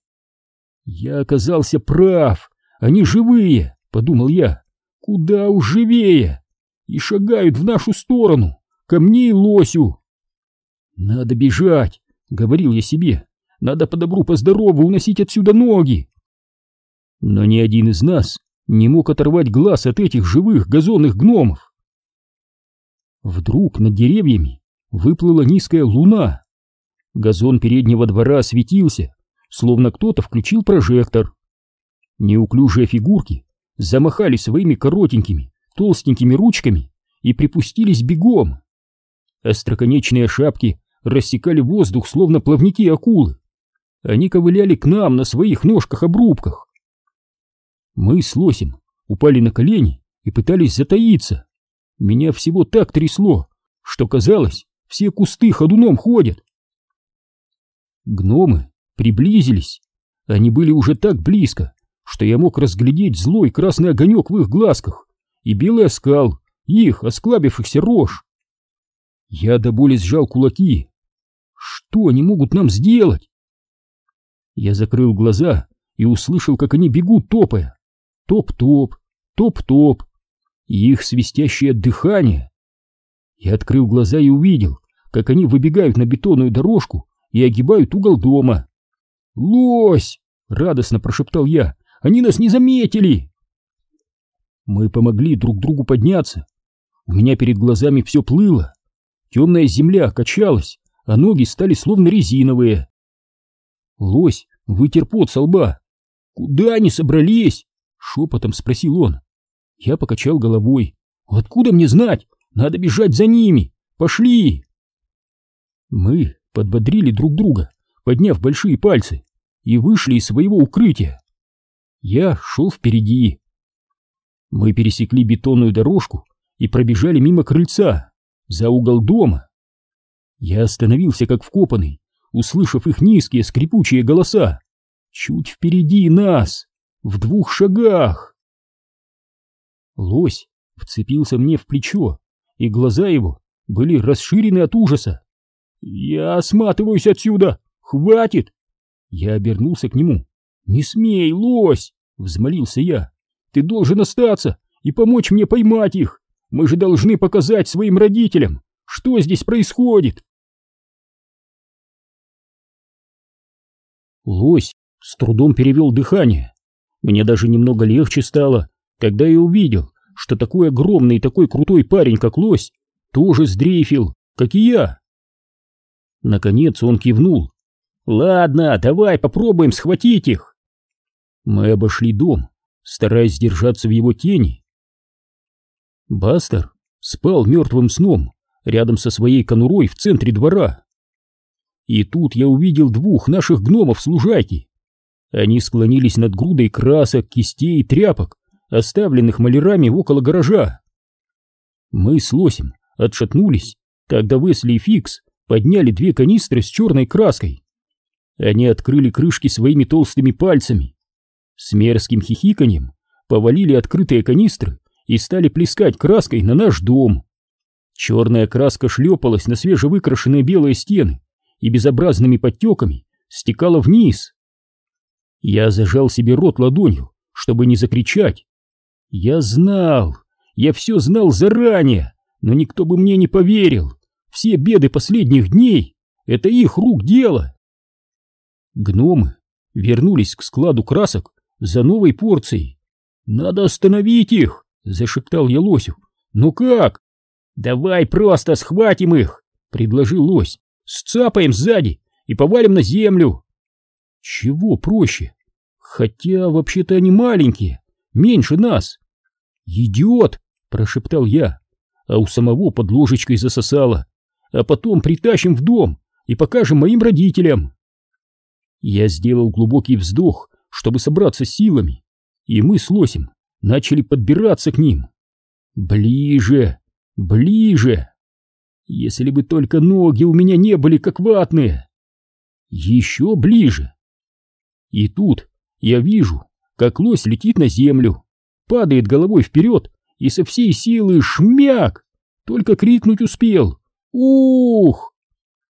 «Я оказался прав, они живые!» — подумал я. «Куда уж живее!» И шагают в нашу сторону, ко мне и лосю. «Надо бежать!» — говорил я себе. «Надо по добру, по здорову уносить отсюда ноги!» Но ни один из нас не мог оторвать глаз от этих живых газонных гномов. Вдруг над деревьями выплыла низкая луна. Газон переднего двора осветился, словно кто-то включил прожектор. Неуклюжие фигурки замахали своими коротенькими, толстенькими ручками и припустились бегом. Остроконечные шапки рассекали воздух, словно плавники акулы. Они ковыляли к нам на своих ножках-обрубках. Мы с лосем упали на колени и пытались затаиться. Меня всего так трясло, что казалось, все кусты ходуном ходят. Гномы приблизились. Они были уже так близко, что я мог разглядеть злой красный огонек в их глазках и белый оскал их осклабившихся рож. Я до боли сжал кулаки. Что они могут нам сделать? Я закрыл глаза и услышал, как они бегут, топая. Топ-топ, топ-топ. И их свистящее дыхание. Я открыл глаза и увидел, как они выбегают на бетонную дорожку и огибают угол дома. «Лось!» — радостно прошептал я. «Они нас не заметили!» Мы помогли друг другу подняться. У меня перед глазами все плыло. Темная земля качалась, а ноги стали словно резиновые. Лось вытер пот со лба. «Куда они собрались?» — шепотом спросил он. Я покачал головой. «Откуда мне знать? Надо бежать за ними! Пошли!» Мы подбодрили друг друга, подняв большие пальцы, и вышли из своего укрытия. Я шел впереди. Мы пересекли бетонную дорожку и пробежали мимо крыльца за угол дома. Я остановился как вкопанный, услышав их низкие скрипучие голоса. Чуть впереди нас, в двух шагах. Лось вцепился мне в плечо, и глаза его были расширены от ужаса. «Я сматываюсь отсюда! Хватит!» Я обернулся к нему. «Не смей, лось!» — взмолился я. «Ты должен остаться и помочь мне поймать их! Мы же должны показать своим родителям, что здесь происходит. Лось с трудом перевел дыхание. Мне даже немного легче стало, когда я увидел, что такой огромный и такой крутой парень, как лось, тоже сдрейфил, как и я. Наконец он кивнул. «Ладно, давай попробуем схватить их». Мы обошли дом, стараясь держаться в его тени. Бастер спал мертвым сном рядом со своей конурой в центре двора. И тут я увидел двух наших гномов с. Они склонились над грудой красок, кистей и тряпок, оставленных малярами около гаража. Мы с лосем отшатнулись, тогда Весли и Фикс подняли две канистры с черной краской. Они открыли крышки своими толстыми пальцами. С мерзким хихиканьем повалили открытые канистры и стали плескать краской на наш дом. Черная краска шлепалась на свежевыкрашенные белые стены и безобразными подтеками стекала вниз. Я зажал себе рот ладонью, чтобы не закричать. Я знал, я все знал заранее, но никто бы мне не поверил. Все беды последних дней — это их рук дело. Гномы вернулись к складу красок за новой порцией. Надо остановить их. — зашептал я лосю. «Ну как?» «Давай просто схватим их!» — предложил лось. «Сцапаем сзади и повалим на землю!» «Чего проще? Хотя вообще-то они маленькие, меньше нас!» «Идиот!» — прошептал я, а у самого под ложечкой засосало. «А потом притащим в дом и покажем моим родителям!» Я сделал глубокий вздох, чтобы собраться силами, и мы с лосем начали подбираться к ним. Ближе, Ближе! Если бы только ноги у меня не были как ватные! Еще ближе! И тут я вижу, как лось летит на землю, падает головой вперед и со всей силы шмяк! Только крикнуть успел. Ух!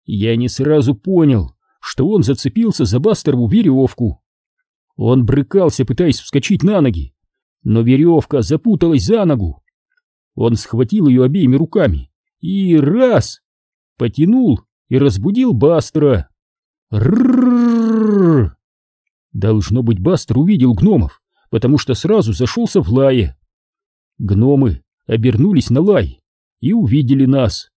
Я не сразу понял, что он зацепился за Бастерову веревку. Он брыкался, пытаясь вскочить на ноги, но веревка запуталась за ногу. Он схватил ее обеими руками и раз! Потянул и разбудил Бастера. Ррррррррр! Должно быть, Бастер увидел гномов, потому что сразу зашелся в лае. Гномы обернулись на лай и увидели нас.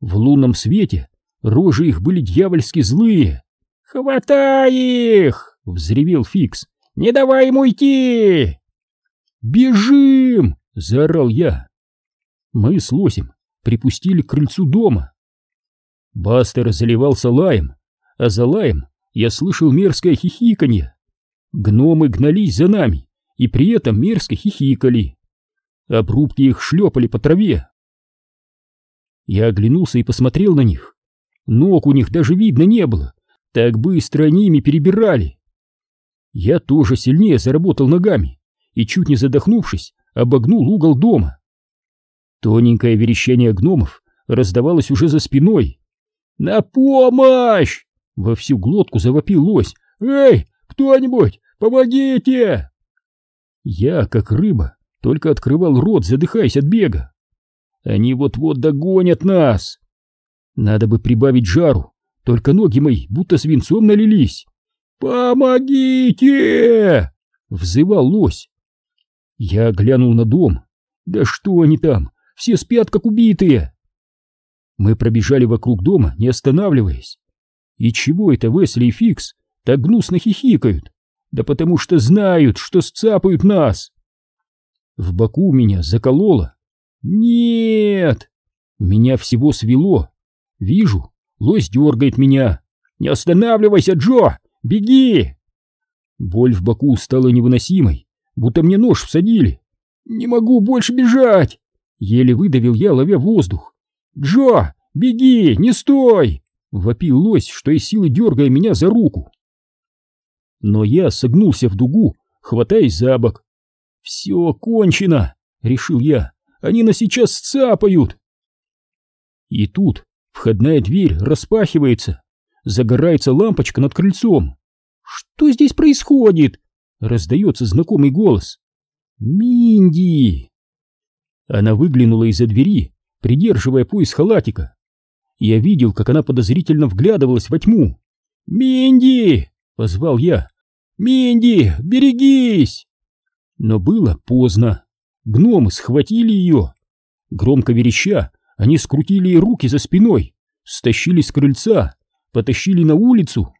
В лунном свете рожи их были дьявольски злые. «Хватай их!» — взревел Фикс. «Не давай ему идти!» «Бежим!» — заорал я. Мы с Лосем припустили к крыльцу дома. Бастер заливался лаем, а за лаем я слышал мерзкое хихиканье. Гномы гнались за нами и при этом мерзко хихикали. Обрубки их шлепали по траве. Я оглянулся и посмотрел на них. Ног у них даже видно не было, так быстро они ими перебирали. Я тоже сильнее заработал ногами и, чуть не задохнувшись, обогнул угол дома. Тоненькое верещание гномов раздавалось уже за спиной. «На помощь!» — во всю глотку завопил лось. «Эй, кто-нибудь, помогите!» Я, как рыба, только открывал рот, задыхаясь от бега. Они вот-вот догонят нас. Надо бы прибавить жару, только ноги мои будто свинцом налились. «Помогите!» — взывал лось. Я глянул на дом. Да что они там, все спят как убитые. Мы пробежали вокруг дома, не останавливаясь. И чего это Весли и Фикс так гнусно хихикают? Да потому что знают, что сцапают нас. В боку меня закололо. Нет! Меня всего свело. Вижу, лось дергает меня. Не останавливайся, Джо! Беги! Боль в боку стала невыносимой, будто мне нож всадили. Не могу больше бежать! Еле выдавил я, ловя воздух. «Джо, беги, не стой!» — вопил лось, что из силы дергая меня за руку. Но я согнулся в дугу, хватаясь за бок. «Все кончено!» — решил я. Они нас сейчас сцапают!» И тут входная дверь распахивается, загорается лампочка над крыльцом. «Что здесь происходит?» — раздается знакомый голос. «Минди!» Она выглянула из-за двери, придерживая пояс халатика. Я видел, как она подозрительно вглядывалась во тьму. «Минди!» — позвал я. «Минди, берегись!» Но было поздно. Гномы схватили ее. Громко вереща, они скрутили ей руки за спиной, стащили с крыльца, потащили на улицу.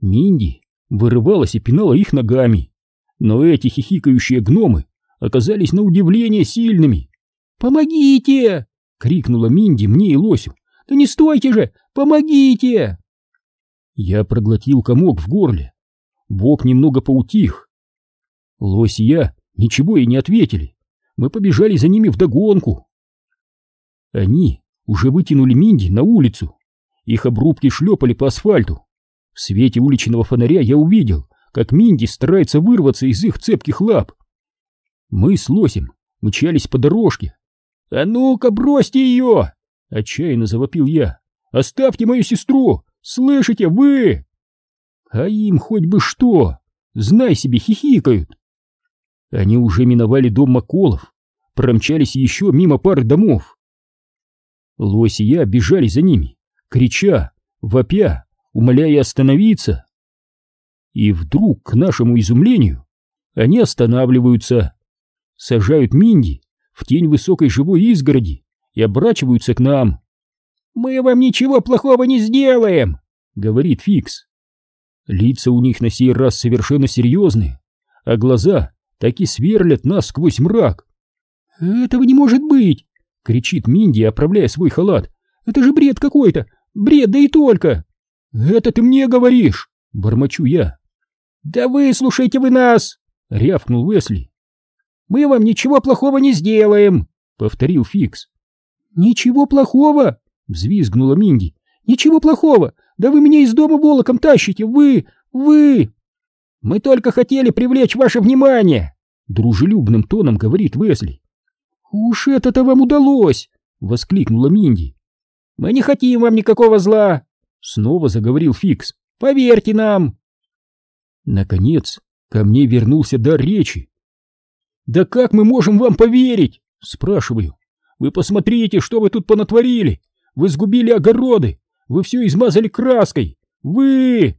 Минди вырывалась и пинала их ногами, но эти хихикающие гномы оказались на удивление сильными. «Помогите!» — крикнула Минди мне и Лосю. «Да не стойте же! Помогите!» Я проглотил комок в горле. Бог немного поутих. Лось и я Ничего и не ответили. Мы побежали за ними вдогонку. Они уже вытянули Минди на улицу. Их обрубки шлепали по асфальту. В свете уличного фонаря я увидел, как Минди старается вырваться из их цепких лап. Мы с Лосем мчались по дорожке. «А ну-ка, бросьте ее!» — отчаянно завопил я. «Оставьте мою сестру! Слышите, вы!» А им хоть бы что! Знай себе, хихикают. Они уже миновали дом Маколов, промчались еще мимо пары домов. Лось и я бежали за ними, крича, вопя, умоляя остановиться. И вдруг, к нашему изумлению, они останавливаются, сажают Минди в тень высокой живой изгороди и оборачиваются к нам. «Мы вам ничего плохого не сделаем!» — говорит Фикс. Лица у них на сей раз совершенно серьезные, а глаза так и сверлят нас сквозь мрак. «Этого не может быть!» — кричит Минди, оправляя свой халат. «Это же бред какой-то! Бред, да и только!» «Это ты мне говоришь!» — бормочу я. «Да выслушайте вы нас!» — рявкнул Уэсли. «Мы вам ничего плохого не сделаем!» — повторил Фикс. Ничего плохого, взвизгнула Минди. Ничего плохого, да вы меня из дома волоком тащите, вы, вы. Мы только хотели привлечь ваше внимание, дружелюбным тоном говорит Весли. Уж это-то вам удалось, воскликнула Минди. Мы не хотим вам никакого зла, снова заговорил Фикс. Поверьте нам. Наконец, ко мне вернулся дар речи. «Да как мы можем вам поверить?» — спрашиваю. «Вы посмотрите, что вы тут понатворили! Вы сгубили огороды! Вы все измазали краской! Вы...»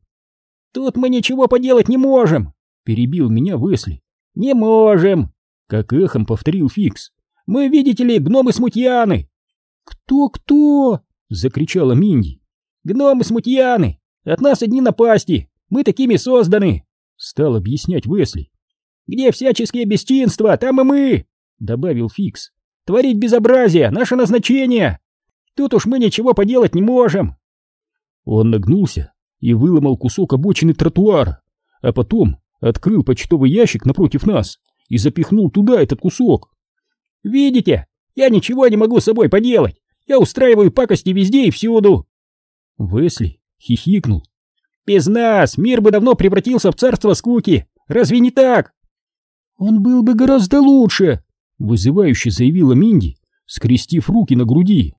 «Тут мы ничего поделать не можем!» — перебил меня Весли. «Не можем!» — как эхом повторил Фикс. «Мы, видите ли, гномы-смутьяны!» «Кто-кто?» — закричала Минди. «Гномы-смутьяны! От нас одни напасти! Мы такими созданы!» — стал объяснять Весли. «Где всяческие бесчинства, там и мы!» — добавил Фикс. «Творить безобразие — наше назначение! Тут уж мы ничего поделать не можем!» Он нагнулся и выломал кусок обочины тротуара, а потом открыл почтовый ящик напротив нас и запихнул туда этот кусок. «Видите, я ничего не могу с собой поделать! Я устраиваю пакости везде и всюду!» Весли хихикнул. «Без нас мир бы давно превратился в царство скуки! Разве не так?» «Он был бы гораздо лучше!» — вызывающе заявила Минди, скрестив руки на груди.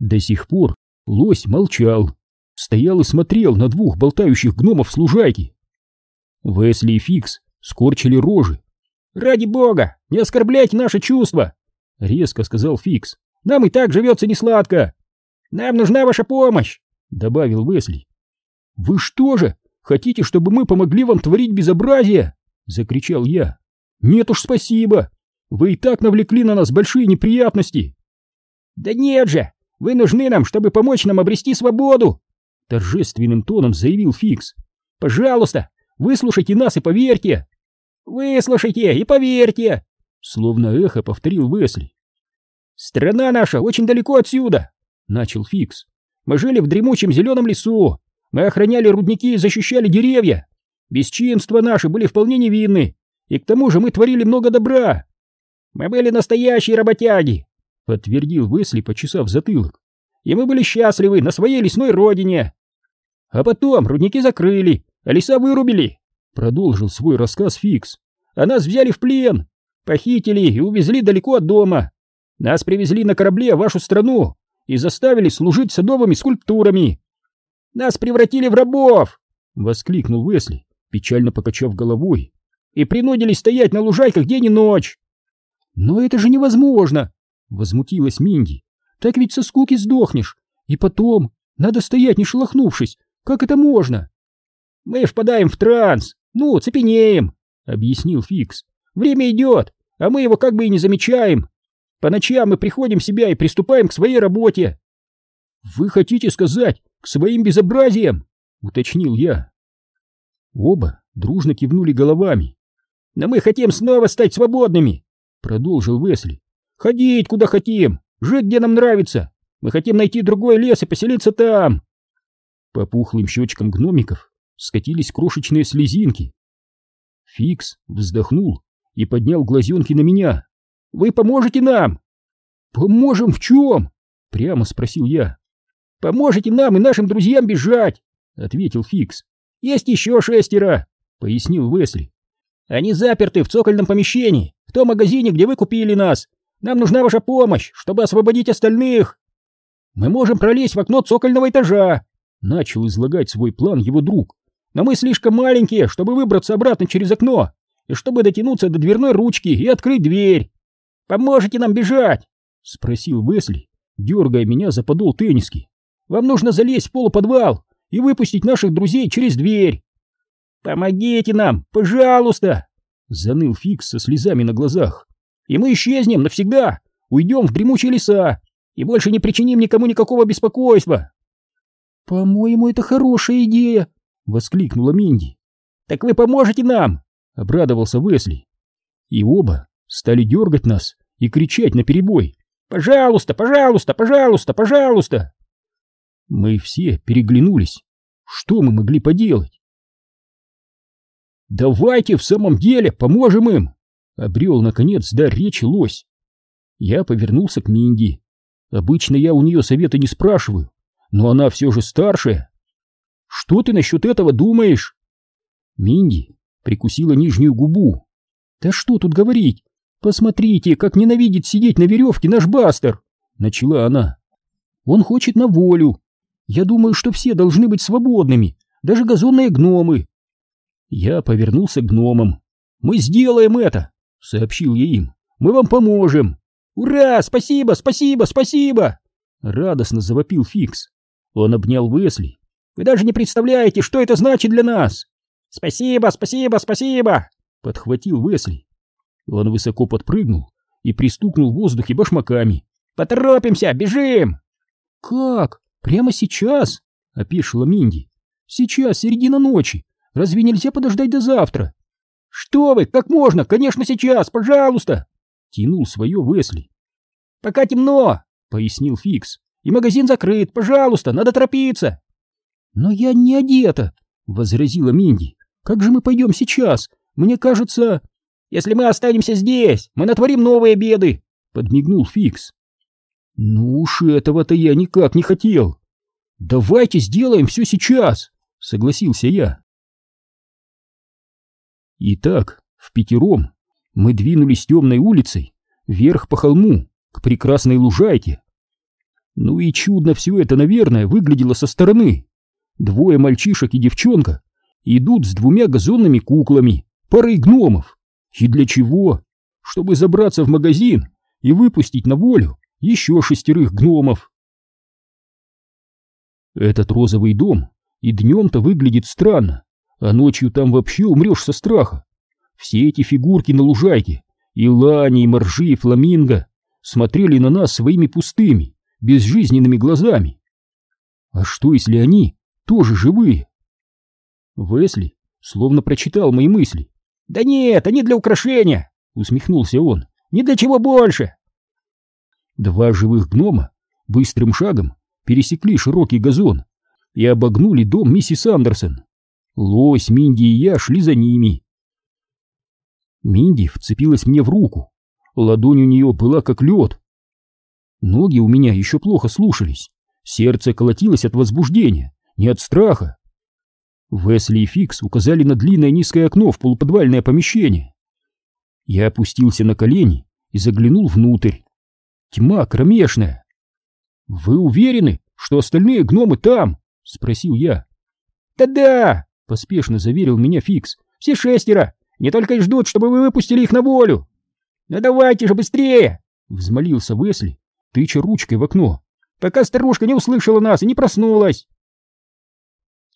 До сих пор лось молчал, стоял и смотрел на двух болтающих гномов с. Весли и Фикс скорчили рожи. «Ради бога, не оскорбляйте наши чувства!» — резко сказал Фикс. «Нам и так живется несладко! Нам нужна ваша помощь!» — добавил Весли. «Вы что же, хотите, чтобы мы помогли вам творить безобразие?» — закричал я. «Нет уж, спасибо! Вы и так навлекли на нас большие неприятности!» «Да нет же! Вы нужны нам, чтобы помочь нам обрести свободу!» Торжественным тоном заявил Фикс. «Пожалуйста, выслушайте нас и поверьте!» «Выслушайте и поверьте!» Словно эхо повторил Весли. «Страна наша очень далеко отсюда!» Начал Фикс. «Мы жили в дремучем зеленом лесу, мы охраняли рудники и защищали деревья. Бесчинства наши были вполне невинны, и к тому же мы творили много добра. Мы были настоящие работяги, подтвердил Весли, почесав затылок. И мы были счастливы на своей лесной родине. А потом рудники закрыли, а леса вырубили, продолжил свой рассказ Фикс. А нас взяли в плен, похитили и увезли далеко от дома. Нас привезли на корабле в вашу страну и заставили служить садовыми скульптурами. Нас превратили в рабов!» — воскликнул Уэсли, печально покачав головой. «И принудили стоять на лужайках день и ночь!» «Но это же невозможно!» — возмутилась Минди. «Так ведь со скуки сдохнешь, и потом надо стоять, не шелохнувшись. Как это можно?» «Мы впадаем в транс, ну, цепенеем!» — объяснил Фикс. «Время идет, а мы его как бы и не замечаем. По ночам мы приходим в себя и приступаем к своей работе». «Вы хотите сказать, к своим безобразиям!» — уточнил я. Оба дружно кивнули головами. «Но мы хотим снова стать свободными!» — продолжил Весли. «Ходить куда хотим, жить где нам нравится. Мы хотим найти другой лес и поселиться там!» По пухлым щечкам гномиков скатились крошечные слезинки. Фикс вздохнул и поднял глазенки на меня. «Вы поможете нам?» «Поможем в чем?» — прямо спросил я. Поможете нам и нашим друзьям бежать, ответил Фикс. Есть еще шестеро, пояснил Весли. Они заперты в цокольном помещении, в том магазине, где вы купили нас. Нам нужна ваша помощь, чтобы освободить остальных. Мы можем пролезть в окно цокольного этажа, начал излагать свой план его друг. Но мы слишком маленькие, чтобы выбраться обратно через окно и чтобы дотянуться до дверной ручки и открыть дверь. Поможете нам бежать? спросил Весли, дергая меня за подол тенниски. Вам нужно залезть в полуподвал и выпустить наших друзей через дверь. Помогите нам, пожалуйста, заныл Фикс со слезами на глазах. И мы исчезнем навсегда, уйдем в дремучие леса и больше не причиним никому никакого беспокойства. По-моему, это хорошая идея, воскликнула Минди. Так вы поможете нам, обрадовался Весли. И оба стали дергать нас и кричать на перебой: "Пожалуйста, пожалуйста, пожалуйста, пожалуйста!" Мы все переглянулись. Что мы могли поделать? «Давайте в самом деле поможем им!» — обрел, наконец, дар речи лось. Я повернулся к Минди. Обычно я у нее совета не спрашиваю, но она все же старшая. Что ты насчет этого думаешь? Минди прикусила нижнюю губу. Да что тут говорить? Посмотрите, как ненавидит сидеть на веревке наш Бастер, начала она. Он хочет на волю. Я думаю, что все должны быть свободными, даже газонные гномы. Я повернулся к гномам. Мы сделаем это, сообщил я им. Мы вам поможем. Ура! Спасибо, спасибо, спасибо! Радостно завопил Фикс. Он обнял Весли. Вы даже не представляете, что это значит для нас. Спасибо, спасибо, спасибо! Подхватил Весли. Он высоко подпрыгнул и пристукнул в воздухе башмаками. «Поторопимся, бежим!» «Как? Прямо сейчас?» — опешила Минди. «Сейчас, середина ночи. Разве нельзя подождать до завтра?» «Что вы, как можно? Конечно, сейчас, пожалуйста!» Тянул свое Весли. «Пока темно!» — пояснил Фикс. «И магазин закрыт, пожалуйста, надо торопиться!» «Но я не одета!» — возразила Минди. «Как же мы пойдем сейчас? Мне кажется...» Если мы останемся здесь, мы натворим новые беды!» — подмигнул Фикс. «Ну уж этого-то я никак не хотел. Давайте сделаем все сейчас!» — согласился я. Итак, в пятером мы двинулись темной улицей вверх по холму к прекрасной лужайке. Ну и чудно все это, наверное, выглядело со стороны. Двое мальчишек и девчонка идут с двумя газонными куклами, парой гномов. И для чего? Чтобы забраться в магазин и выпустить на волю еще шестерых гномов. Этот розовый дом и днем-то выглядит странно, а ночью там вообще умрешь со страха. Все эти фигурки на лужайке, и лани, и моржи, и фламинго, смотрели на нас своими пустыми, безжизненными глазами. А что, если они тоже живые? Весли словно прочитал мои мысли «Да нет, они для украшения!» — усмехнулся он. «Ни для чего больше!» Два живых гнома быстрым шагом пересекли широкий газон и обогнули дом миссис Андерсон. Лось, Минди и я шли за ними. Минди вцепилась мне в руку. Ладонь у нее была как лед. Ноги у меня еще плохо слушались. Сердце колотилось от возбуждения, не от страха. Весли и Фикс указали на длинное низкое окно в полуподвальное помещение. Я опустился на колени и заглянул внутрь. Тьма кромешная. «Вы уверены, что остальные гномы там?» — спросил я. «Да-да!» — поспешно заверил меня Фикс. «Все шестеро! Не только и ждут, чтобы вы выпустили их на волю!» «Ну давайте же быстрее!» — взмолился Весли, тыча ручкой в окно. «Пока старушка не услышала нас и не проснулась!»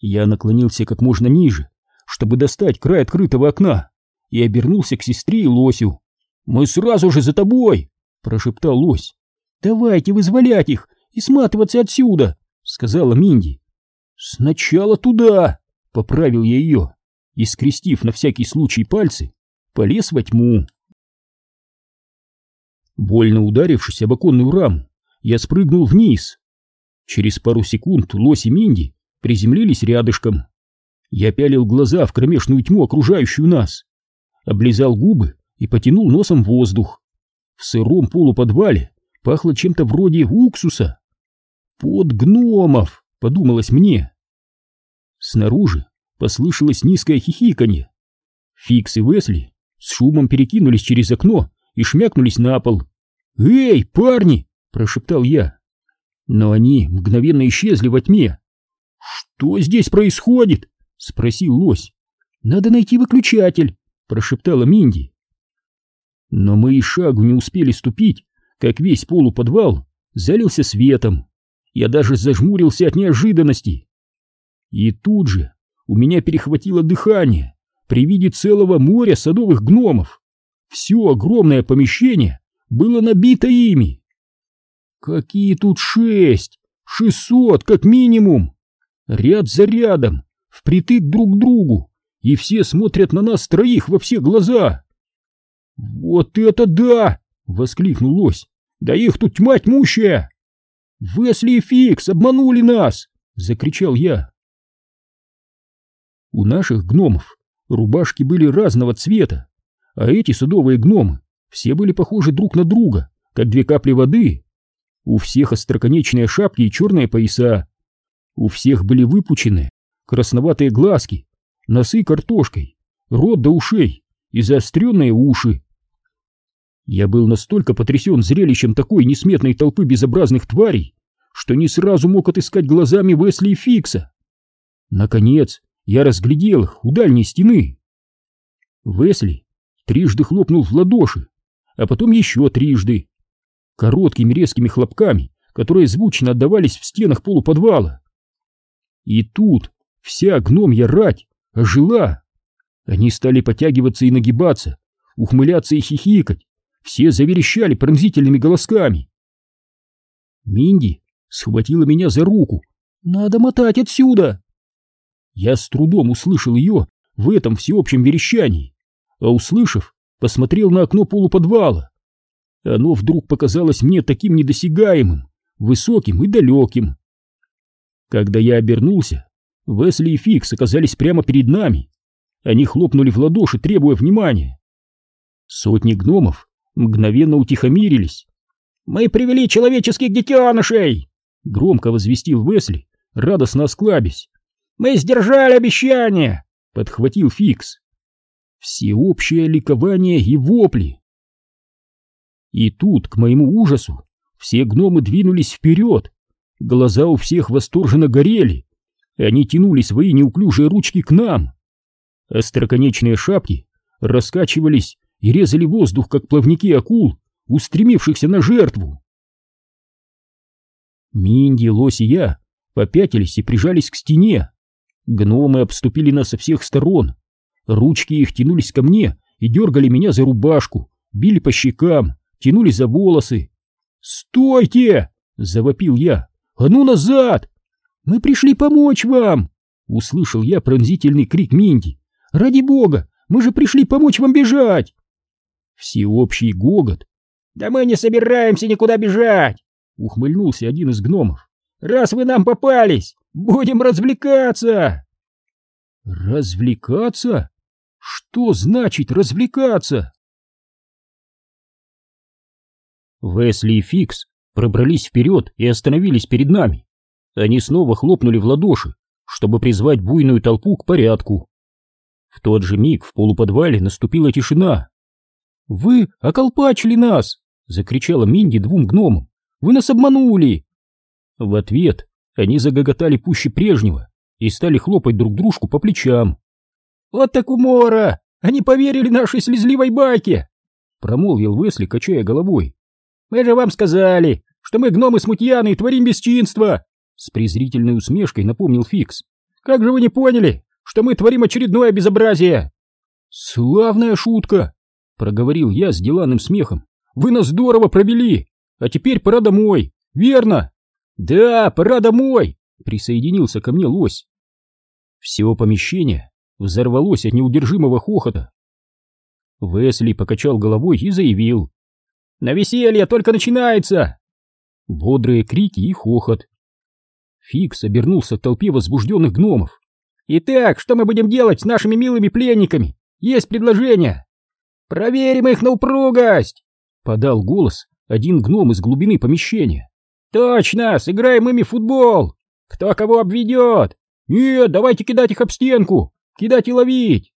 Я наклонился как можно ниже, чтобы достать край открытого окна, и обернулся к сестре и лосю. «Мы сразу же за тобой!» — прошептал лось. «Давайте вызволять их и сматываться отсюда!» — сказала Минди. «Сначала туда!» — поправил я ее и, скрестив на всякий случай пальцы, полез во тьму. Больно ударившись об оконную раму, я спрыгнул вниз. Через пару секунд лось и Минди приземлились рядышком. Я пялил глаза в кромешную тьму, окружающую нас, облизал губы и потянул носом воздух. В сыром полуподвале пахло чем-то вроде уксуса. «Под гномов!» — подумалось мне. Снаружи послышалось низкое хихиканье. Фикс и Весли с шумом перекинулись через окно и шмякнулись на пол. «Эй, парни!» — прошептал я. Но они мгновенно исчезли во тьме. «Что здесь происходит?» — спросил лось. «Надо найти выключатель», — прошептала Минди. Но мы и шагу не успели ступить, как весь полуподвал залился светом. Я даже зажмурился от неожиданности. И тут же у меня перехватило дыхание при виде целого моря садовых гномов. Все огромное помещение было набито ими. Какие тут шесть, шестьсот как минимум ряд за рядом, впритык друг к другу, и все смотрят на нас троих во все глаза. «Вот это да!» — воскликнул лось. «Да их тут тьма тьмущая!» «Весли и Фикс обманули нас!» — закричал я. У наших гномов рубашки были разного цвета, а эти судовые гномы все были похожи друг на друга как две капли воды. У всех остроконечные шапки и черные пояса. У всех были выпучены красноватые глазки, носы картошкой, рот до ушей и заостренные уши. Я был настолько потрясен зрелищем такой несметной толпы безобразных тварей, что не сразу мог отыскать глазами Весли и Фикса. Наконец, я разглядел их у дальней стены. Весли трижды хлопнул в ладоши, а потом еще трижды. Короткими резкими хлопками, которые звучно отдавались в стенах полуподвала. И тут вся гномья рать ожила. Они стали потягиваться и нагибаться, ухмыляться и хихикать. Все заверещали пронзительными голосками. Минди схватила меня за руку. «Надо мотать отсюда!» Я с трудом услышал ее в этом всеобщем верещании, а услышав, посмотрел на окно полуподвала. Оно вдруг показалось мне таким недосягаемым, высоким и далеким. Когда я обернулся, Весли и Фикс оказались прямо перед нами. Они хлопнули в ладоши, требуя внимания. Сотни гномов мгновенно утихомирились. «Мы привели человеческих детенышей!» — громко возвестил Весли, радостно осклабясь. «Мы сдержали обещание!» — подхватил Фикс. Всеобщее ликование и вопли. И тут, к моему ужасу, все гномы двинулись вперед. Глаза у всех восторженно горели, они тянули свои неуклюжие ручки к нам. Остроконечные шапки раскачивались и резали воздух, как плавники акул, устремившихся на жертву. Минди, Лось и я попятились и прижались к стене. Гномы обступили нас со всех сторон. Ручки их тянулись ко мне и дергали меня за рубашку, били по щекам, тянули за волосы. «Стойте!» — завопил я. «А ну назад! Мы пришли помочь вам!» Услышал я пронзительный крик Минди. «Ради бога! Мы же пришли помочь вам бежать!» Всеобщий гогот. «Да мы не собираемся никуда бежать!» Ухмыльнулся один из гномов. «Раз вы нам попались, будем развлекаться!» «Развлекаться? Что значит развлекаться?» Весли и Фикс пробрались вперед и остановились перед нами. Они снова хлопнули в ладоши, чтобы призвать буйную толпу к порядку. В тот же миг в полуподвале наступила тишина. «Вы околпачили нас!» — закричала Минди двум гномам. «Вы нас обманули!» В ответ они загоготали пуще прежнего и стали хлопать друг дружку по плечам. «Вот так умора! Они поверили нашей слезливой байке!» — промолвил Весли, качая головой. «Мы же вам сказали, что мы гномы-смутьяны и творим бесчинство!» С презрительной усмешкой напомнил Фикс. «Как же вы не поняли, что мы творим очередное безобразие?» «Славная шутка!» — проговорил я с деланным смехом. «Вы нас здорово провели! А теперь пора домой, верно?» «Да, пора домой!» — присоединился ко мне лось. Все помещение взорвалось от неудержимого хохота. Весли покачал головой и заявил. «На веселье только начинается!» Бодрые крики и хохот. Фикс обернулся к толпе возбужденных гномов. «Итак, что мы будем делать с нашими милыми пленниками? Есть предложение!» «Проверим их на упругость!» — подал голос один гном из глубины помещения. «Точно! Сыграем ими футбол! Кто кого обведет? Нет, давайте кидать их об стенку! Кидать и ловить!»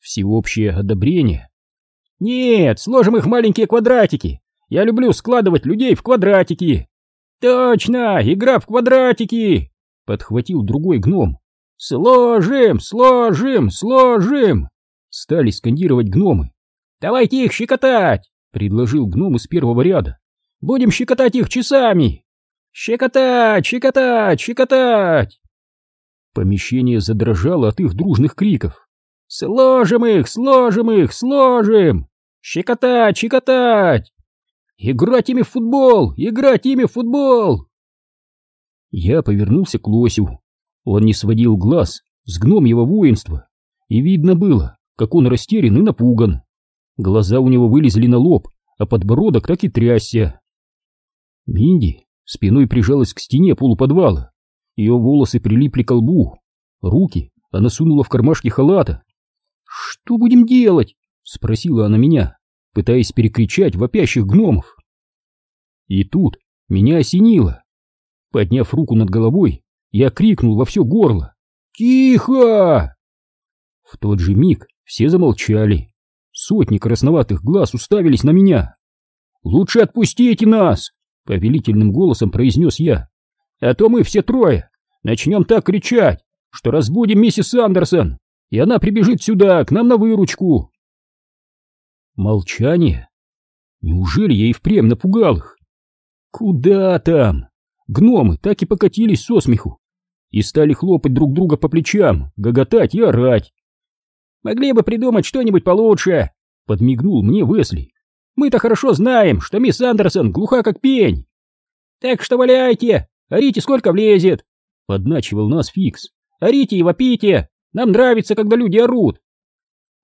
Всеобщее одобрение. «Нет, сложим их маленькие квадратики! Я люблю складывать людей в квадратики!» «Точно! Игра в квадратики!» — подхватил другой гном. «Сложим! Сложим! Сложим!» — стали скандировать гномы. «Давайте их щекотать!» — предложил гном из первого ряда. «Будем щекотать их часами!» «Щекотать! Щекотать! Щекотать!» Помещение задрожало от их дружных криков. «Сложим их! Сложим их! Сложим! Щекотать! Щекотать!» Играть ими в футбол! Играть ими в футбол!» Я повернулся к Лосю. Он не сводил глаз с гном его воинства, и видно было, как он растерян и напуган. Глаза у него вылезли на лоб, а подбородок так и трясся. Минди спиной прижалась к стене полуподвала. Ее волосы прилипли к лбу. Руки она сунула в кармашки халата. «Что будем делать?» — спросила она меня пытаясь перекричать вопящих гномов. И тут меня осенило. Подняв руку над головой, я крикнул во все горло. «Тихо!» В тот же миг все замолчали. Сотни красноватых глаз уставились на меня. «Лучше отпустите нас!» — повелительным голосом произнес я. «А то мы все трое начнем так кричать, что разбудим миссис Андерсон, и она прибежит сюда, к нам на выручку!» Молчание. Неужели я и впрямь напугал их? Куда там? Гномы так и покатились со смеху и стали хлопать друг друга по плечам, гоготать и орать. «Могли бы придумать что-нибудь получше!» — подмигнул мне Весли. «Мы-то хорошо знаем, что мисс Андерсон глуха как пень!» «Так что валяйте! Орите, сколько влезет!» — подначивал нас Фикс. «Орите и вопите! Нам нравится, когда люди орут!»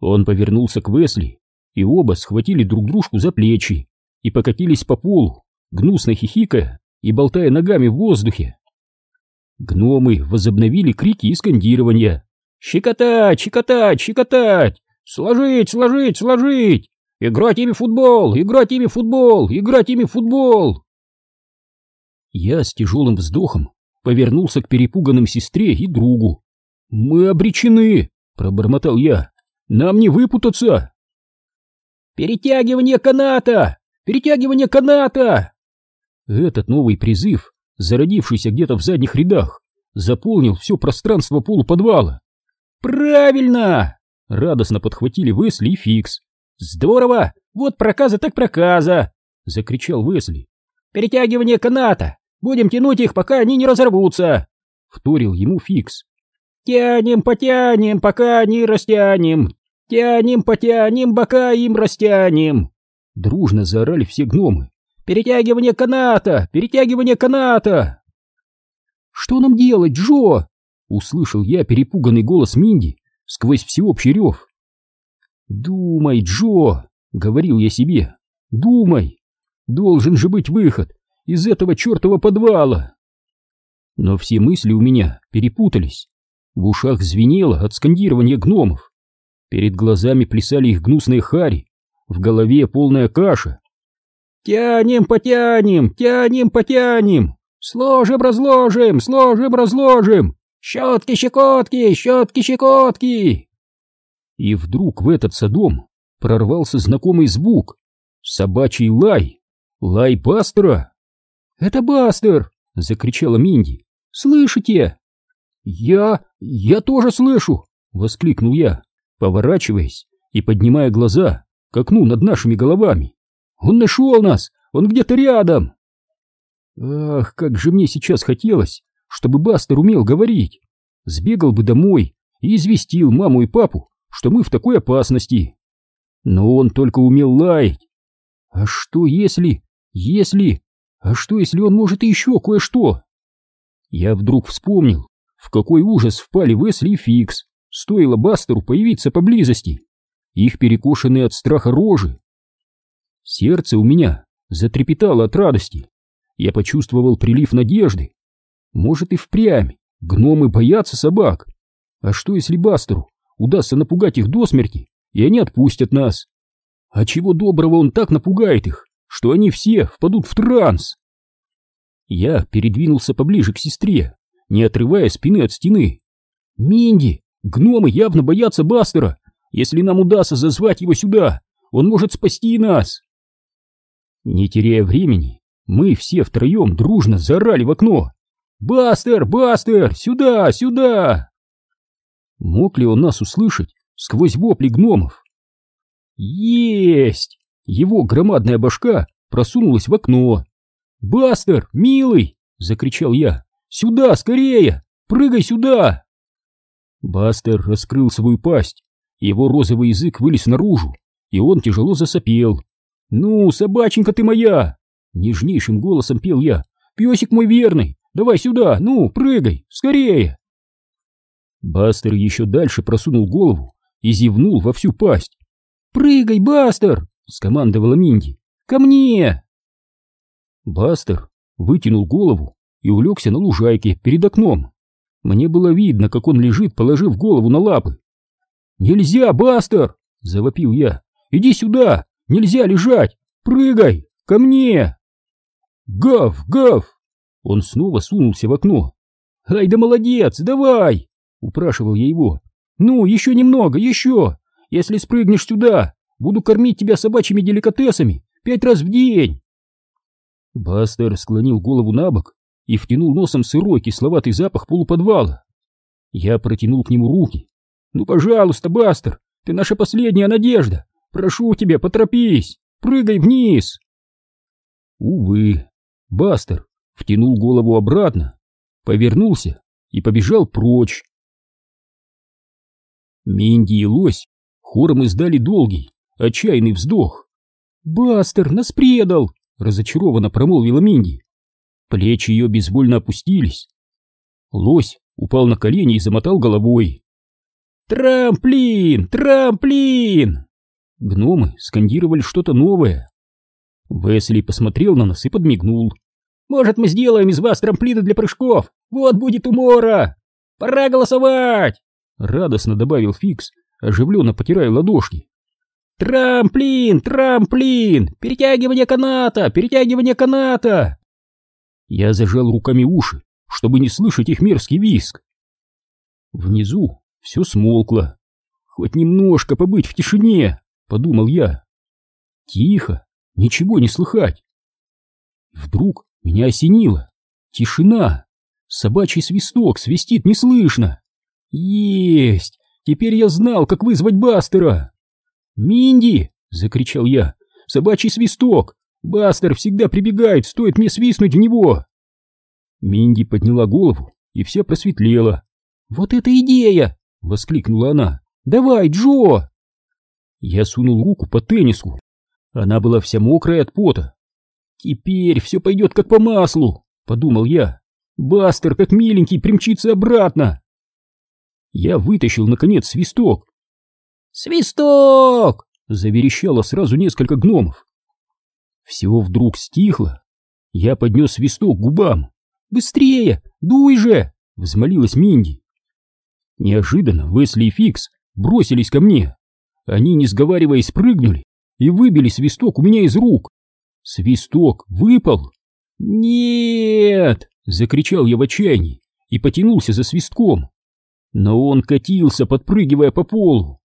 Он повернулся к Весли, и оба схватили друг дружку за плечи и покатились по полу, гнусно хихикая и болтая ногами в воздухе. Гномы возобновили крики и скандирования. «Щекотать, щекотать, щекотать! Сложить, сложить, сложить! Играть ими в футбол, играть ими в футбол, играть ими в футбол!» Я с тяжелым вздохом повернулся к перепуганным сестре и другу. «Мы обречены!» — пробормотал я. «Нам не выпутаться!» «Перетягивание каната! Перетягивание каната!» Этот новый призыв, зародившийся где-то в задних рядах, заполнил все пространство полуподвала. «Правильно!» — радостно подхватили Весли и Фикс. «Здорово! Вот проказа так проказа!» — закричал Весли. «Перетягивание каната! Будем тянуть их, пока они не разорвутся!» — вторил ему Фикс. «Тянем, потянем, пока не растянем! Тянем, потянем, бока им растянем!» Дружно заорали все гномы. «Перетягивание каната! Перетягивание каната!» «Что нам делать, Джо?» — услышал я перепуганный голос Минди сквозь всеобщий рев. «Думай, Джо!» — говорил я себе. «Думай! Должен же быть выход из этого чертова подвала!» Но все мысли у меня перепутались. В ушах звенело от скандирования гномов. Перед глазами плясали их гнусные хари, в голове полная каша. «Тянем, потянем, тянем, потянем! Сложим-разложим, сложим-разложим! Щетки-щекотки, щетки-щекотки!» И вдруг в этот садом прорвался знакомый звук. Собачий лай. Лай Бастера. «Это Бастер!» — закричала Минди. «Слышите?» «Я... я тоже слышу!» — воскликнул я поворачиваясь и поднимая глаза к окну над нашими головами. «Он нашел нас! Он где-то рядом!» Ах, как же мне сейчас хотелось, чтобы Бастер умел говорить! Сбегал бы домой и известил маму и папу, что мы в такой опасности. Но он только умел лаять. А что если... если... А что если он может еще кое-что? Я вдруг вспомнил, в какой ужас впали Весли и Фикс, Стоило Бастеру появиться поблизости. Их перекошенные от страха рожи. Сердце у меня затрепетало от радости. Я почувствовал прилив надежды. Может и впрямь гномы боятся собак. А что если Бастеру удастся напугать их до смерти, и они отпустят нас? А чего доброго он так напугает их, что они все впадут в транс? Я передвинулся поближе к сестре, не отрывая спины от стены. «Минди, Гномы явно боятся Бастера. Если нам удастся зазвать его сюда, он может спасти нас. Не теряя времени, мы все втроем дружно заорали в окно. «Бастер! Бастер! Сюда! Сюда!» Мог ли он нас услышать сквозь вопли гномов? Есть! Его громадная башка просунулась в окно. «Бастер, милый!» — закричал я. «Сюда, скорее! Прыгай сюда!» Бастер раскрыл свою пасть, его розовый язык вылез наружу, и он тяжело засопел. «Ну, собаченька ты моя!» Нежнейшим голосом пел я. «Песик мой верный! Давай сюда! Ну, прыгай! Скорее!» Бастер еще дальше просунул голову и зевнул во всю пасть. «Прыгай, Бастер!» — скомандовала Минди. «Ко мне!» Бастер вытянул голову и улегся на лужайке перед окном. Мне было видно, как он лежит, положив голову на лапы. «Нельзя, Бастер!» — завопил я. «Иди сюда! Нельзя лежать! Прыгай! Ко мне!» Гав, гав! Он снова сунулся в окно. «Ай да молодец, давай!» — упрашивал я его. «Ну, еще немного, еще! Если спрыгнешь сюда, буду кормить тебя собачьими деликатесами пять раз в день!» Бастер склонил голову на бок и втянул носом сырой кисловатый запах полуподвала. Я протянул к нему руки. «Ну, пожалуйста, Бастер, ты наша последняя надежда! Прошу тебя, поторопись! Прыгай вниз!» Увы, Бастер втянул голову обратно, повернулся и побежал прочь. Минди и Лось хором издали долгий, отчаянный вздох. «Бастер нас предал!» — разочарованно промолвила Минди. Плечи ее безвольно опустились. Лось упал на колени и замотал головой. «Трамплин! Трамплин!» Гномы скандировали что-то новое. Весли посмотрел на нас и подмигнул. «Может, мы сделаем из вас трамплины для прыжков? Вот будет умора! Пора голосовать!» Радостно добавил Фикс, оживленно потирая ладошки. «Трамплин! Трамплин! Перетягивание каната! Перетягивание каната!» Я зажал руками уши, чтобы не слышать их мерзкий виск. Внизу все смолкло. Хоть немножко побыть в тишине, подумал я. Тихо, ничего не слыхать. Вдруг меня осенило. Тишина. Собачий свисток свистит не слышно. Есть! Теперь я знал, как вызвать Бастера. «Минди!» — закричал я. «Собачий свисток! Бастер всегда прибегает, стоит мне свистнуть в него!» Минди подняла голову и вся просветлела. «Вот это идея!» — воскликнула она. «Давай, Джо!» Я сунул руку по тенниску. Она была вся мокрая от пота. «Теперь все пойдет как по маслу!» — подумал я. «Бастер, как миленький, примчится обратно!» Я вытащил, наконец, свисток. «Свисток!» — заверещало сразу несколько гномов. Все вдруг стихло. Я поднес свисток к губам. «Быстрее! Дуй же!» — взмолилась Минди. Неожиданно Весли и Фикс бросились ко мне. Они, не сговариваясь, прыгнули и выбили свисток у меня из рук. Свисток выпал. «Нет!» — закричал я в отчаянии и потянулся за свистком. Но он катился, подпрыгивая по полу.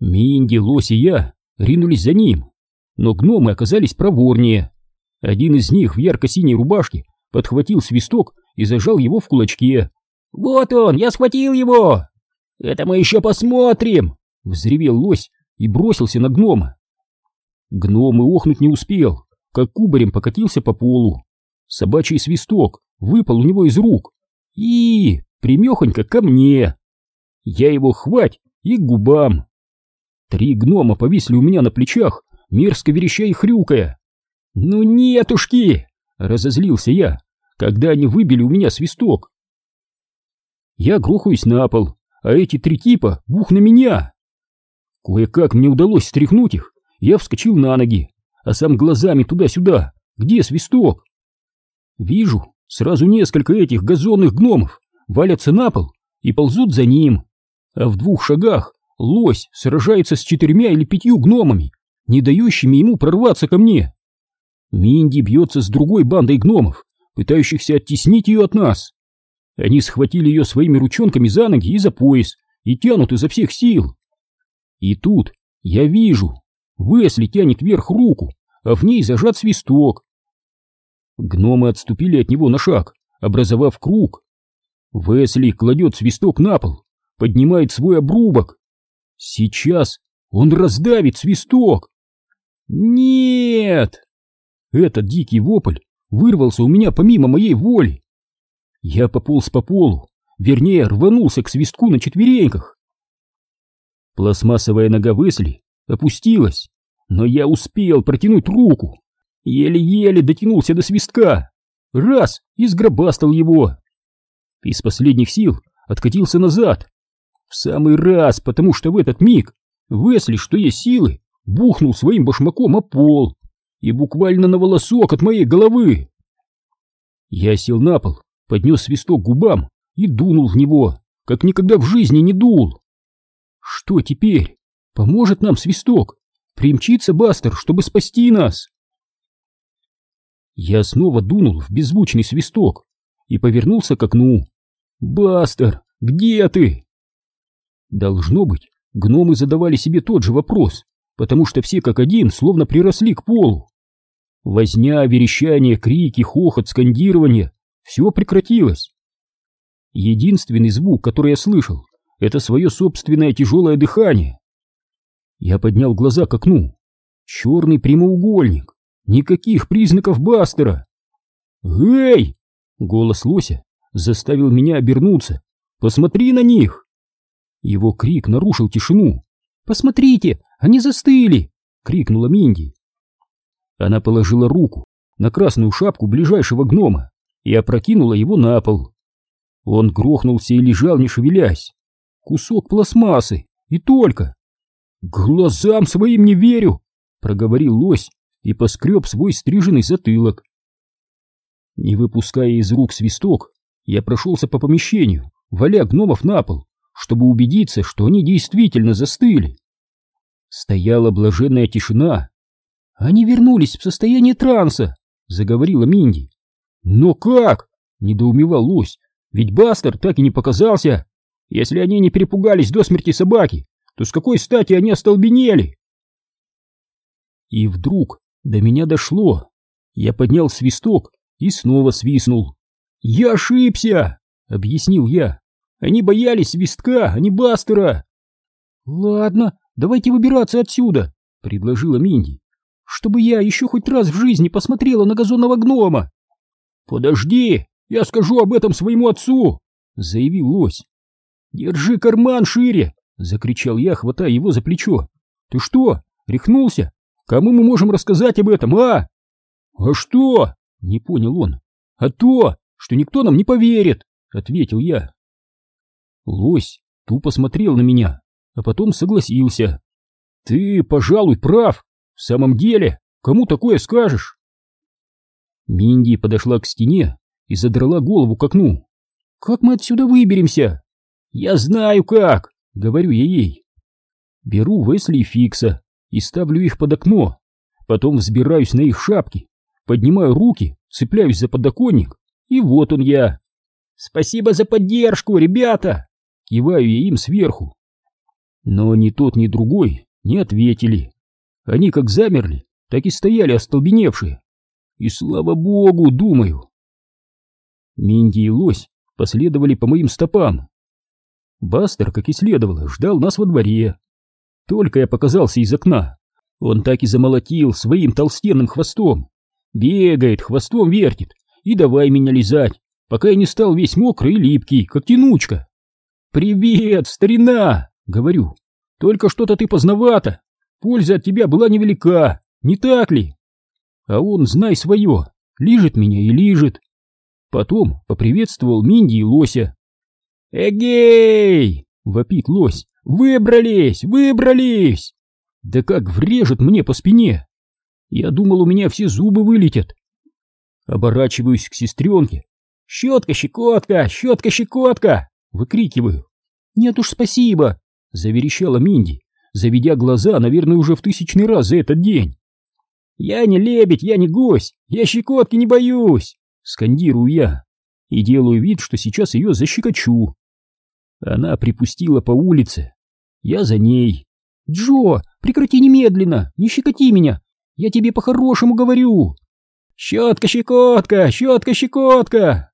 Минди, Лось и я ринулись за ним, но гномы оказались проворнее. Один из них в ярко-синей рубашке подхватил свисток и зажал его в кулачке. «Вот он, я схватил его!» «Это мы еще посмотрим!» — взревел лось и бросился на гнома. Гном и охнуть не успел, как кубарем покатился по полу. Собачий свисток выпал у него из рук и примехонько ко мне. Я его хвать и к губам. Три гнома повисли у меня на плечах, мерзко вереща и хрюкая. «Ну нетушки!» — разозлился я, когда они выбили у меня свисток. Я грохаюсь на пол, а эти три типа бух на меня. Кое-как мне удалось стряхнуть их, я вскочил на ноги, а сам глазами туда-сюда, где свисток? Вижу, сразу несколько этих газонных гномов валятся на пол и ползут за ним, а в двух шагах лось сражается с четырьмя или пятью гномами, не дающими ему прорваться ко мне. Минди бьется с другой бандой гномов, пытающихся оттеснить ее от нас. Они схватили ее своими ручонками за ноги и за пояс и тянут изо всех сил. И тут я вижу, Весли тянет вверх руку, а в ней зажат свисток. Гномы отступили от него на шаг, образовав круг. Весли кладет свисток на пол, поднимает свой обрубок. Сейчас он раздавит свисток. Нет! Этот дикий вопль вырвался у меня помимо моей воли. Я пополз по полу, вернее, рванулся к свистку на четвереньках. Пластмассовая нога Весли опустилась, но я успел протянуть руку. Еле-еле дотянулся до свистка. Раз, и его. Из последних сил откатился назад. В самый раз, потому что в этот миг Весли, что есть силы, бухнул своим башмаком о пол и буквально на волосок от моей головы. Я сел на пол, поднес свисток к губам и дунул в него, как никогда в жизни не дул. Что теперь? Поможет нам свисток? Примчится Бастер, чтобы спасти нас? Я снова дунул в беззвучный свисток и повернулся к окну. «Бастер, где ты?» Должно быть, гномы задавали себе тот же вопрос, потому что все как один словно приросли к полу. Возня, верещание, крики, хохот, скандирование — все прекратилось. Единственный звук, который я слышал, это свое собственное тяжелое дыхание. Я поднял глаза к окну. Черный прямоугольник. Никаких признаков Бастера. «Эй!» — голос лося заставил меня обернуться. «Посмотри на них!» Его крик нарушил тишину. «Посмотрите, они застыли!» — крикнула Минди. Она положила руку на красную шапку ближайшего гнома и опрокинула его на пол. Он грохнулся и лежал, не шевелясь. Кусок пластмассы, и только. «Глазам своим не верю!» — проговорил лось и поскреб свой стриженный затылок. Не выпуская из рук свисток, я прошелся по помещению, валя гномов на пол, чтобы убедиться, что они действительно застыли. Стояла блаженная тишина. «Они вернулись в состояние транса», — заговорила Минди. «Но как?» — недоумевал лось. «Ведь Бастер так и не показался. Если они не перепугались до смерти собаки, то с какой стати они остолбенели?» И вдруг до меня дошло. Я поднял свисток и снова свистнул. «Я ошибся!» — объяснил я. «Они боялись свистка, а не Бастера!» «Ладно, давайте выбираться отсюда!» — предложила Минди. «Чтобы я еще хоть раз в жизни посмотрела на газонного гнома!» «Подожди, я скажу об этом своему отцу!» — заявил лось. «Держи карман шире!» — закричал я, хватая его за плечо. «Ты что, рехнулся? Кому мы можем рассказать об этом, а?» «А что?» — не понял он. «А то, что никто нам не поверит!» — ответил я. Лось тупо смотрел на меня, а потом согласился. «Ты, пожалуй, прав. В самом деле, кому такое скажешь?» Минди подошла к стене и задрала голову к окну. «Как мы отсюда выберемся?» «Я знаю как!» — говорю я ей. Беру Весли и Фикса и ставлю их под окно, потом взбираюсь на их шапки, поднимаю руки, цепляюсь за подоконник, и вот он я. «Спасибо за поддержку, ребята!» Киваю я им сверху. Но ни тот, ни другой не ответили. Они как замерли, так и стояли остолбеневшие. И слава богу, думаю. Минди и Лось последовали по моим стопам. Бастер, как и следовало, ждал нас во дворе. Только я показался из окна, он так и замолотил своим толстенным хвостом. Бегает, хвостом вертит, и давай меня лизать, пока я не стал весь мокрый и липкий, как тянучка. «Привет, старина!» — говорю. «Только что-то ты поздновато. Польза от тебя была невелика, не так ли?» А он, знай свое, лижет меня и лижет. Потом поприветствовал Минди и Лося. «Эгей!» — вопит Лось. «Выбрались! Выбрались!» Да как врежет мне по спине! Я думал, у меня все зубы вылетят. Оборачиваюсь к сестренке. «Щетка-щекотка! Щетка-щекотка!» Выкрикиваю. «Нет уж, спасибо!» — заверещала Минди, заведя глаза, наверное, уже в тысячный раз за этот день. «Я не лебедь, я не гость, я щекотки не боюсь!» — скандирую я и делаю вид, что сейчас ее защекочу. Она припустила по улице. Я за ней. «Джо, прекрати немедленно, не щекоти меня! Я тебе по-хорошему говорю!» «Щетка-щекотка! Щетка-щекотка!»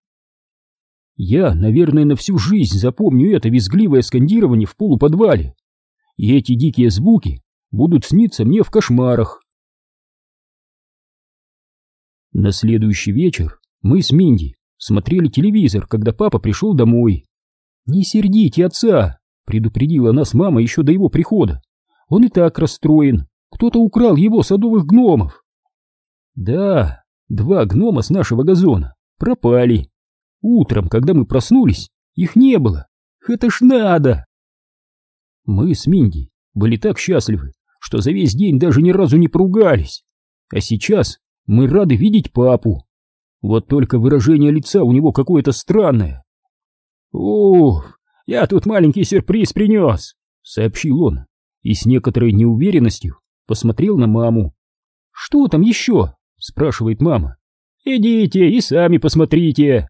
Я, наверное, на всю жизнь запомню это визгливое скандирование в полуподвале. И эти дикие звуки будут сниться мне в кошмарах. На следующий вечер мы с Минди смотрели телевизор, когда папа пришел домой. «Не сердите отца!» — предупредила нас мама еще до его прихода. «Он и так расстроен. Кто-то украл его садовых гномов». «Да, два гнома с нашего газона пропали. Утром, когда мы проснулись, их не было. Это ж надо!» Мы с Минди были так счастливы, что за весь день даже ни разу не поругались. А сейчас мы рады видеть папу. Вот только выражение лица у него какое-то странное. «Ух, я тут маленький сюрприз принес», — сообщил он, и с некоторой неуверенностью посмотрел на маму. «Что там еще?» — спрашивает мама. Идите и сами посмотрите.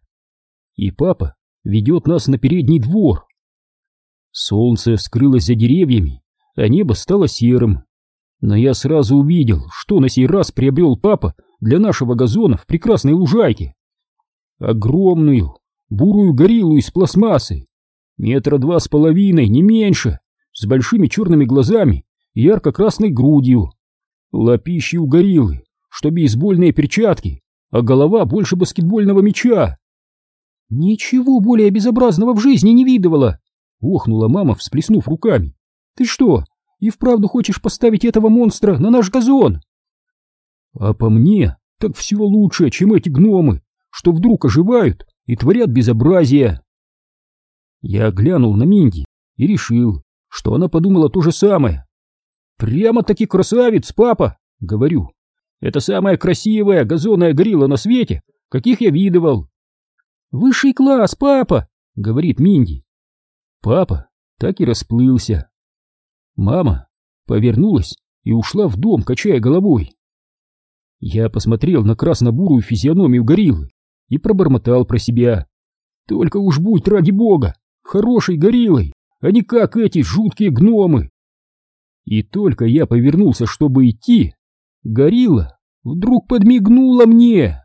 И папа ведет нас на передний двор. Солнце скрылось за деревьями, а небо стало серым. Но я сразу увидел, что на сей раз приобрел папа для нашего газона в прекрасной лужайке. Огромную, бурую гориллу из пластмассы, метра два с половиной, не меньше, с большими черными глазами и ярко-красной грудью. Лапищи у гориллы, что бейсбольные перчатки, а голова больше баскетбольного мяча. Ничего более безобразного в жизни не видывала, охнула мама, всплеснув руками. Ты что, и вправду хочешь поставить этого монстра на наш газон? А по мне, так все лучше, чем эти гномы, что вдруг оживают и творят безобразие. Я глянул на Минди и решил, что она подумала то же самое. «Прямо-таки красавец, папа!» — говорю. «Это самая красивая газонная горилла на свете, каких я видывал!» «Высший класс, папа!» — говорит Минди. Папа так и расплылся. Мама повернулась и ушла в дом, качая головой. Я посмотрел на красно-бурую физиономию гориллы и пробормотал про себя. Только уж будь ради бога, хорошей гориллой, а не как эти жуткие гномы. И только я повернулся, чтобы идти, горилла вдруг подмигнула мне.